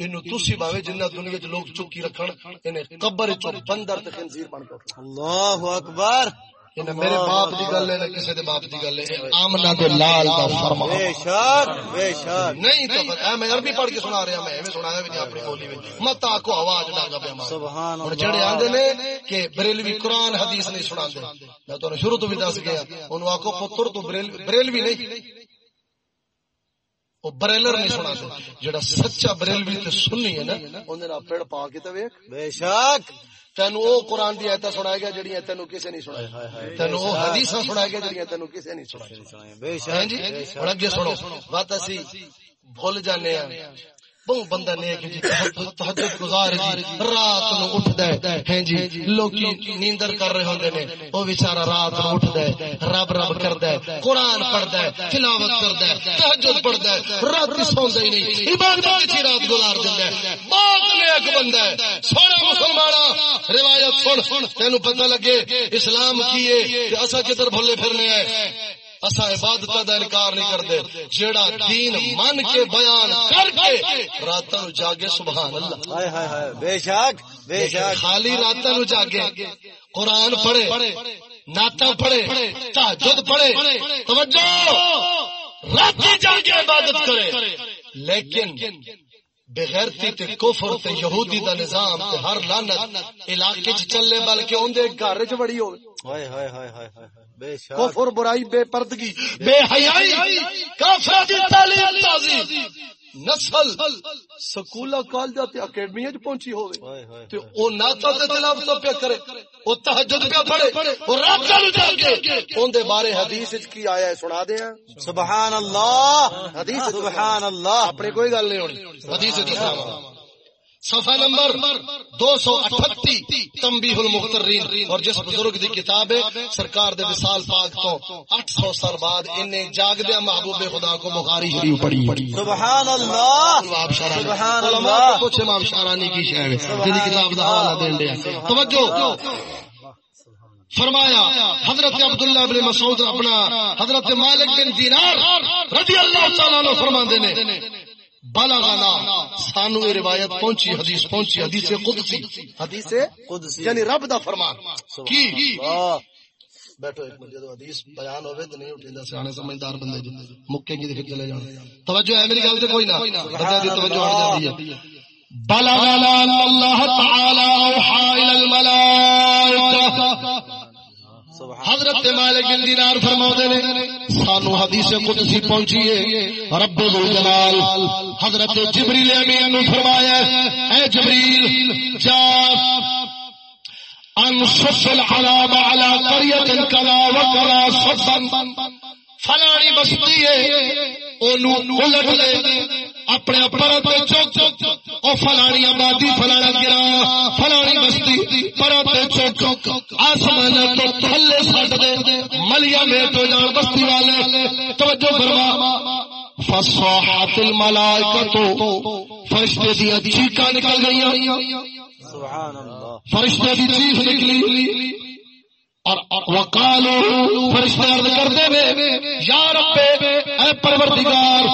اینو تسی باوے جنہ دنیا وچ لوگ چکی رکھن اینے قبر چوں بندر تے خنزیر بن کے اللہ اکبر۔ میرے باپ دی گل ہے نہ کسے دے باپ دی گل ہے آمنہ دے لال دا فرمان بے شک بے شک۔ نہیں تو میں عربی پڑھ کے سنا رہا میں ایویں سنایا اپنی بولی مت آکو آواز سبحان اور اللہ۔ جڑے آندے نے کہ بریلوی قرآن حدیث نہیں سناندے۔ میں تو شروع تو بھی دس گیا پتر تو بریل بریلوی نہیں۔ وہ بریلر نہیں سناندے۔ جڑا سچا بریلوی تے سنی ہے نا پیڑ پا کے تے ویکھ۔ بے شک۔ تینو او قرآن دی ایتاں سنائے گا جڑیاں تینو کسے نہیں ہائے تینو او حدیثاں گا جڑیاں تینو کسے نہیں سنائی بے شک جی ہن اگے سنو بات اسی بھول جانے ہیں بہت بندہ نیک جی تہجد گزار جی رات نو اٹھدا ہے۔ ہیں جی لوکی نیندر کر رہے ہوندے نے، او بیچارہ رات نو اٹھدا ہے، رب رب کردا ہے، قرآن پڑھدا ہے، تلاوت کردا ہے، تہجد پڑھدا ہے، رات سوندا ہی نہیں، عبادت وچ رات گزار دیندا ہے۔ بہت نیک بندہ ہے۔ سونا مسلمانا روایت سن، تینو پتہ لگے، اسلام کی ہے کہ اسا کدھر بھولے پھرنے ہیں اسا عبادت دا انکار نہیں کرتے جیڑا دین من کے بیان کر کے رات نو جاگے سبحان اللہ۔ ہائے ہائے ہائے بے شک بے شک۔ خالی رات نو جاگے۔ قرآن پڑھے ناتا پڑھے تہجد پڑھے۔ توجہ! رات جاگے عبادت کرے۔ لیکن بغیرتی تے کفر تے یہودی دا نظام تے ہر لعنت علاقے چ چلے بلکہ اون دے گھر چ بڑی ہوے ہائے ہائے ہائے ہائے۔ کفر برائی بے پردگی بے حیائی کافر دی تعلیم تازی نسل سکولا کالجا تے اکیڈمی وچ پہنچی ہوے تے او ناتا تے تلاوت پہ کرے او تہجد پہ پڑھے او رات نو جاگے اون دے بارے حدیث وچ کی آیا ہے سنا دے ہاں؟ سبحان اللہ۔ حدیث وچ سبحان اللہ۔ اپنے کوئی گل نہیں ہونی۔ حدیث کی صفحہ نمبر دو سو اٹھتی تنبیہ المخترین۔ اور جس بزرگ دی کتاب ہے سرکار دے وصال پاک تو اٹھ سو سال بعد انہیں جاگ دیا محبوب خدا کو بخاری شریف پڑھی۔ سبحان اللہ سبحان اللہ پوچھے امام شارانی کی شہر جنہی کتاب دا حوالہ دین دیا۔ توجہ۔ فرمایا حضرت عبداللہ بن مسعود اپنا حضرت مالک بن دینار رضی اللہ تعالیٰ عنہ فرماندے نے بلغنا سانو یہ روایت پہنچی حدیث پہنچی حدیث قدسی۔ حدیث قدسی۔ یعنی رب دا فرمان۔ کی؟ بیٹھو ایک منٹ جدو حدیث بیان ہوے تے نہیں اٹھیندا سمجھدار بندے جو مکے کی پھر چلے جان۔ توجہ ہے میری گل تے کوئی نہ؟ بندے دی توجہ ہٹ جاندی ہے۔ بلغنا ان اللہ تعالی اوحى الى الملائکہ۔ حضرت مالک بن دینار فرماؤندے نے، سانو حدیث قدسی پہنچی ہے۔ رب ذوالجلال حضرت جبریل امین نے فرمایا اے جبریل، جا۔ ان صف العلام على قرية كذا وكذا صفا۔ فلانی بستی ہے۔ اپنے فلانی آبادی فلانا گرا فلانی بستی پر چوک آسمان تو تھلے سٹ دے ملیا میں تو جان بستی والے توجہ فرما۔ فصاحت الملائکہ فرشتے دی چیخاں نکل گئیاں۔ سبحان اللہ۔ فرشتے کی چیخ نکلی۔ اور فرشتے عرض کرتے یا رب، اے پروردگار،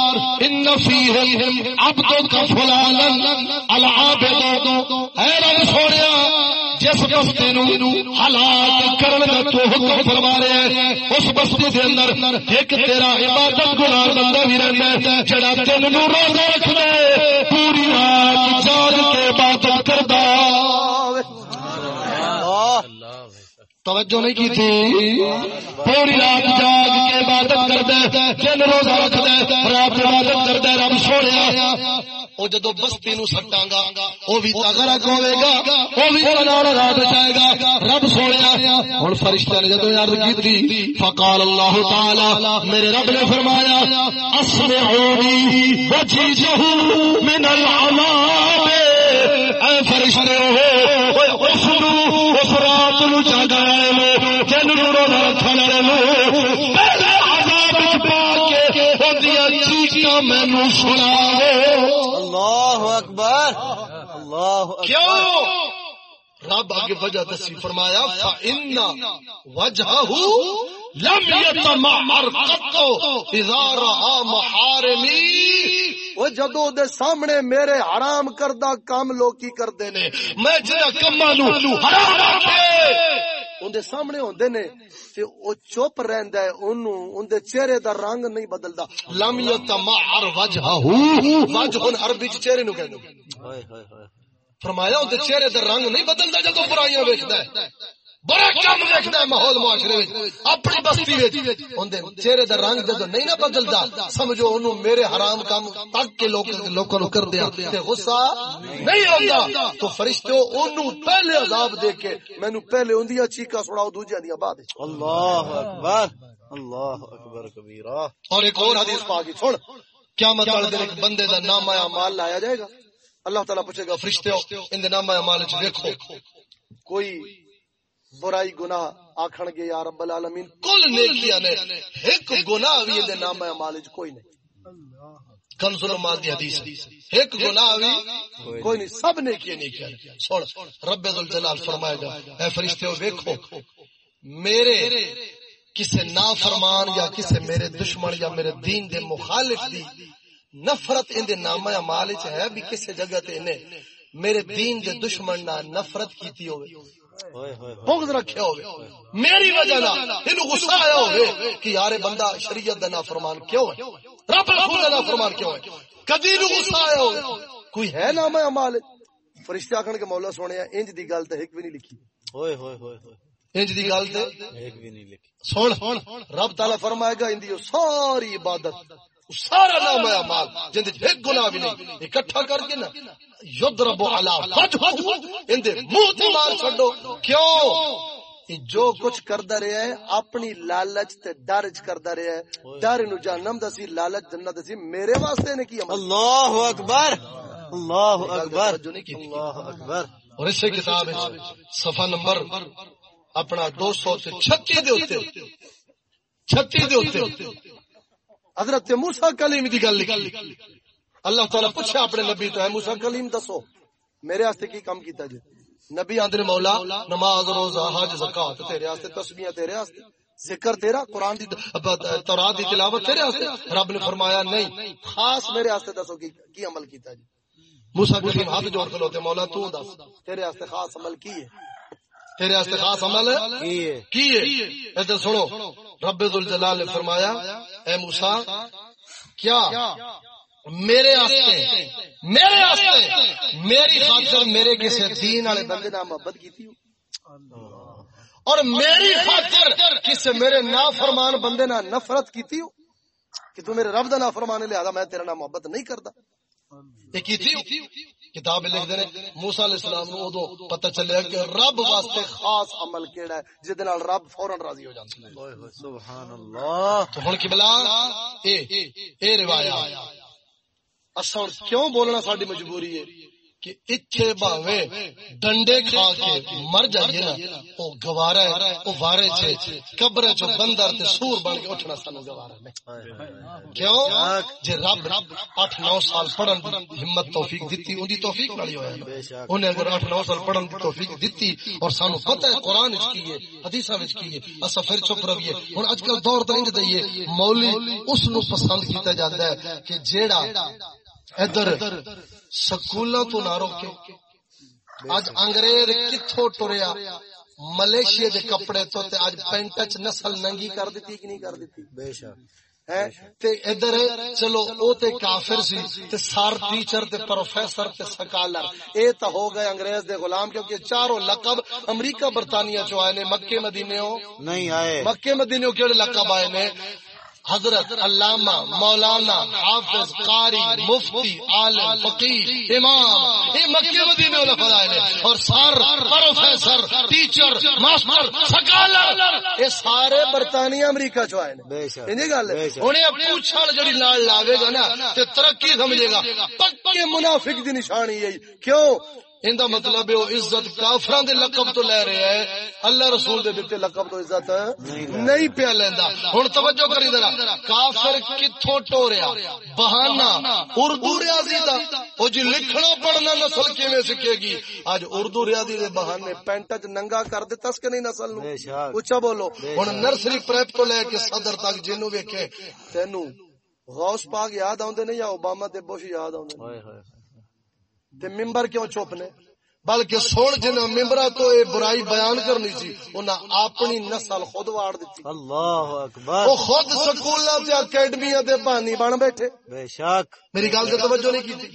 ان فیہم عبد کا فلانا العابد اے رب سونیا جس بستی نو ہلاک کرن دا تو حکم فرما رہے ہیں، اس بستی دے اندر ایک تیرا عبادت گزار بندہ بھی رہندا ہے، جڑا دن روزہ رکھدا ہے، پوری رات جاگ کے عبادت کردا اللہ توجہ نہیں کی تھی۔ پوری رات جاگ کے عبادت کرتا دن روزہ رکھتا رات عبادت کرتا رب سوڑیا وہ جدو بستی نو سٹاں گا وہ بھی تغرق ہوے گا وہ بھی کنار رات جائے گا رب سوڑیا ہن فرشتہ نے جدو عرض کی فقال اللہ تعالی میرے رب نے فرمایا اسمعونی وجیزہ من العذاب۔ اے فرشتے ہو سنو اس رات نو جاگا لو جن نو روزہ رکھا لو۔ پہلے عذاب وچ پا کے اودیاں چیخاں مینوں سناؤ۔ اللہ اکبر اللہ اکبر۔ کیوں؟ رب آگے وجہ دسی فرمایا لَمْ يَتَمَعَّرْ قَطُّ وہ جدو دے سامنے میرے حرام کردہ کام لوکی کردے نے میں کما نو حرام دے سامنے ہوندے نے تے او چپ رہندا ہے اونوں چہرے دا رنگ نہیں بدلدا۔ لم یتمعر وجهه۔ وجه عربی چہرے نو کہندے۔ ہائے ہائے ہائے۔ فرمایا چہرے دا رنگ نہیں بدلدا جدوں برائیاں ویکھدا ہے۔ بڑا کم ویکھدا ہے ماحول معاشرے وچ اپنی بستی وچ۔ اون دے چہرے دا رنگ جدوں نہیں نہ بدلدا سمجھو اونوں میرے حرام کام تک کے لوگ لوکاں نو کر دیا تے غصہ نہیں ہوندا تو فرشتے اونوں پہلے عذاب دے کے مینوں پہلے اوندیاں چیکاں سناؤ دوجیاں دیاں بعد وچ۔ اللہ اکبر اللہ اکبر کبیرہ۔ اور ایک اور حدیث حدیث پاک سن۔ قیامت والے دن ایک بندے دا نام آیا مال لایا جائے گا۔ اللہ تعالیٰ پوچھے گا، فرشتے ان دے نام آیا وچ ویکھو۔ کوئی برائی، گناہ آکھن گے، یا رب العالمین، کل نیکیاں نے، ایک گناہ بھی دے نام ہے مال وچ کوئی نہیں۔ کنز المال دی حدیث ایک گناہ بھی کوئی نہیں، سب نے کیے نہیں کیا سن، رب ذوالجلال فرمائے گا، اے فرشتے ویکھو۔ میرے کسے نافرمان یا کسے میرے دشمن یا میرے دین دے مخالف دی نفرت ان دے نامہ مال وچ ہے بھی کسے جگہ تے نے میرے دین دے دشمن نہ نفرت کیتی ہائے بغض رکھے ہوئے میری وجہ نہ انہوں غصہ آیا ہوئے کہ یار بندہ شریعت دا نافرمان کیوں ہے؟ رب رسول دا نافرمان کیوں ہے؟ کدی انہوں غصہ آیا ہوئے کوئی ہے نام مال؟ فرشتے آکھن کے مولا سونے انج دی گل تے ایک بھی نہیں لکھی۔ ہوئے ہوئے ہوئے انج دی گل تے ایک بھی نہیں لکھی۔ سن رب تعالی فرمائے گا اندی ساری عبادت سارا نام ہے مال جند ایک گناہ بھی نہیں اکٹھا کر کے نا یضرب علی وجہ اندے منہ تے مار چھڈو۔ کیوں؟ جو کچھ کردا رہیا ہے اپنی لالچ تے ڈر چ کردا رہیا ہے۔ ڈر نو جہنم دسی لالچ جنت دسی میرے واسطے نے کی عمل؟ اللہ اکبر اللہ اکبر اللہ اکبر۔ اور اسے کتاب صفحہ نمبر اپنا دو سو چھتی دے چھتی دے حضرت موسیٰ کلیم دی گل اللہ تعالیٰ پوچھا اپنے نبی تو ہے موسیٰ کلیم دسو، میرے واسطے کی کام کیتا جی؟ نبی آندر مولا، نماز، روزہ، حج، زکات تیرے واسطے، تسبیحاں تیرے واسطے، ذکر تیرا، قرآن دی تورات دی تلاوت تیرے واسطے۔ رب نے فرمایا، نہیں، خاص میرے واسطے دسو کی کی عمل کیتا جی؟ موسیٰ کلیم ہاتھ جوڑ کھلوتے، مولا تو دس، تیرے واسطے خاص عمل کی ہے؟ تیرے واسطے خاص عمل کی ہے؟ کی ادھر سنو رب ذوالجلال نے فرمایا اے موسیٰ کیا میرے واسطے میرے واسطے میری خاطر میرے کسی دین والے بندے نال محبت کیتی اور میری خاطر کسی میرے نافرمان بندے نال نفرت کیتی ہو؟ کہ تو میرے رب دا نافرمان لہذا میں تیرے نال محبت نہیں کردا۔ یہ کیتی کتاب لکھ دے موسیٰ علیہ السلام نو ادو پتہ چلیا کہ رب واسطے خاص عمل کیڑا ہے جے نال رب فورن راضی ہو جاندا ہے سبحان اللہ۔ تو ہن قبلہ اے اے روایت اساں کیوں بولنا ساڈی مجبوری ہے؟ کہ اتھے باوے ڈنڈے کھا کے مر جائیے نا، او گوارا ہے، او وارے چھے قبر چ بندر تے سور بن کے اٹھنا سانو گوارا نہیں کیوں؟ جے رب رب 8 9 سال پڑھن دی ہمت توفیق دتی اون دی توفیق نال ہویا نا اونے اگر 8 9 سال پڑھن دی توفیق دتی اور سانو پتہ ہے قران وچ کی ہے، حدیثاں وچ کی ہے اسا پھر چپ رہیے ہن اج کل دور تے انج دئیے مولوی اس نو پسند کیتا جاندا ہے کہ جیڑا ادھر سکولاں تو نہ روکے۔ اج انگریز کتھوں ٹریا؟ ملیشیا دے کپڑے تو تے اج پینٹ چ نسل ننگی کر دتی کہ نہیں کر دتی بے شک۔ ہے؟ تے ادھر چلو او تے کافر سی تے سر ٹیچر تے پروفیسر تے سکالر۔ اے تا ہو گئے انگریز دے غلام کیونکہ چاروں لقب امریکہ برطانیہ چو آئے نے مکے مدینے ہو۔ نہیں آئے۔ مکے مدینے کیڑے لقب آئے نے؟ حضرت علامہ مولانا حافظ قاری مفتی عالم فقیر امام یہ مکے مدینے والے لفظ آئے نے اور sir professor teacher master scholar یہ سارے برطانیہ امریکہ چو آئے نے بے شک انہیں گل انہیں پوچھل جڑی نال لاوے گا نا تے ترقی سمجھے گا۔ پکے منافق دی نشانی یہی کیوں؟ ان دا مطلب ہے عزت کافران دے لقب تو لے رہے ہیں۔ اللہ رسول دے دیتے لقب تو عزت نہیں پیا لیندا۔ ہن توجہ کری ذرا۔ کافر کتھوں ٹوریا؟ بہانہ۔ اردو ریاضی دا۔ او جی لکھنا پڑھنا نسل کیویں سکھے گی؟ اج اردو ریاضی دے بہانے پینٹ وچ ننگا کر دتا اس کہ نہیں نسل نو؟ اچھا بولو۔ ہن نرسری پریپ تو لے کے صدر تک جنوں ویکھے۔ تینوں غوث پاک یاد آوندے نے یا اوباما تے بش یاد آوندے نے؟ ہائے ہائے۔ تے ممبر کیوں چپ نے؟ بلکہ سن جن ممبرا تو یہ برائی بیان کرنی سی انہاں اپنی نسل خود واڑ دیتی اللہ اکبر۔ وہ خود سکولاں تے اکیڈمیاں تے بانی بن بیٹھے۔ بے شک۔ میری گل تے توجہ نہیں کیتی۔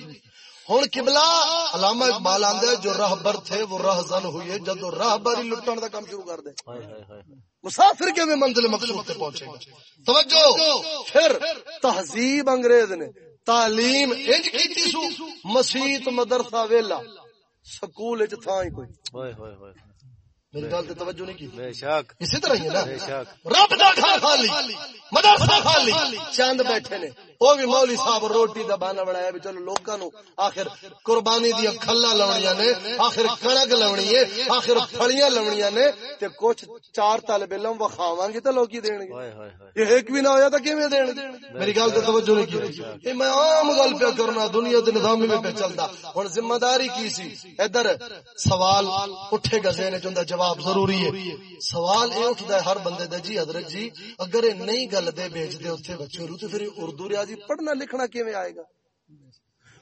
ہن قبلہ علامہ اقبال آندا ہے جو راہبر تھے وہ راہزن ہوئے جب راہبری لٹن دا کام شروع کر دے۔ ہائے ہائے ہائے۔ مسافر کے میں منزل مقصود تے پہنچے۔ گا توجہ! پھر تہذیب انگریز نے تعلیم انج کیتی سو مسیت مدرسہ ویلا۔ سکول وچ تھا ہی کوئی۔ ہائے ہائے ہائے میری گل تے توجہ نہیں کی۔ بے شک۔ اسی طرح ہی ہے نا۔ بے شک۔ رب دا گھر خالی مدرسہ خالی چند بیٹھے نے۔ وہ بھی مولی صاحب روٹی دا بہانہ بنایا بھی چلو لوکاں نو آخر قربانی دی کھلا لاونیاں نے آخر کنک لونی ہے آخر پھلیاں لونیاں نے تے کچھ چار طالب علم وکھاواں گے تے لوکی دین گے۔ یہ ایک بھی نہ ہویا تو کیویں دین گے؟ میری گل تے توجہ نہیں کی۔ یہ میں عام گل پہ کرنا دنیا دے نظام میں پہ چلدا ہن ذمہ داری کی سی؟ ادھر سوال اٹھے گا ذہن وچ ہوندا جواب ضروری ہے۔ سوال اے اٹھدا ہے ہر بندے دا جی حضرت جی اگر یہ نہیں گل دے بھیج دے اوتھے بچے رو تے پھر اردو ریاضی پڑھنا لکھنا کیویں آئے گا؟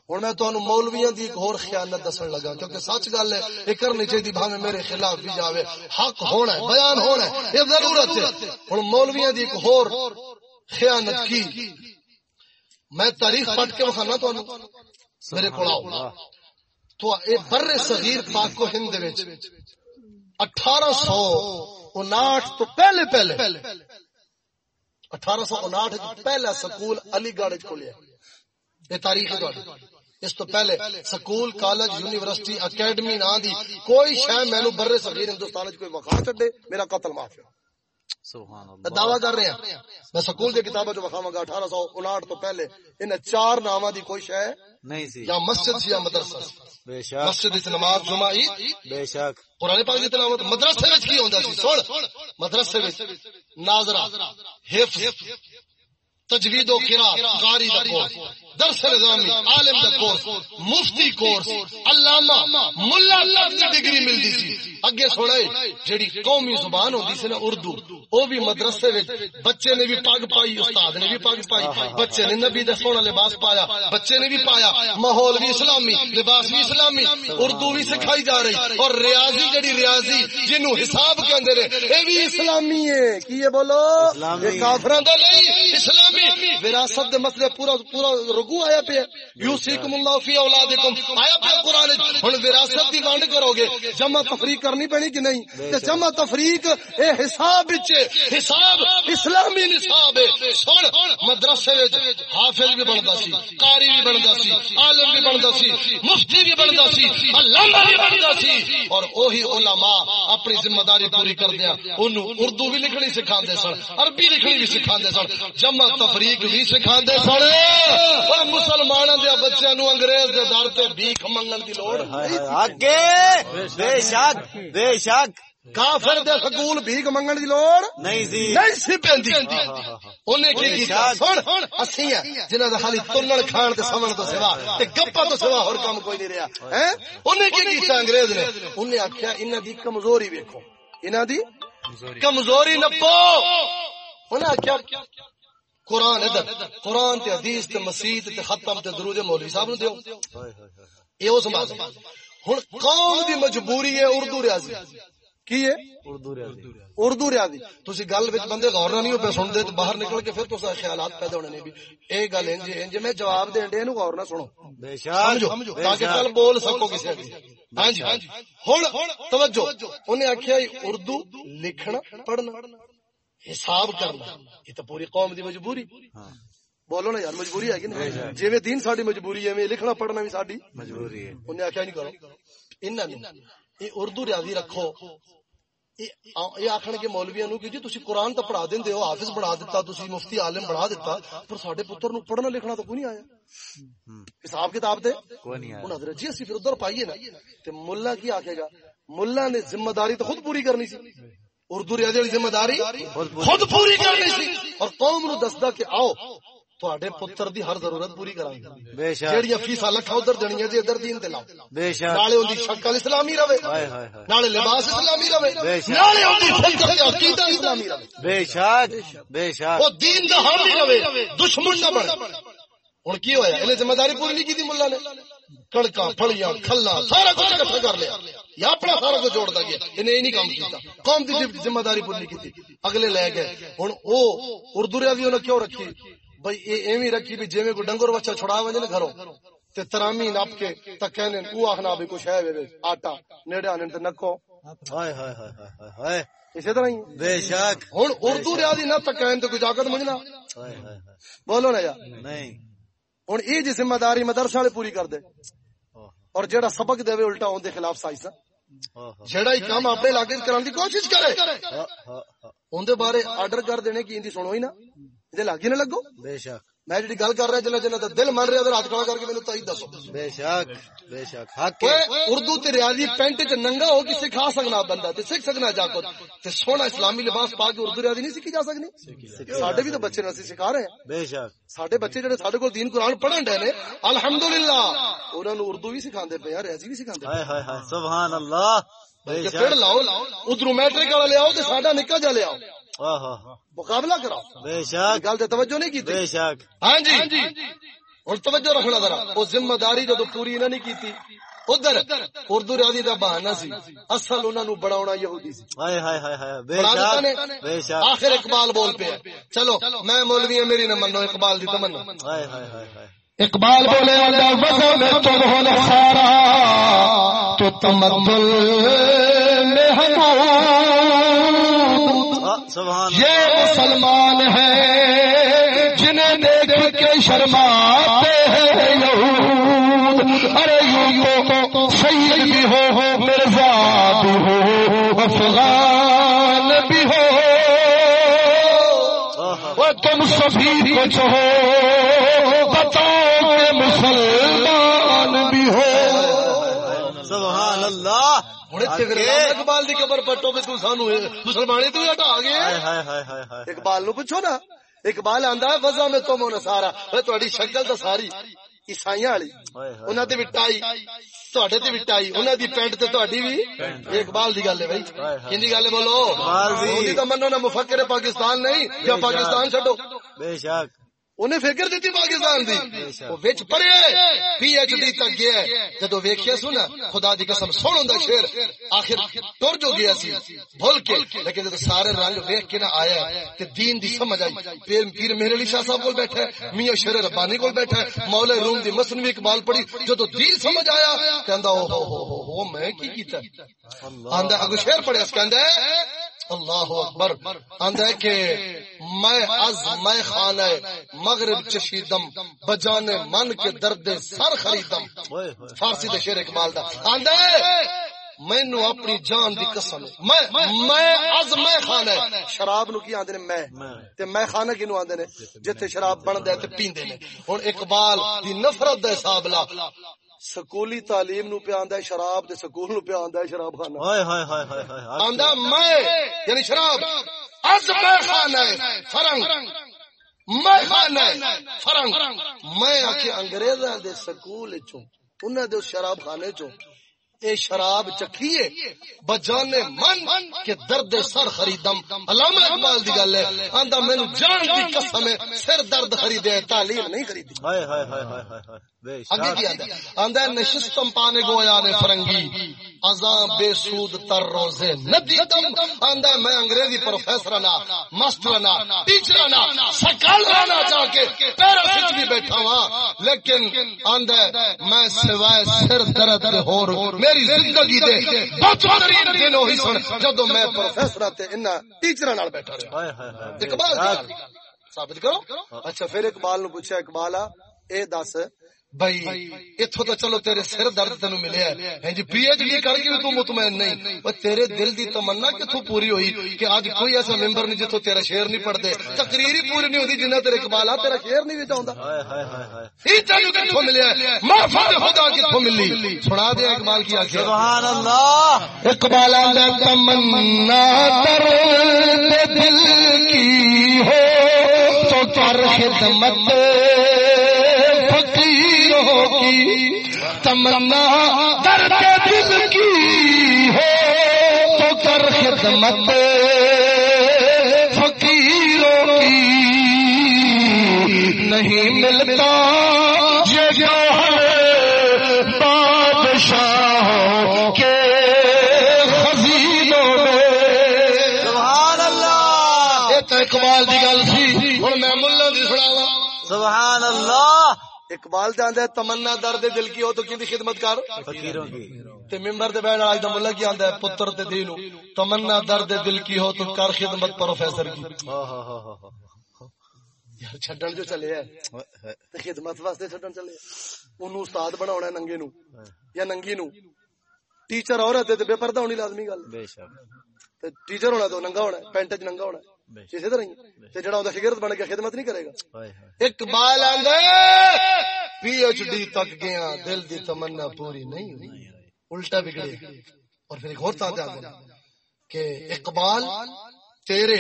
ہوں میں تمہیں مولویاں دی ایک اور خیانت دسن لگا، کیونکہ سچ گل ہے یہ کرنی چاہیے بھاوے میرے خلاف بھی جاوے۔ حق ہونا ہے، بیان ہونا ہے، یہ ضرورت ہے۔ ہوں مولویاں دی ایک اور خیانت کی۔ میں تاریخ پڑھ کے وکھانا تمہیں میرے کو آؤ۔ تو اے بر صغیر پاک و ہند اٹھارہ سو اناٹھ تو پہلے پہلے اٹھارہ سو اناٹھ پہلا سکول علی گڑھ کھولیا یہ تاریخ اس تو پہلے سکول کالج یونیورسٹی اکیڈمی نہ دی کوئی شے مینوں برے صغیر ہندوستان وچ کوئی وقا چھڈے میرا قتل معاف ہے۔ سبحان میں دعویٰ کر رہے ہیں میں سکول دی کتابوں جو وکھاواں گا اٹھارہ سو اناٹھ تو پہلے ان چار ناماں دی کوئی شے نہیں سی یا مسجد سی یا مدرسہ۔ بے شک۔ مسجد نماز جمعہ عید۔ بے شک۔ قرآن پاک دی تلاوت مدرسے وچ کی ہوندا سی۔ سن۔ مدرسے وچ ناظرہ حفظ تجوید و قرات قاری دا کورس درس نظامی، عالم دا کورس، مفتی کورس، علامہ، ملا تک دی ڈگری ملدی سی اگے سنائے جیڑی قومی زبان ہوندی سی نا اردو، او بھی مدرسے وچ بچے نے بھی پگ پائی، استاد نے بھی پگ پائی، بچے نے نبی دا سونا لباس پایا، بچے نے بھی پایا، ماحول بھی اسلامی، لباس بھی اسلامی، اردو بھی سکھائی جا رہی، اور ریاضی جڑی ریاضی جنوں حساب کہندے نے، اے بھی اسلامی ہے۔ کی یہ بولو؟ یہ کافراں دا نہیں، اسلامی۔ وراثت دے مسئلے پورا پورا رکوع آیا پہ یوسیکم اللہ فی اولادکم۔ آیا پہ قرآن ہن وراثت دی ونڈ کرو گے۔ جمع تفریق کرنی پڑی کہ نہیں؟ تے جمع تفریق اے حساب وچ حساب اسلامی نصاب ہے۔ سن، مدرسے وچ حافظ بھی بندا سی، قاری بھی بندا سی، عالم بھی بندا سی، مفتی بھی بندا سی، علامہ بھی بندا سی۔ اور اوہی علماء اپنی ذمہ داری پوری کردیا ہاں۔ اونوں اردو بھی لکھنی سکھاندے سن، عربی لکھنی بھی سکھاندے سن۔ جمع تفریق بھی سکھاندے سن۔ اور مسلماناں دے بچیاں نو انگریز دے در تے بھیک منگن دی لوڑ۔ آگے! بے شک بے شک۔ کافر دے سکول بھیک منگن دی لوڑ؟ نہیں سی۔ نہیں سی پیندی۔ ہاں، انہیں کی کیتا؟ سن اسی ہیں جنہاں دا خالی تنن کھان تے سمن تو سوا تے گپا تو سوا اور کام کوئی نہیں رہیا۔ ہیں؟ انہیں کی کیتا انگریز نے؟ انہیں آکھیا انہاں دی کمزوری ویکھو۔ انہاں دی کمزوری نپو۔ انہیں آکھیا قرآن ادھر قرآن تے حدیث تے مسیح تے ختم تے درود مولوی صاحب نو دیو۔ یہ اس بات ہن قوم دی مجبوری ہے اردو ریاضی۔ کی ہے؟ اردو ریاضی۔ اردو ریاضی۔ تسی گل وچ بندے غور نہ نہیں ہو پے سنتے تے باہر نکل کے پھر تسا خیالات پیدا ہونے نے بھی۔ اے گل انج انج میں جواب دین دے نو غور نہ سنو۔ بے سمجھو شک بے تاکہ کل بول سکو کسی اگے ہاں جی ہن توجہ انہیں آکھیا لکھنا لکھنا پڑھنا۔ حساب کرنا۔ یہ تو پوری قوم دی مجبوری۔ ہاں۔ بولو نا یار مجبوری ہے کہ نہیں؟ جویں دین ساڈی مجبوری ہے لکھنا پڑھنا بھی ساڈی مجبوری ہے۔ انہیں آخیا نہیں کرو۔ انہاں نے یہ اردو ریاضی رکھو۔ یہ آخر کے مولویاں نو کہ جی تسی قرآن تو پڑھا دیندے ہو حافظ بنا دیتا تسی مفتی عالم بنا دیتا پر ساڈے پتر نو پڑھنا لکھنا تو کوئی نہیں آیا۔ حساب کتاب دے؟ کوئی نہیں ہوں آیا حضرت جی اسی پھر ادھر پائیے نا۔ تے ملا کی آکھے گا؟ ملا نے ذمہ داری تو خود پوری کرنی سی۔ اردو ریاضی والی ذمہ داری خود پوری کرنی سی۔ اور قوم نو دسدا کہ آؤ تواڈے پتر دی ہر ضرورت پوری کرائیں گے بے شک۔ جیڑیاں فیساں لکھا ادھر دنیا جی ادھر دین تے لاؤ۔ بے شک۔ نالے اون دی شکل اسلامی رہے۔ ہائے ہائے نالے لباس اسلامی رہے۔ بے شک۔ نالے اون دی فکر تے عقیدہ اسلامی رہے۔ بے شک۔ بے شک۔ وہ دین دا حامی رہے۔ دشمن نہ بنے۔ ہن کی ہویا؟ انہیں ذمہ داری پوری نہیں کیتی ملا نے۔ کڑکا پھڑیاں کھلا سارا کچھ اکٹھا کر لیا۔ یا اپنا سارا کچھ جوڑ دیا انہیں یہ نہیں کام کیتا۔ قوم دی ذمہ داری پوری کیتی۔ اگلے لے گئے۔ ہن او اردو ریاضی انہیں کیوں رکھی؟ بھائی اے ایویں رکھی بھی جویں کوئی ڈنگر بچہ چھڑا وجے نا گھروں۔ تے ترامی نپ کے تا کہنے او آخنا بھی کچھ ہے وے آٹا۔ نیڑے آنے تے نکو ہائے ہائے ہائے ہائے ہائے اسی طرح ہی۔ بے شک۔ ہن اردو ریاضی نہ تکین تے کوئی جاگت مجنا ہائے ہائے۔ بولو نا یار۔ نہیں۔ ہوں یہ جی ذمہ داری مدرسے والے پوری کر دے اور جیڑا سبق دے الٹا اون دے خلاف سائنس جیڑا ہی کام اپنے علاقے کران دی کوشش کرے۔ دے بارے آرڈر کر دینے کی سنو ہی نا۔ دے لاگی نہ لگو۔ بے شک۔ میں جڑی گل کر رہا جنہ دا دل من رہا ہاتھ کھڑا کر کے مینوں تائید دسو بے شک بے شک حق اوے ہے اردو تے ریاضی پینٹ تے ننگا ہو کے سکھا سکنا بندہ تے سکھ سکنا جا کو تے سونا اسلامی لباس پا کے اردو ریاضی نہیں سکھی جا سکنی ساڈے بھی تو بچے اسی سکھا رہے ہیں بے شک ساڈے بچے جڑے ساڈے کول دین قرآن پڑھن ڈے نے الحمدللہ انہاں نو اردو بھی سکھاندے پے ہیں ریاضی بھی سکھاندے ہائے ہائے ہائے سبحان اللہ پڑھ لاؤ ادھر میٹرک والا لے آؤ تے ساڈا نکا جا لے آؤ ہاں مقابلہ کراؤ۔ بے شک۔ گل تے توجہ نہیں کیتی؟ بے شک۔ ہاں جی۔ ہن توجہ رکھنا ذرا او ذمہ داری جدو پوری انہاں نہیں کیتی ادھر اردو ریاضی دا بہانہ سی۔ اصل انہاں نو بڑھاونا یہودی سی۔ ہائے ہائے ہائے ہائے۔ بے بڑھا دیتا نے شک بے شک۔ آخر اقبال بول پیا۔ چلو میں مولوی ہوں میری نہ منو اقبال دی تمنا۔ ہائے ہائے ہائے ہائے۔ اقبال بولے اللہ وزن میں تم ہو نسارا تو تمدل میں ہمارا یہ مسلمان ہے جنہیں دیکھ کے شرماتے ہیں یہود۔ ارے یوں تو سید بھی ہو مرزا بھی ہو افغان بھی ہو۔ وہ تم سبھی کچھ ہو بتاؤ کہ مسلمان بھی ہو۔ اقبال کی قبر پٹو بھی سانو مسلمانی تو ہٹا ہائے اقبال نو پوچھو نا اقبال آندا ہے وزا میں تم ہونا سارا تہاڈی شکل تو ساری عیسائیااں والی ہائے ہائے انہاں تے وٹائی تہاڈے تے وٹائی انہاں دی پینٹ تے تہاڈی بھی اقبال دی گل ہے بھائی کیندی گل ہے بولو اقبال دی۔ منو مفکر پاکستان نہیں یا پاکستان چھڈو بے شک انہیں فکر دیتی پاکستان دی۔ وہ وچ پڑے پی ایچ ڈی تک گیا ہے۔ جدو ویکھیا سنا خدا دی قسم سن ہوندا شیر آخر ٹر جو گیا سی، بھول کے۔ لیکن جدو سارے رنگ ویکھ کے نہ آیا ہے، تے دین دی سمجھ آئی۔ پیر پیر مہر علی شاہ صاحب کول بیٹھا ہے، میاں شیر ربانی کول بیٹھا ہے۔ مولا روم دی مصنوی اقبال پڑھی۔ جدو دین سمجھ آیا، کہندا او ہو ہو ہو میں کی کیتا آندا اگو شیر پڑھیا اس کہندا ہے اللہ اکبر آندا ہے کہ میں از میں خانہ مغرب چشیدم بجانے من کے درد سر خریدم فارسی دے شیر اقبال دا۔ آندا ہے مینو اپنی جان دی قسم۔ میں میں از میں خانہ شراب نو کی آندے نے میں؟ میں۔ تے میں خانہ کینو آندے نے؟ جتھے شراب بندا ہے تے پیندے نے۔ ہن اقبال دی نفرت دا حساب لا سکولی تعلیم نو پہ آندا ہے شراب تے سکول نو پہ آندا ہے شراب خانہ ہائے ہائے ہائے ہائے ہائے۔ آندا میں یعنی شراب از میں خانہ فرنگ۔ میں خانہ فرنگ۔ میں آکھے انگریزاں دے سکول چوں انہاں دے شراب خانے چوں اے شراب چکھیے بجانے من کے درد سر خریدم۔ علامہ اقبال دی گل ہے آندا مینوں جان دی قسم ہے سر درد خریدے تعلیم نہیں خریدی۔ ہائے ہائے ہائے ہائے ہائے۔ ہے نشستم پانے گویا نے فرنگی۔ ازاں بے سود تر روزے۔ ندیدم آندا ہے میں انگریزی پروفیسر نا ماسٹر نا ٹیچر نا سکالر نا جا کے پیرا سچ بھی بیٹھا لیکن آندا ہے میں سوائے سر درد ہور میری زندگی دے دن وہی سن۔ جدو میں پروفیسر تے انہاں ٹیچراں نال بیٹھا رہا۔ اقبال ثابت کرو۔ اچھا پھر اقبال نو پوچھا اقبال اے دس بھائی اتھوں تو چلو تیرے سر درد تینو ملیا ہے۔ ہیں جی پی ایچ ڈی کر کے تو مطمئن نہیں۔ وہ تیرے دل دی تمنا کتھوں پوری ہوئی کہ آج کوئی ایسا ممبر نہیں جتھوں تیرا نہیں پڑھ دے تقریر ہی پوری نہیں ہوتی جنہ تیرے اقبال آ تیرا نہیں چاہتا ملیا خدا کتھوں ملی۔ سنا دے اقبال کی آخر سبحان اللہ۔ اقبال تمنا دل کی ہو تو کر خدمت کی تمنا درد دل کی ہو تو کر خدمت فقیروں کی نہیں ملتا اقبال تے آندا ہے تمنا درد دل کی ہو تو کیندی خدمت کر؟ فقیروں کی۔ تے ممبر تے بیٹھ آج دا ملہ کی آندا ہے پتر تے دینو۔ تمنا درد دل کی ہو تو کر خدمت پروفیسر کی۔ ہاں ہاں ہاں یار چھڈن جو چلے ہے تے خدمت واسطے چھڈن چلے اونوں استاد بناونا ہے ننگے نو یا ننگی نو ٹیچر عورت ہے تے بے پردہ ہونی لازمی گل۔ بے شک۔ تے ٹیچر ہونا تو ننگا ہونا ہے پینٹ وچ ننگا ہونا ہے۔ اسی طرح تے جڑا اوندا شاگرد بن کے خدمت نہیں کرے گا؟ ہائے ہائے۔ اقبال آندا پی ایچ ڈی تک گیا دل دی تمنا پوری نہیں ہوئی۔ الٹا بگڑے۔ اور پھر ایک اور ہیں کہ اقبال تیرے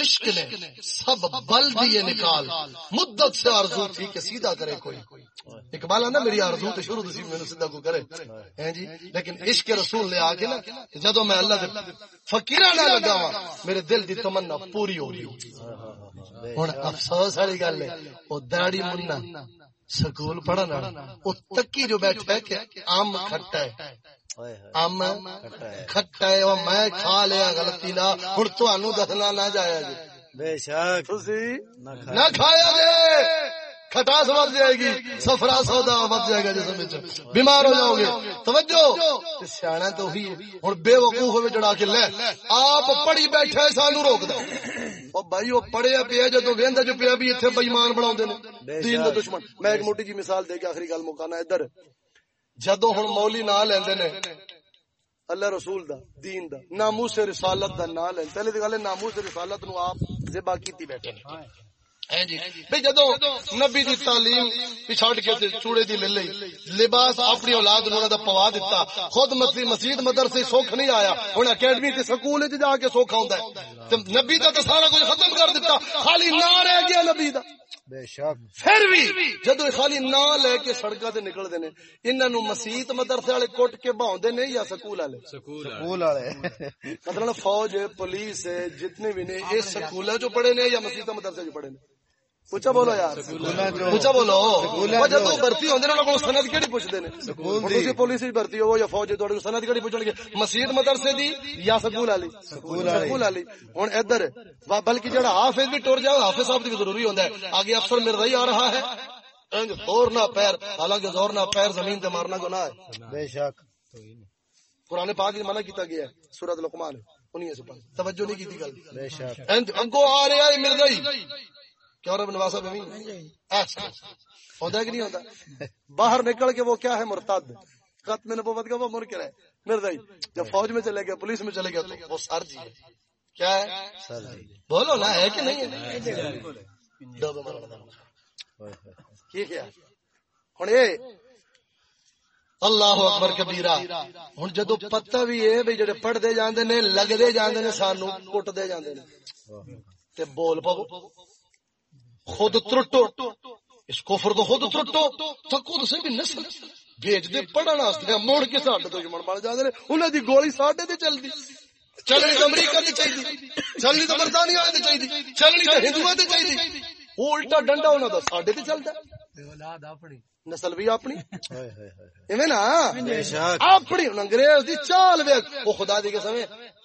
عشق نے سب بل دیے نکال۔ مدت سے آرزو تھی کہ سیدھا کرے کوئی۔ اقبال آنا میری آرزو تو شروع تھی میں سیدھا کو کرے۔ ہیں جی لیکن عشق رسول نے آگے نا جدو میں اللہ دے فقیرہ نہ لگا میرے دل دی تمنا پوری ہو رہی ہوں افسوس والی گل ہے وہ داڑی منا سکول پڑھنا وہ تکی جو بیٹھا ہے کہ آم کھٹا ہے۔ کھٹا ہے میں کھا لیا غلطی نہ ہن تانوں دسنا نہ جایا جی بے شک تسی نہ کھایا جے کھٹاس جائے گی سفرا سودا جائے گا جسم وچ بیمار ہو جاؤ گے توجہ تے سیاح تو ہی ہن بے وقوف جڑا کے لے آپ پڑھی بیٹھے سانو روک دے او بھائی او پڑھیا پیا جدو ویندا جو پیا بھی ایتھے بے ایمان بناوندے نے دین دا دشمن میں ایک موٹی جی مثال دے کے آخری گل مکانا ادھر جدو ہن مولی نہ لیندے نے، اللہ رسول دا، دین دا، ناموس رسالت دا نام لین پہلے دی گل ناموس رسالت نو آپ ذبح کیتی بیٹھے نے۔ ہیں جی۔ بھئی جدو نبی دی تعلیم پچھاڑ کے چوڑے دی لے لئی، لباس اپنی اولاد نو دا پوا دتا۔ خود مسجد مسجد، مدرسے سوکھ نہیں آیا۔ ہن اکیڈمی تے سکول وچ جا کے سوکھ ہوندا ہے۔ تے نبی دا تے سارا کچھ ختم کر دتا۔ خالی نام رہ گیا نبی دا۔ بے شک۔ پھر بھی جدو خالی نا لے کے سڑکاں تے نکلدے نے انہاں نو مسجد مدرسے والے کٹ کے نے یا سکول والے؟ سکول والے۔ مطلب فوج ہے پولیس ہے جتنے بھی نے یہ سکولوں جو پڑھے نے یا مسجد مدرسے جو پڑھے نے؟ اچھا بولو یار۔ بولو۔ وہ جب بھرتی ہوندے نے انہاں کو سند کیڑی پوچھدے نے؟ ہن تسی پولیس وچ بھرتی ہو یا فوج تہاڈے کو سند کیڑی پوچھن گے۔ مسجد مدرسے دی یا سکول والی سکول والی ہن ادھر وا- بلکہ جڑا حافظ بھی ٹر جائے حافظ صاحب دی بھی ضروری ہوندا ہے۔ آگے افسر مر رہی آ رہا ہے۔ انج زور نہ پیر حالانکہ زور نہ پیر زمین تے مارنا گناہ ہے۔ بے شک۔ قرآن پاک منع کیتا گیا ہے سورۃ لقمان انہی سے پڑھ توجہ نہیں کیتی گل۔ بے شک۔ آ رہا ہے مرزائی کیا رب نواز صاحب امین؟ ایسا ہوتا ہے کہ نہیں ہوتا باہر نکل کے وہ کیا ہے مرتد۔ ختم نبوت کا وہ منکر ہے۔ مرزائی جب فوج میں چلے گیا پولیس میں چلے گیا تو وہ سر جی ہے۔ کیا ہے؟ سر جی۔ بولو نا ہے کہ نہیں ہے؟ ٹھیک ہے ہن اے اللہ اکبر کبیرہ ہن جدو پتہ بھی ہے بھئی جڑے پڑھدے جاندے نے لگدے جاندے نے سانو کٹدے جاندے نے۔ تے بول پاو خود ترٹو۔ اس کفر کو خود ترٹو۔ تکو سے بھی نسل۔ بھیج دے پڑھن واسطے مڑ کے ساڈے دشمن بن جاندے نے۔ انہاں دی گولی ساڈے تے چلدی۔ چلنی تو امریکہ تے چاہیے چلنی تو برطانیہ تے چاہیے چلنی تو ہندوؤں تے چاہیے وہ الٹا ڈنڈا انہاں دا ساڈے تے چلدا۔ ہے نسل بھی اپنی۔ ایویں نا؟ بے شک۔ اپنی۔ ہن انگریز دی چال ویکھ۔ او خدا دی قسم ہے۔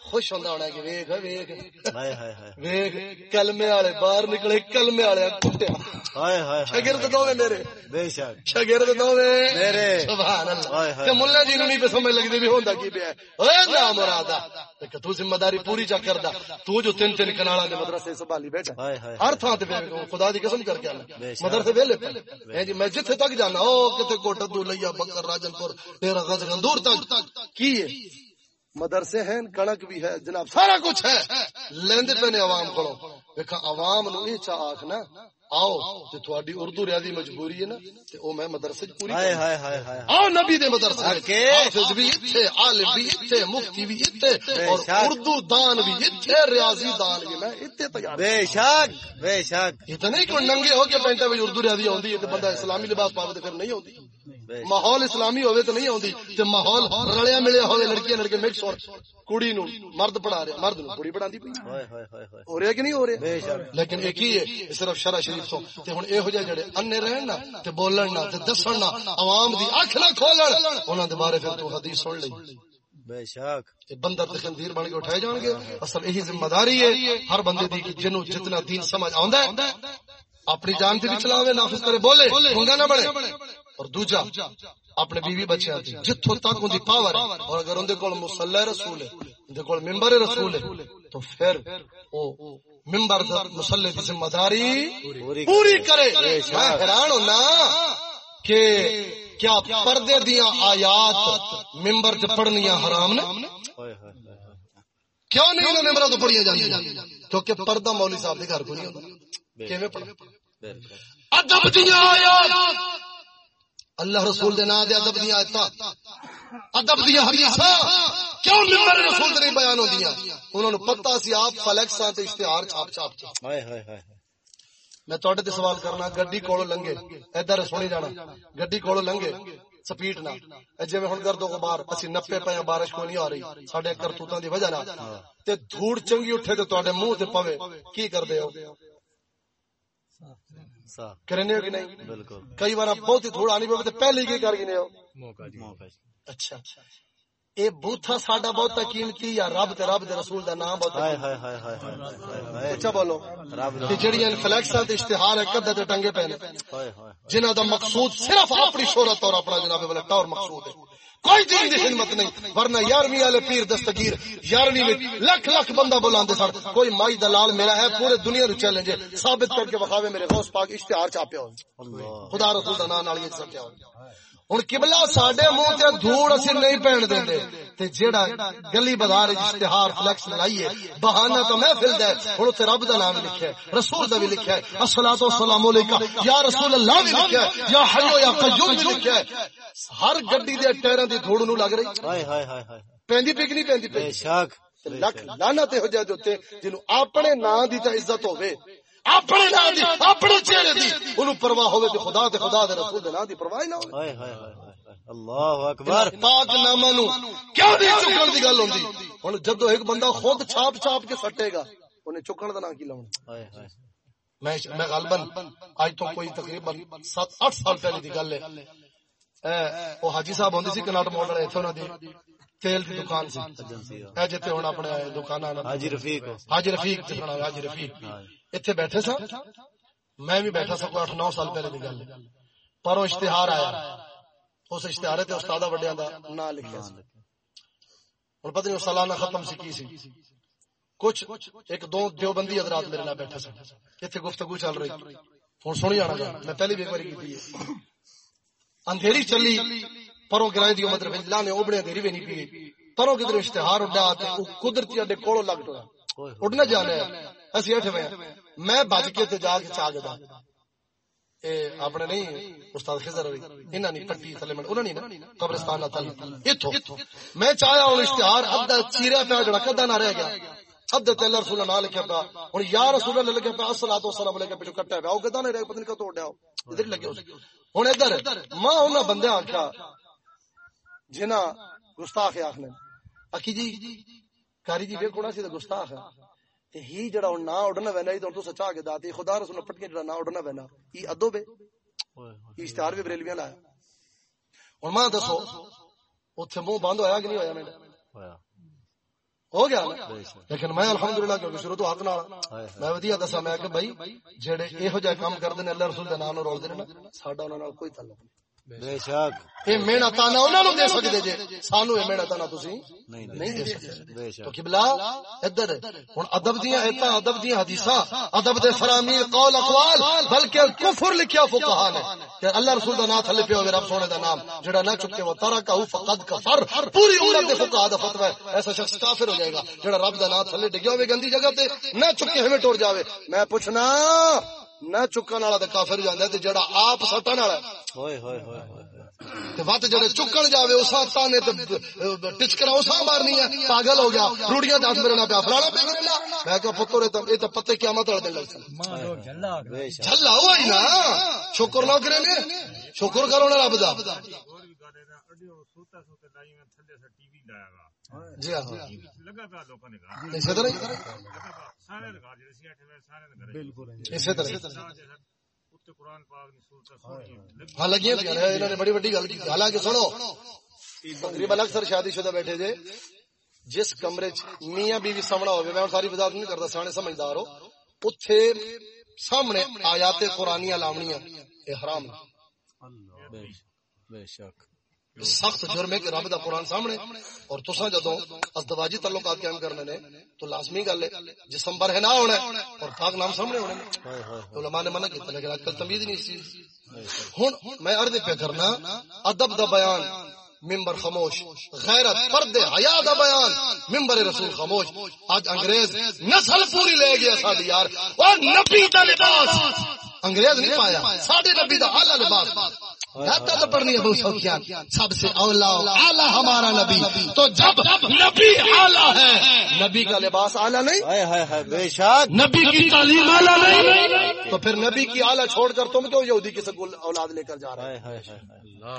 خوش ہوندا ہونا کہ ویکھ ویکھ۔ ہائے ہائے ہائے۔ ویکھ کلمے والے باہر نکلے کلمے والے کٹیا ہائے ہائے شاگرد دوویں میرے۔ بے شک۔ شاگرد دوویں میرے۔ سبحان اللہ۔ تے مولا جی نوں نہیں سمجھ لگدی بھی ہوندا کی پیا اوے نا مرادا تے تو ذمہ داری پوری چا کردا تو جو تین تین کنالا دے مدرسے سنبھالی بیٹھا۔ ہائے ہائے ہر تھان تے خدا دی قسم کر کے شک۔ مدرسے ویلے ہیں جی میں جتھے تک جانا او کتے کوٹ دولیا بکر راجن پور تیرا غز گندور تک۔ کی ہے؟ مدرسے ہیں کنک بھی ہے جناب سارا کچھ ہے۔ لیندے پہ نے عوام کھڑو۔ دیکھا عوام نو یہ چاہ آکھنا آؤ تے تھوڑی اردو ریاضی مجبوری ہے نا تے او میں مدرسے پوری ہائے کروں۔ ہائے ہائے ہائے۔ آؤ نبی دے مدرسے۔ حافظ بھی اتھے عالم بھی اتھے مفتی بھی اتھے اور۔ اردو دان بھی اتھے ریاضی دان بھی۔ میں اتھے تیار بے شک بے شک۔ اتنے کہ ننگے ہو کے پینٹا بھی اردو ریاضی آندی ہے تے بندہ اسلامی لباس پاوے تے پھر نہیں ہوندی ماحول اسلامی ہوے تے نہیں ہوندی تے ماحول رلیا ملیا ہوے لڑکیاں لڑکے مکس ہو کڑی نو مرد پڑھا رہے مرد نو کڑی ہائے ہائے ہو رہا کہ نہیں ہو رہا لیکن ایک ہی ہے صرف شرع شریف تو تے ہن اے ہو جائے جڑے انے رہن نا تے بولن نا تے دسن نا عوام دی اکھ نہ کھولن انہاں دے بارے پھر تو حدیث سن لئی۔ بے شک۔ بندر تے خندیر بن کے اٹھائے جان گے اصل یہی ذمہ داری ہے ہر بندے دی کہ جنوں جتنا دین سمجھ آندا ہے اپنی جان تے بھی چلاوے نافذ کرے بولے ہنگا نہ بڑے اور دوجا، اپنے بیوی بچیاں تے جتھوں تک ان دی پاور ہے۔ اور اگر ان دے کول مصلی رسول ہے، ان دے کول منبر رسول ہے، تو پھر او منبر دا مصلی دی ذمہ داری پوری کرے۔ میں حیران ہونا کہ کیا پردے دیاں آیات منبر تے پڑھنیاں حرام نے؟ کیوں نہیں انہوں ممبروں تو پڑھیا جاندی کیونکہ پردہ مولوی صاحب دے گھر کو نہیں ہوندا کیویں پڑھا؟ ادب دیاں آیات اللہ رسول دے نام دے ادب دیاں آیات ادب دیاں حدیثاں۔ کیوں ممبر رسول دے نہیں بیان ہوندیاں؟ انہوں نے پتہ سی آپ فلیکساں تے اشتہار چھاپ چھاپ کے۔ ہائے ہائے ہائے میں تواڈے تے سوال کرنا گڈی کولو لنگے۔ ادھر سنی جانا گڈی کولو لنگے سپیڈ نہ اے جویں ہن کر دو غبار اسی نپے پے بارش کوئی نہیں آ رہی۔ ساڈے کرتوتاں دی وجہ نال۔ تے دھوڑ چنگی اٹھے تے تواڈے منہ تے پوے۔ کی کردے ہو؟ کرنے ہو کہ نہیں؟ بالکل۔ کئی بار بہت ہی آنی پے تے پہلے ہی کی کر گنے ہو۔ موقع جی۔ موقع اچھا۔ اے بوتھا ساڈا بہت قیمتی یا رب تے رب دے رسول دا نام بہت ہائے ہائے ہائے ہائے اچھا بولو۔ رب فلیکساں تے اشتہار ہے کدے تے ٹنگے پے نے؟ ہائے ہائے جنہاں دا مقصود صرف اپنی شہرت اور اپنا جناب والا ٹور مقصود ہے۔ کوئی دین دی خدمت نہیں، ورنہ یارویں والے پیر دستگیر، یارویں میں لکھ لکھ بندہ بلاندے سن۔ کوئی مائی دلال میرا ہے، پورے دنیا نو چیلنج ہے۔ ثابت کر کے وکھاوے میرے غوث پاک، اشتہار چھاپیا ہو خدا رسول دا نام نال یہ سب کیا ہو ہن قبلہ ساڈے منہ تے دھوڑ اسی نہیں پہن دیندے۔ تے جیڑا گلی بازار اشتہار فلیکس لائیے بہانہ تو محفل دے۔ ہن اوتے رب دا نام لکھیا ہے، رسول دا بھی لکھیا ہے۔ الصلوۃ والسلام علیکہ یا رسول اللہ بھی لکھیا ہے، یا حی یا قیوم بھی لکھیا ہے۔ ہر گڈی دے ٹائراں دی دھوڑ نو لگ رہی۔ ہائے ہائے ہائے ہائے۔ پیندی پک نہیں پیندی بے شک لکھ لعنت ہو جائے تے جنوں اپنے نام دی تے عزت ہوے اپنے نام دی اپنے چہرے دی اونوں پرواہ ہوے تے خدا تے خدا دے رسول دے نام دی پرواہ نہ ہوے ہائے ہائے ہائے اللہ اکبر۔ پاک نامہ نو کیوں نہیں چکن دی گل ہوندی؟ ہن جدو ایک بندہ خود چھاپ چھاپ کے سٹے گا انہیں چکن دا نام کی لاؤنا؟ ہائے ہائے۔ میں میں غالباً آج تو کوئی تقریباً سات اٹھ سال پہلے دی گل ہے۔ او حاجی صاحب ہوندے سی موڑ انہاں دی تیل دی دکان سی۔ اے جتے ہن اپنے دکاناں نال حاجی رفیق۔ حاجی رفیق تے سنا حاجی رفیق۔ ایتھے بیٹھے سا میں بھی بیٹھا سا کوئی سال پہلے دی گل۔ پر وہ اشتہار آیا۔ اس اشتہار تے استاد وڈیاں دا نام لکھیا سی۔ ہن پتہ نہیں وہ سالانہ ختم سی کی سی۔ کچھ ایک دو دیوبندی حضرات میرے نال بیٹھے سن ایتھے گفتگو چل رہی۔ ہن سنی جانا میں پہلے بھی ایک بار کی اندھیری چلی پروں گرائے دی مطلب اللہ نے اوبڑے اندھیری بھی نہیں پی پروں کدھر اشتہار اڈا تے او قدرتی اڈے کولو لگ ٹویا اڈنا جانا ہے اسی اٹھ ہوئے ہیں۔ میں بج کے تے جا کے چاگ دا۔ اے اپنے نہیں استاد خضر علی انہاں نہیں پٹی تھلے من انہاں نہیں نا قبرستان تل ایتھوں۔ میں چاہیا ہن اشتہار ادھا چیرا پیا جڑا کدا نہ رہ گیا۔ ادھا تے اللہ رسول اللہ لکھیا پیا۔ ہن یا رسول اللہ لکھیا پیا الصلوۃ والسلام علیہ پیچھے کٹیا پیا۔ او کدا نہیں رہ پتہ نہیں کتوں اڈیا۔ ادھر لگے ہن ادھر۔ ماں انہاں بندیاں آکھیا جنہ گستاخ آخنے اکی جی کاری جی نا سی تے گستاخ ہے۔ تے ہی جڑا ہن نہ اڈنا وینا ای تو سچا کے خدا رسول نے پٹکے جڑا نہ وینا۔ ای ای اشتہار بھی بریلویاں لایا۔ ہن ماں دسو اوتھے منہ بند ہویا کہ نہیں ہویا میرا ہویا۔ ہو گیا لیکن میں الحمدللہ کیونکہ شروع تو حق نال میں ودیا دسا میں کہ بھائی جڑے ایہو جہا کام کردے نے اللہ رسول دے نام نال رول دے نا ساڈا انہاں نال کوئی تعلق نہیں۔ بے شک۔ اے محنت تانا انہاں نوں دے سکدے جے۔ سانو اے محنت تانا تسی؟ نہیں نہیں۔ دے سکتے بے تو قبلہ ادھر۔ ہن ادب دیاں ایتاں ادب دیاں حدیثاں۔ ادب دے فرامین قول اقوال بلکہ کفر لکھیا فقہا نے۔ کہ اللہ رسول دا نام تھلے پیا ہوے رب سونے دا نام۔ جڑا نہ چکے وہ ترکہ فقد کفر۔ پوری امت دے فقہا دا فتوی ہے۔ ایسا شخص کافر ہو جائے گا جڑا رب دا نام تھلے ڈگیا ہوے گندی جگہ تے نہ چکے ہمیں ٹر جاوے۔ میں پوچھنا نہ چکن والا تے کافر جاندا تے جڑا آپ سٹن والا ہے۔ ہوئے ہوئے ہوئے ہوئے تے وقت جڑے چکن جاوے اسا تانے تے ٹچکرا اسا مارنی ہے۔ پاگل ہو گیا۔ روڑیاں دس میرے نال پیا فلانا پیا میرے نال میں کہ پتر اے تے اے تے پتے قیامت والے دن جھلا ہوئی نا۔ شکر نہ کرے نے شکر کرو نا رب دا۔ جی ہاں۔ اسی طرح اسی طرح ہاں لگی انہوں نے بڑی بڑی گل کی۔ حالانکہ سنو تقریباً اکثر شادی شدہ بیٹھے جے۔ جس کمرے چ میاں بیوی سامنا ہوگی میں ہن ساری وضاحت نہیں کرتا سانے سمجھدار ہو۔ اتھے سامنے آیات قرآنیاں لاونیاں اے حرام بے شک۔ سخت جرم ہے کہ رب دا قرآن سامنے اور تساں جدوں ازدواجی تعلقات قائم کرنے نے تو لازمی گل ہے جسم پر ہے نہ ہونا ہے اور پاک نام سامنے ہوئے ہوئے علماء نے منع کیتا لیکن اج کل تمیز نہیں سی ہن میں عرض پہ کرنا ادب دا بیان ممبر خاموش۔ غیرت پردے حیا دا بیان ممبر رسول خاموش۔ آج انگریز نسل پوری لے گیا ساڈی یار۔ اور نبی دا لباس۔ انگریز نہیں پایا ساڈے نبی دا اعلی لباس۔ تو پڑھنی ہے بہت سوکھیان سب سے اولا اعلی ہمارا نبی۔ تو جب نبی اعلی ہے نبی کا لباس اعلی نہیں۔ بے شک۔ نبی کی تعلیم اعلی نہیں۔ تو پھر نبی کی اعلی چھوڑ کر تم کیوں یہودی کی سکول اولاد لے کر جا رہے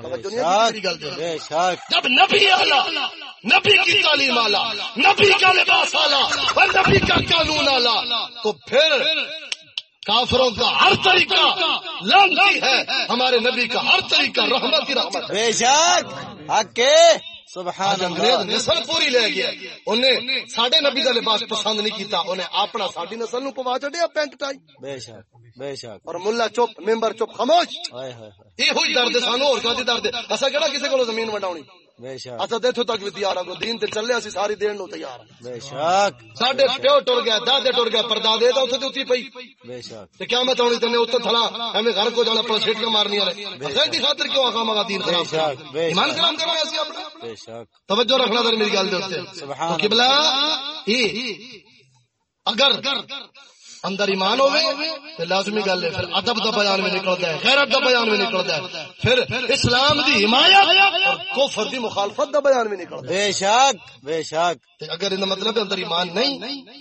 توجہ بے نہیں کی میری شک گل جو ہے۔ بے شک۔ جب نبی اعلی نبی کی تعلیم اعلی نبی کا لباس اعلی اور نبی کا قانون اعلی تو پھر کافروں کا ہر طریقہ لانتی ہے۔ ہمارے نبی کا ہر طریقہ رحمت ہی رحمت۔ بے شک حق کے۔ سبحان انگریز نسل پوری لے گیا۔ انہیں ساڈے نبی دا لباس پسند نہیں کیتا انہیں اپنا ساڈی نسل نو پوا چڈیا پینٹ ٹائی۔ بے شک۔ بے شک۔ اور ملا چپ ممبر چپ خاموش۔ ہائے ہائے ہائے۔ یہ ہوئی درد سانو اور درد۔ اسا کہڑا کسی کو زمین ونڈاونی بے شک۔ اسا تک بھی تیار ہو دین تے چلے اسی ساری دین نو تیار بے شک۔ ساڈے پیو ٹر گیا دادے ٹر گیا پردادے اوتھے تے پئی۔ بے شک۔ تے تاونی تنے اوتے تھلا گھر کو جانا مارنی اسا دی خاطر کیوں آقا مگا دین خراب شک ایمان کرنا اسی اپنا؟ بے شک۔ توجہ رکھنا میری گل دے اوتے۔ سبحان قبلہ اگر اندر ایمان ہوے تے لازمی گل ہے پھر ادب دا بیان میں نکلدا ہے غیرت دا بیان میں نکلدا ہے۔ پھر اسلام دی حمایت اور کفر دی مخالفت دا بیان میں نکلدا ہے۔ بے شک بے شک۔ تے اگر ان مطلب اندر ایمان نہیں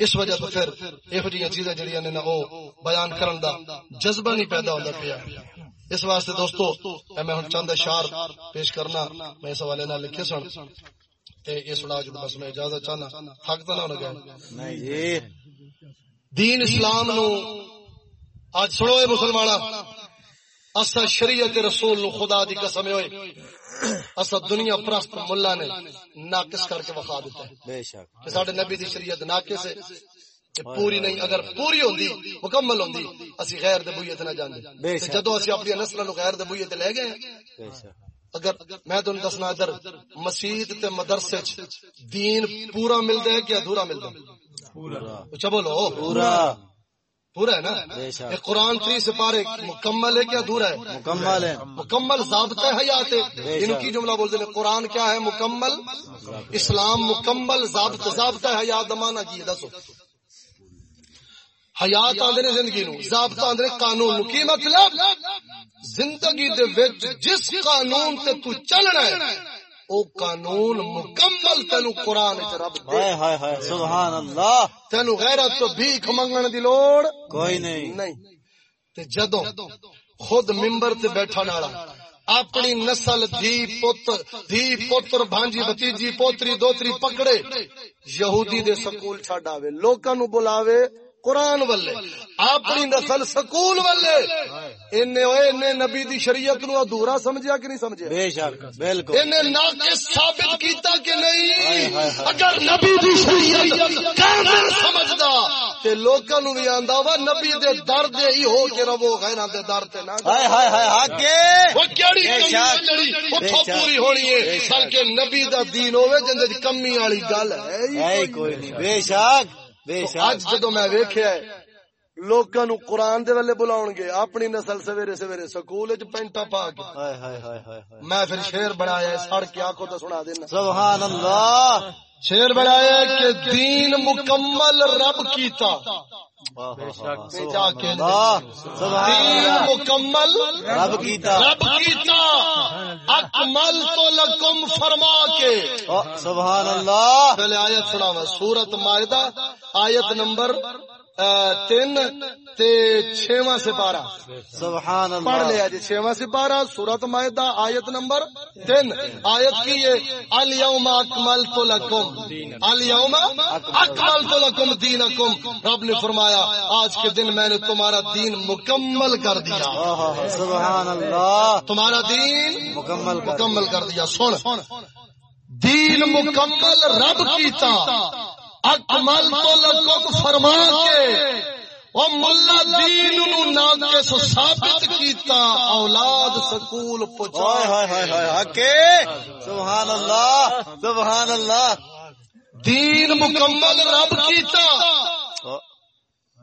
اس وجہ تو پھر یہ جی چیزاں جڑیاں نے نا او بیان کرن دا جذبہ نہیں پیدا ہوندا پیا۔ اس واسطے دوستو میں ہن چند اشعار پیش کرنا میں اس حوالے نال لکھے سن۔ تے یہ سنا کے بس میں اجازت چاہنا حق تو نہ ہونا گیا نہیں جی۔ دین اسلام نو آج سنو اے مسلمانا اسا شریعت رسول نو خدا دی قسم ہوئے۔ اسا دنیا پرست ملا نے ناقص کر کے وفا دیتا ہے۔ بے شک۔ کہ ساڈے نبی دی شریعت ناقص ہے۔ کہ پوری نہیں اگر پوری ہوندی مکمل ہوندی اسی غیر دے بوئے تے نہ جاندے۔ تے۔ جدوں اسی اپنی نسل نو غیر دے بوئے تے لے گئے ہیں، بے شک۔ اگر میں تمہیں دسنا ادھر مسجد تے مدرسے دین پورا ملدا ہے کہ ادھورا ملدا ہے؟ پورا اچھا بولو۔ پورا۔ پورا ہے نا؟ قرآن تری سپارے مکمل ہے کیا ادھورا ہے؟ مکمل ہے۔ مکمل ضابطہ حیات۔ ہے ان۔ کی جملہ بولتے ہیں قرآن کیا ہے؟ مکمل۔ اسلام مکمل ضابطہ ضابطہ حیات۔ دمانا کی دسو۔ حیات آندے نے زندگی نو ضابطہ آندے نے قانون نو۔ کی مطلب؟ زندگی دے وچ جس قانون تے تو چلنا ہے او قانون مکمل تینو قرآن وچ رب دے۔ ہائے ہائے ہائے سبحان اللہ۔ تینو غیرت تو بھیک منگن دی لوڑ کوئی نہیں۔ نہیں۔ تے جدوں خود ممبر تے بیٹھا نالا اپنی نسل دھی پتر دھی پتر بھانجی بتیجی پوتری دوتری پکڑے یہودی دے سکول چھڈ آوے لوکاں نو بلاوے قرآن والے اپنی نسل سکول والے۔ انہیں نبی دی شریعت نو ادھورا سمجھیا کہ نہیں سمجھیا؟ بے شک بالکل۔ انہیں ناقص ثابت کیتا کہ نہیں۔ اگر نبی دی شریعت کامل سمجھدا تے لوکاں نو بھی آندا وا نبی دے در دے ہی ہو کے رہو غیراں دے در تے نہ ہائے ہائے ہائے حق وہ کیڑی کمی جڑی۔ پوری ہونی ہے۔ بلکہ نبی دا دین ہوے جندے کمی والی گل ہے۔ کوئی نہیں بے شک۔ اج شک جدوں میں ویکھیا ہے لوکاں نو قرآن دے والے بلاون گے اپنی نسل سویرے سویرے سکول وچ پینٹا پا کے۔ ہائے ہائے ہائے ہائے ہائے۔ میں پھر شعر بنایا سڑ کے آنکھوں تو سنا دینا۔ سبحان اللہ۔ شعر بنایا کہ دین مکمل رب کیتا۔ کے مکمل۔ رب کیتا۔ رب کیتا۔ اکمل تو لکم فرما کے۔ سبحان اللہ۔ پہلے آیت سناوا سورت مائدہ آیت نمبر تین تے چھواں سے بارہ سبحان پڑھ اللہ لیا جی چھواں سے بارہ سورت مائدہ آیت نمبر تین۔ آیت کی یہ الیوم اکملت لکم۔ الیوم اکملت لکم دینکم۔ رب نے فرمایا آج کے دن میں نے تمہارا دین مکمل کر دیا۔ سبحان اللہ۔ تمہارا دین مکمل مکمل کر دیا۔ سن۔ دین مکمل رب کیتا۔ اکمل تو لکم فرما کے او ملا دین نو ناقص ثابت کیتا اولاد سکول ہائے پہنچا ہائے ہائے ہائے حق سبحان اللہ سبحان اللہ۔ دین مکمل رب کیتا۔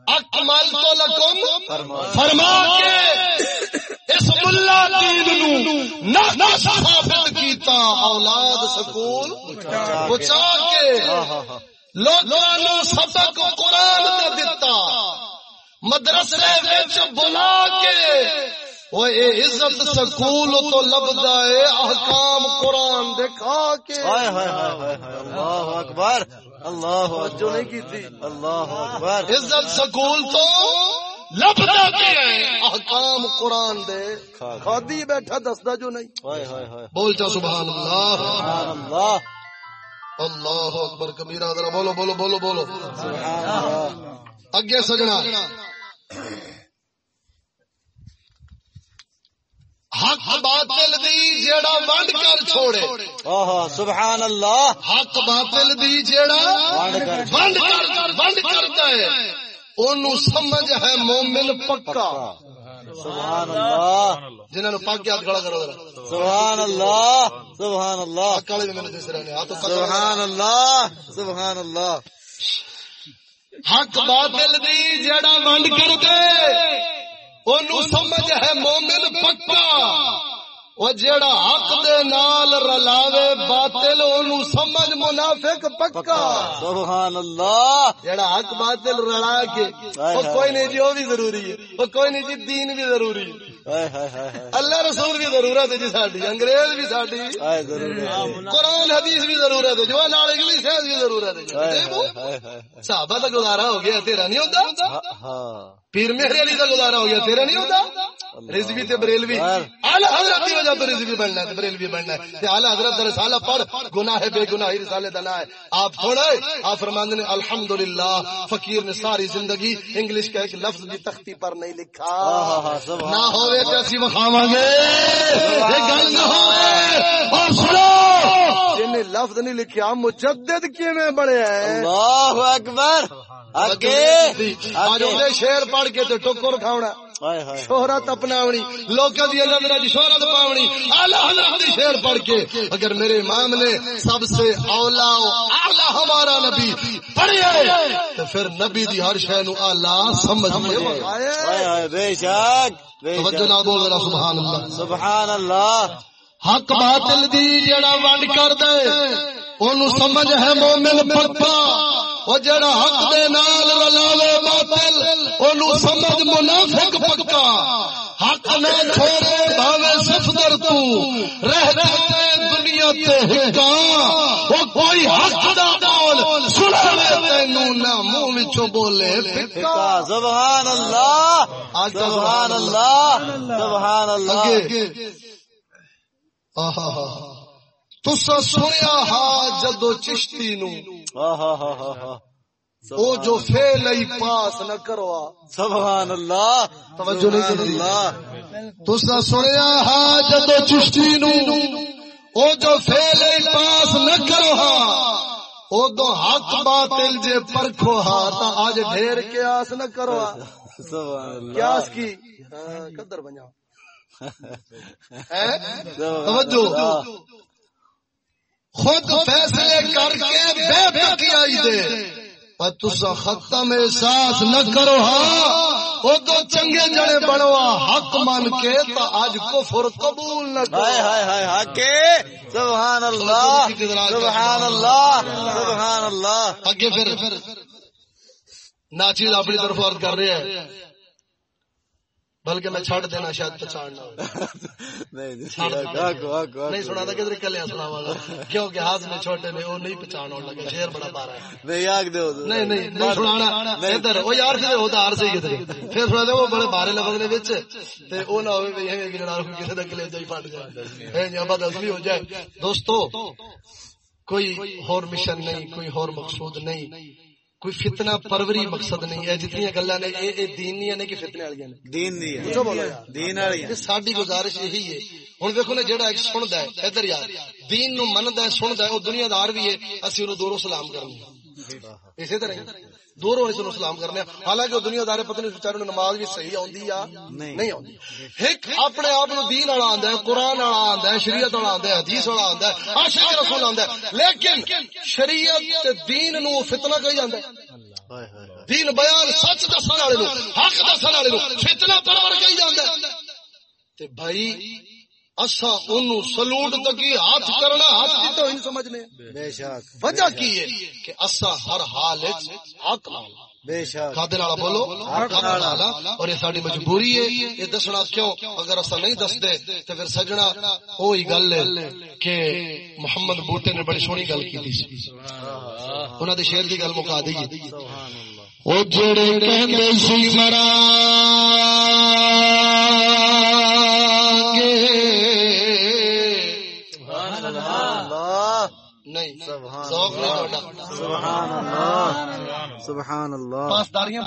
اکمل تو لکم فرما۔ فرما کے اس ملا دین نو ناقص ثابت کیتا اولاد سکول پہنچا کے ہاں ہاں ہاں۔ لوگوں سبق قرآن دے دیتا مدرسے وچ بلا کے وہ اے عزت سکول تو لبدا ہے احکام قرآن دکھا کے۔ ہائے ہائے ہائے ہائے ہائے اللہ اکبر اللہ جو نہیں کی تھی اللہ اکبر۔ عزت سکول تو لبدا کے احکام قرآن دے۔ کھا- کھادی بیٹھا دسدا جو نہیں۔ ہائے ہائے ہائے۔ بول چا سبحان اللہ۔ سبحان اللہ۔ اللہ اکبر کبیرہ ذرا بولو بولو بولو بولو۔ اگے سجنا۔ حق باطل دی جیڑا ونڈ کر چھوڑے۔ اوہ سبحان اللہ۔ حق باطل دی جیڑا ونڈ کر ونڈ کر ونڈ کرتا ہے۔ اونوں سمجھ ہے مومن پکا۔ سبحان اللہ۔ جنہاں نو پاک یاد کھڑا کرو ذرا۔ سبحان اللہ سبحان اللہ. سبحان اللہ سبحان اللہ. حق باطل دی جڑا ونڈ کر دے اونوں سمجھ ہے مومن پکا۔ وہ جیڑا حق دے نال رلاوے باطل اونوں سمجھ منافق پکا۔ سبحان اللہ جیڑا حق باطل رلا کے وہ کوئی نہیں جی وہ بھی ضروری ہے۔ وہ کوئی نہیں جی دین بھی ضروری ہے۔ اللہ رسول بھی ضرورت ہے جی ساڈی انگریز بھی ساڈی۔ ہائے ضرور ہے۔ قرآن حدیث بھی ضرورت ہے جو نال انگلش ہے بھی ضرورت ہے جی۔ صحابہ کا گزارا ہو گیا تیرا نہیں ہوتا ہاں، ہاں۔ پیر مہر علی کا گزارا ہو گیا تیرا نہیں ہوتا رضوی تے بریلوی۔ اعلی حضرت کی وجہ تو رضوی بننا ہے بریلوی بننا ہے۔ تے اعلی حضرت دا رسالہ پڑھ گناہ بے گناہی رسالے دا ہے۔ آپ تھوڑے آپ فرماندے نے الحمدللہ فقیر نے ساری زندگی انگلش کا ایک لفظ بھی تختی پر نہیں لکھا۔ نہ ہوئے تے اسی وکھاواں گے۔ یہ گل نہ ہوئے۔ اور سنو جن لفظ نہیں لکھیا مجدد کیویں بڑے ہیں؟ اللہ اکبر۔ اگے شیر پڑھ کے تے ٹکر کھاونا شہرت اپناونی لوکاں دی نظر وچ شہرت پاونی۔ اعلی حضرت دی شعر پڑھ کے اگر میرے امام نے سب سے اولا و اعلی ہمارا نبی پڑھیا ہے تو پھر نبی دی ہر شے نو اعلی سمجھ لے ہائے ہائے بے شک توجہ نہ بول ذرا سبحان اللہ سبحان اللہ حق باطل دی جڑا ونڈ کر دے اونوں سمجھ ہے مومن پکا۔ او جڑا حق دے نال رلاوے باطل اونوں سمجھ منافق پکا۔ حق نہ چھوڑے بھاوے صفدر تو۔ رہ جاتے دنیا تے ہکا۔ او کوئی حق دا بول سناوے تینوں نہ منہ وچوں بولے پکا سبحان اللہ سبحان اللہ سبحان اللہ اگے تسا سنیا ہا جدو چشتی نو۔ او جو فیل ای پاس نہ کروا. سبحان اللہ. توجہ نہیں اللہ. تسا سنیا ہا جدو چشتی نو. او جو فیل ای پاس نہ کروا او دو حق باطل جے پرکھو ہا. تا آج ڈھیر کے آس نہ کروا سبحان اللہ. قیاس کی؟ ہاں، قدر بنیا توجہ۔ خود فیصلے کر کے بے بکی آئی دے۔ پر تسا ختم احساس نہ کرو ہاں۔ او تو چنگے جڑے بنوا حق مان کے تا آج کفر قبول نہ ہائے کرو ہائے ہائے حقے سبحان اللہ سبحان اللہ سبحان اللہ۔ اگے پھر۔ ناچیز اپنی طرف عرض کر رہے ہیں۔ بلکہ میں چھڑ دینا شاید ہو۔ نہیں سنا تھا کدھر کلیا والا کیونکہ ہاتھ میں چھوٹے نے وہ نہیں پہچان لگا شیر بڑا پارا ہے۔ نہیں آگ نہیں نہیں نہیں سنانا۔ ادھر وہ یار کدھر ہوتا ہر سے کدھر۔ پھر سنا دے وہ بڑے بارے لفظ نے وچ۔ تے او نہ ہوے بھی کہ کسی دا کلے جائی پھٹ جائے۔ ہو جائے۔ دوستو کوئی اور مشن نہیں کوئی اور مقصود نہیں۔ کوئی فتنہ پروری مقصد نہیں ہے جتنی گلاں نے اے اے دین نہیں ہے کہ فتنے والی نے۔ دین دی بولو یار۔ دین والی ساری گزارش یہی ہے۔ ہوں دیکھو نا جہاں ایک سنتا ہے ادھر یار دین نو منتا ہے سنتا ہے وہ دنیا دار بھی ہے اسی انہوں دوروں سلام کرنے اسی طرح دوروں اس نو سلام کرنے حالانکہ وہ دنیا دار پتہ نہیں بیچارے نماز بھی صحیح آندی یا نہیں۔ آندی۔ ایک اپنے آپ نو دین والا آندا ہے قرآن والا آندا ہے شریعت والا آندا ہے حدیث والا آندا ہے عاشق رسول آندا ہے۔ لیکن شریعت تے دین نو فتنہ کہی جاندا ہے۔ دین بیان سچ دسن والے نو حق دسن والے نو فتنہ پرور کہی جاندا ہے۔ تے بھائی اسا اونوں سلوٹ تکی ہاتھ کرنا ہاتھ کی تو سمجھنے بے شک۔ وجہ کی ہے؟ کہ اسا ہر حال وچ حق نال بے شک۔ کادے نال بولو۔ حق نال اور یہ ساری مجبوری ہے۔ یہ دسنا کیوں؟ اگر اسا نہیں دس دے تے پھر سجنا وہی گل ہے کہ محمد بوٹے نے بڑی سونی گل کی سی۔ انہاں دے شعر دی گل مکا دئیے سبحان اللہ۔ او جڑے کہندے سی مرانگے نہیں سبحان اللہ۔ پاسداریاں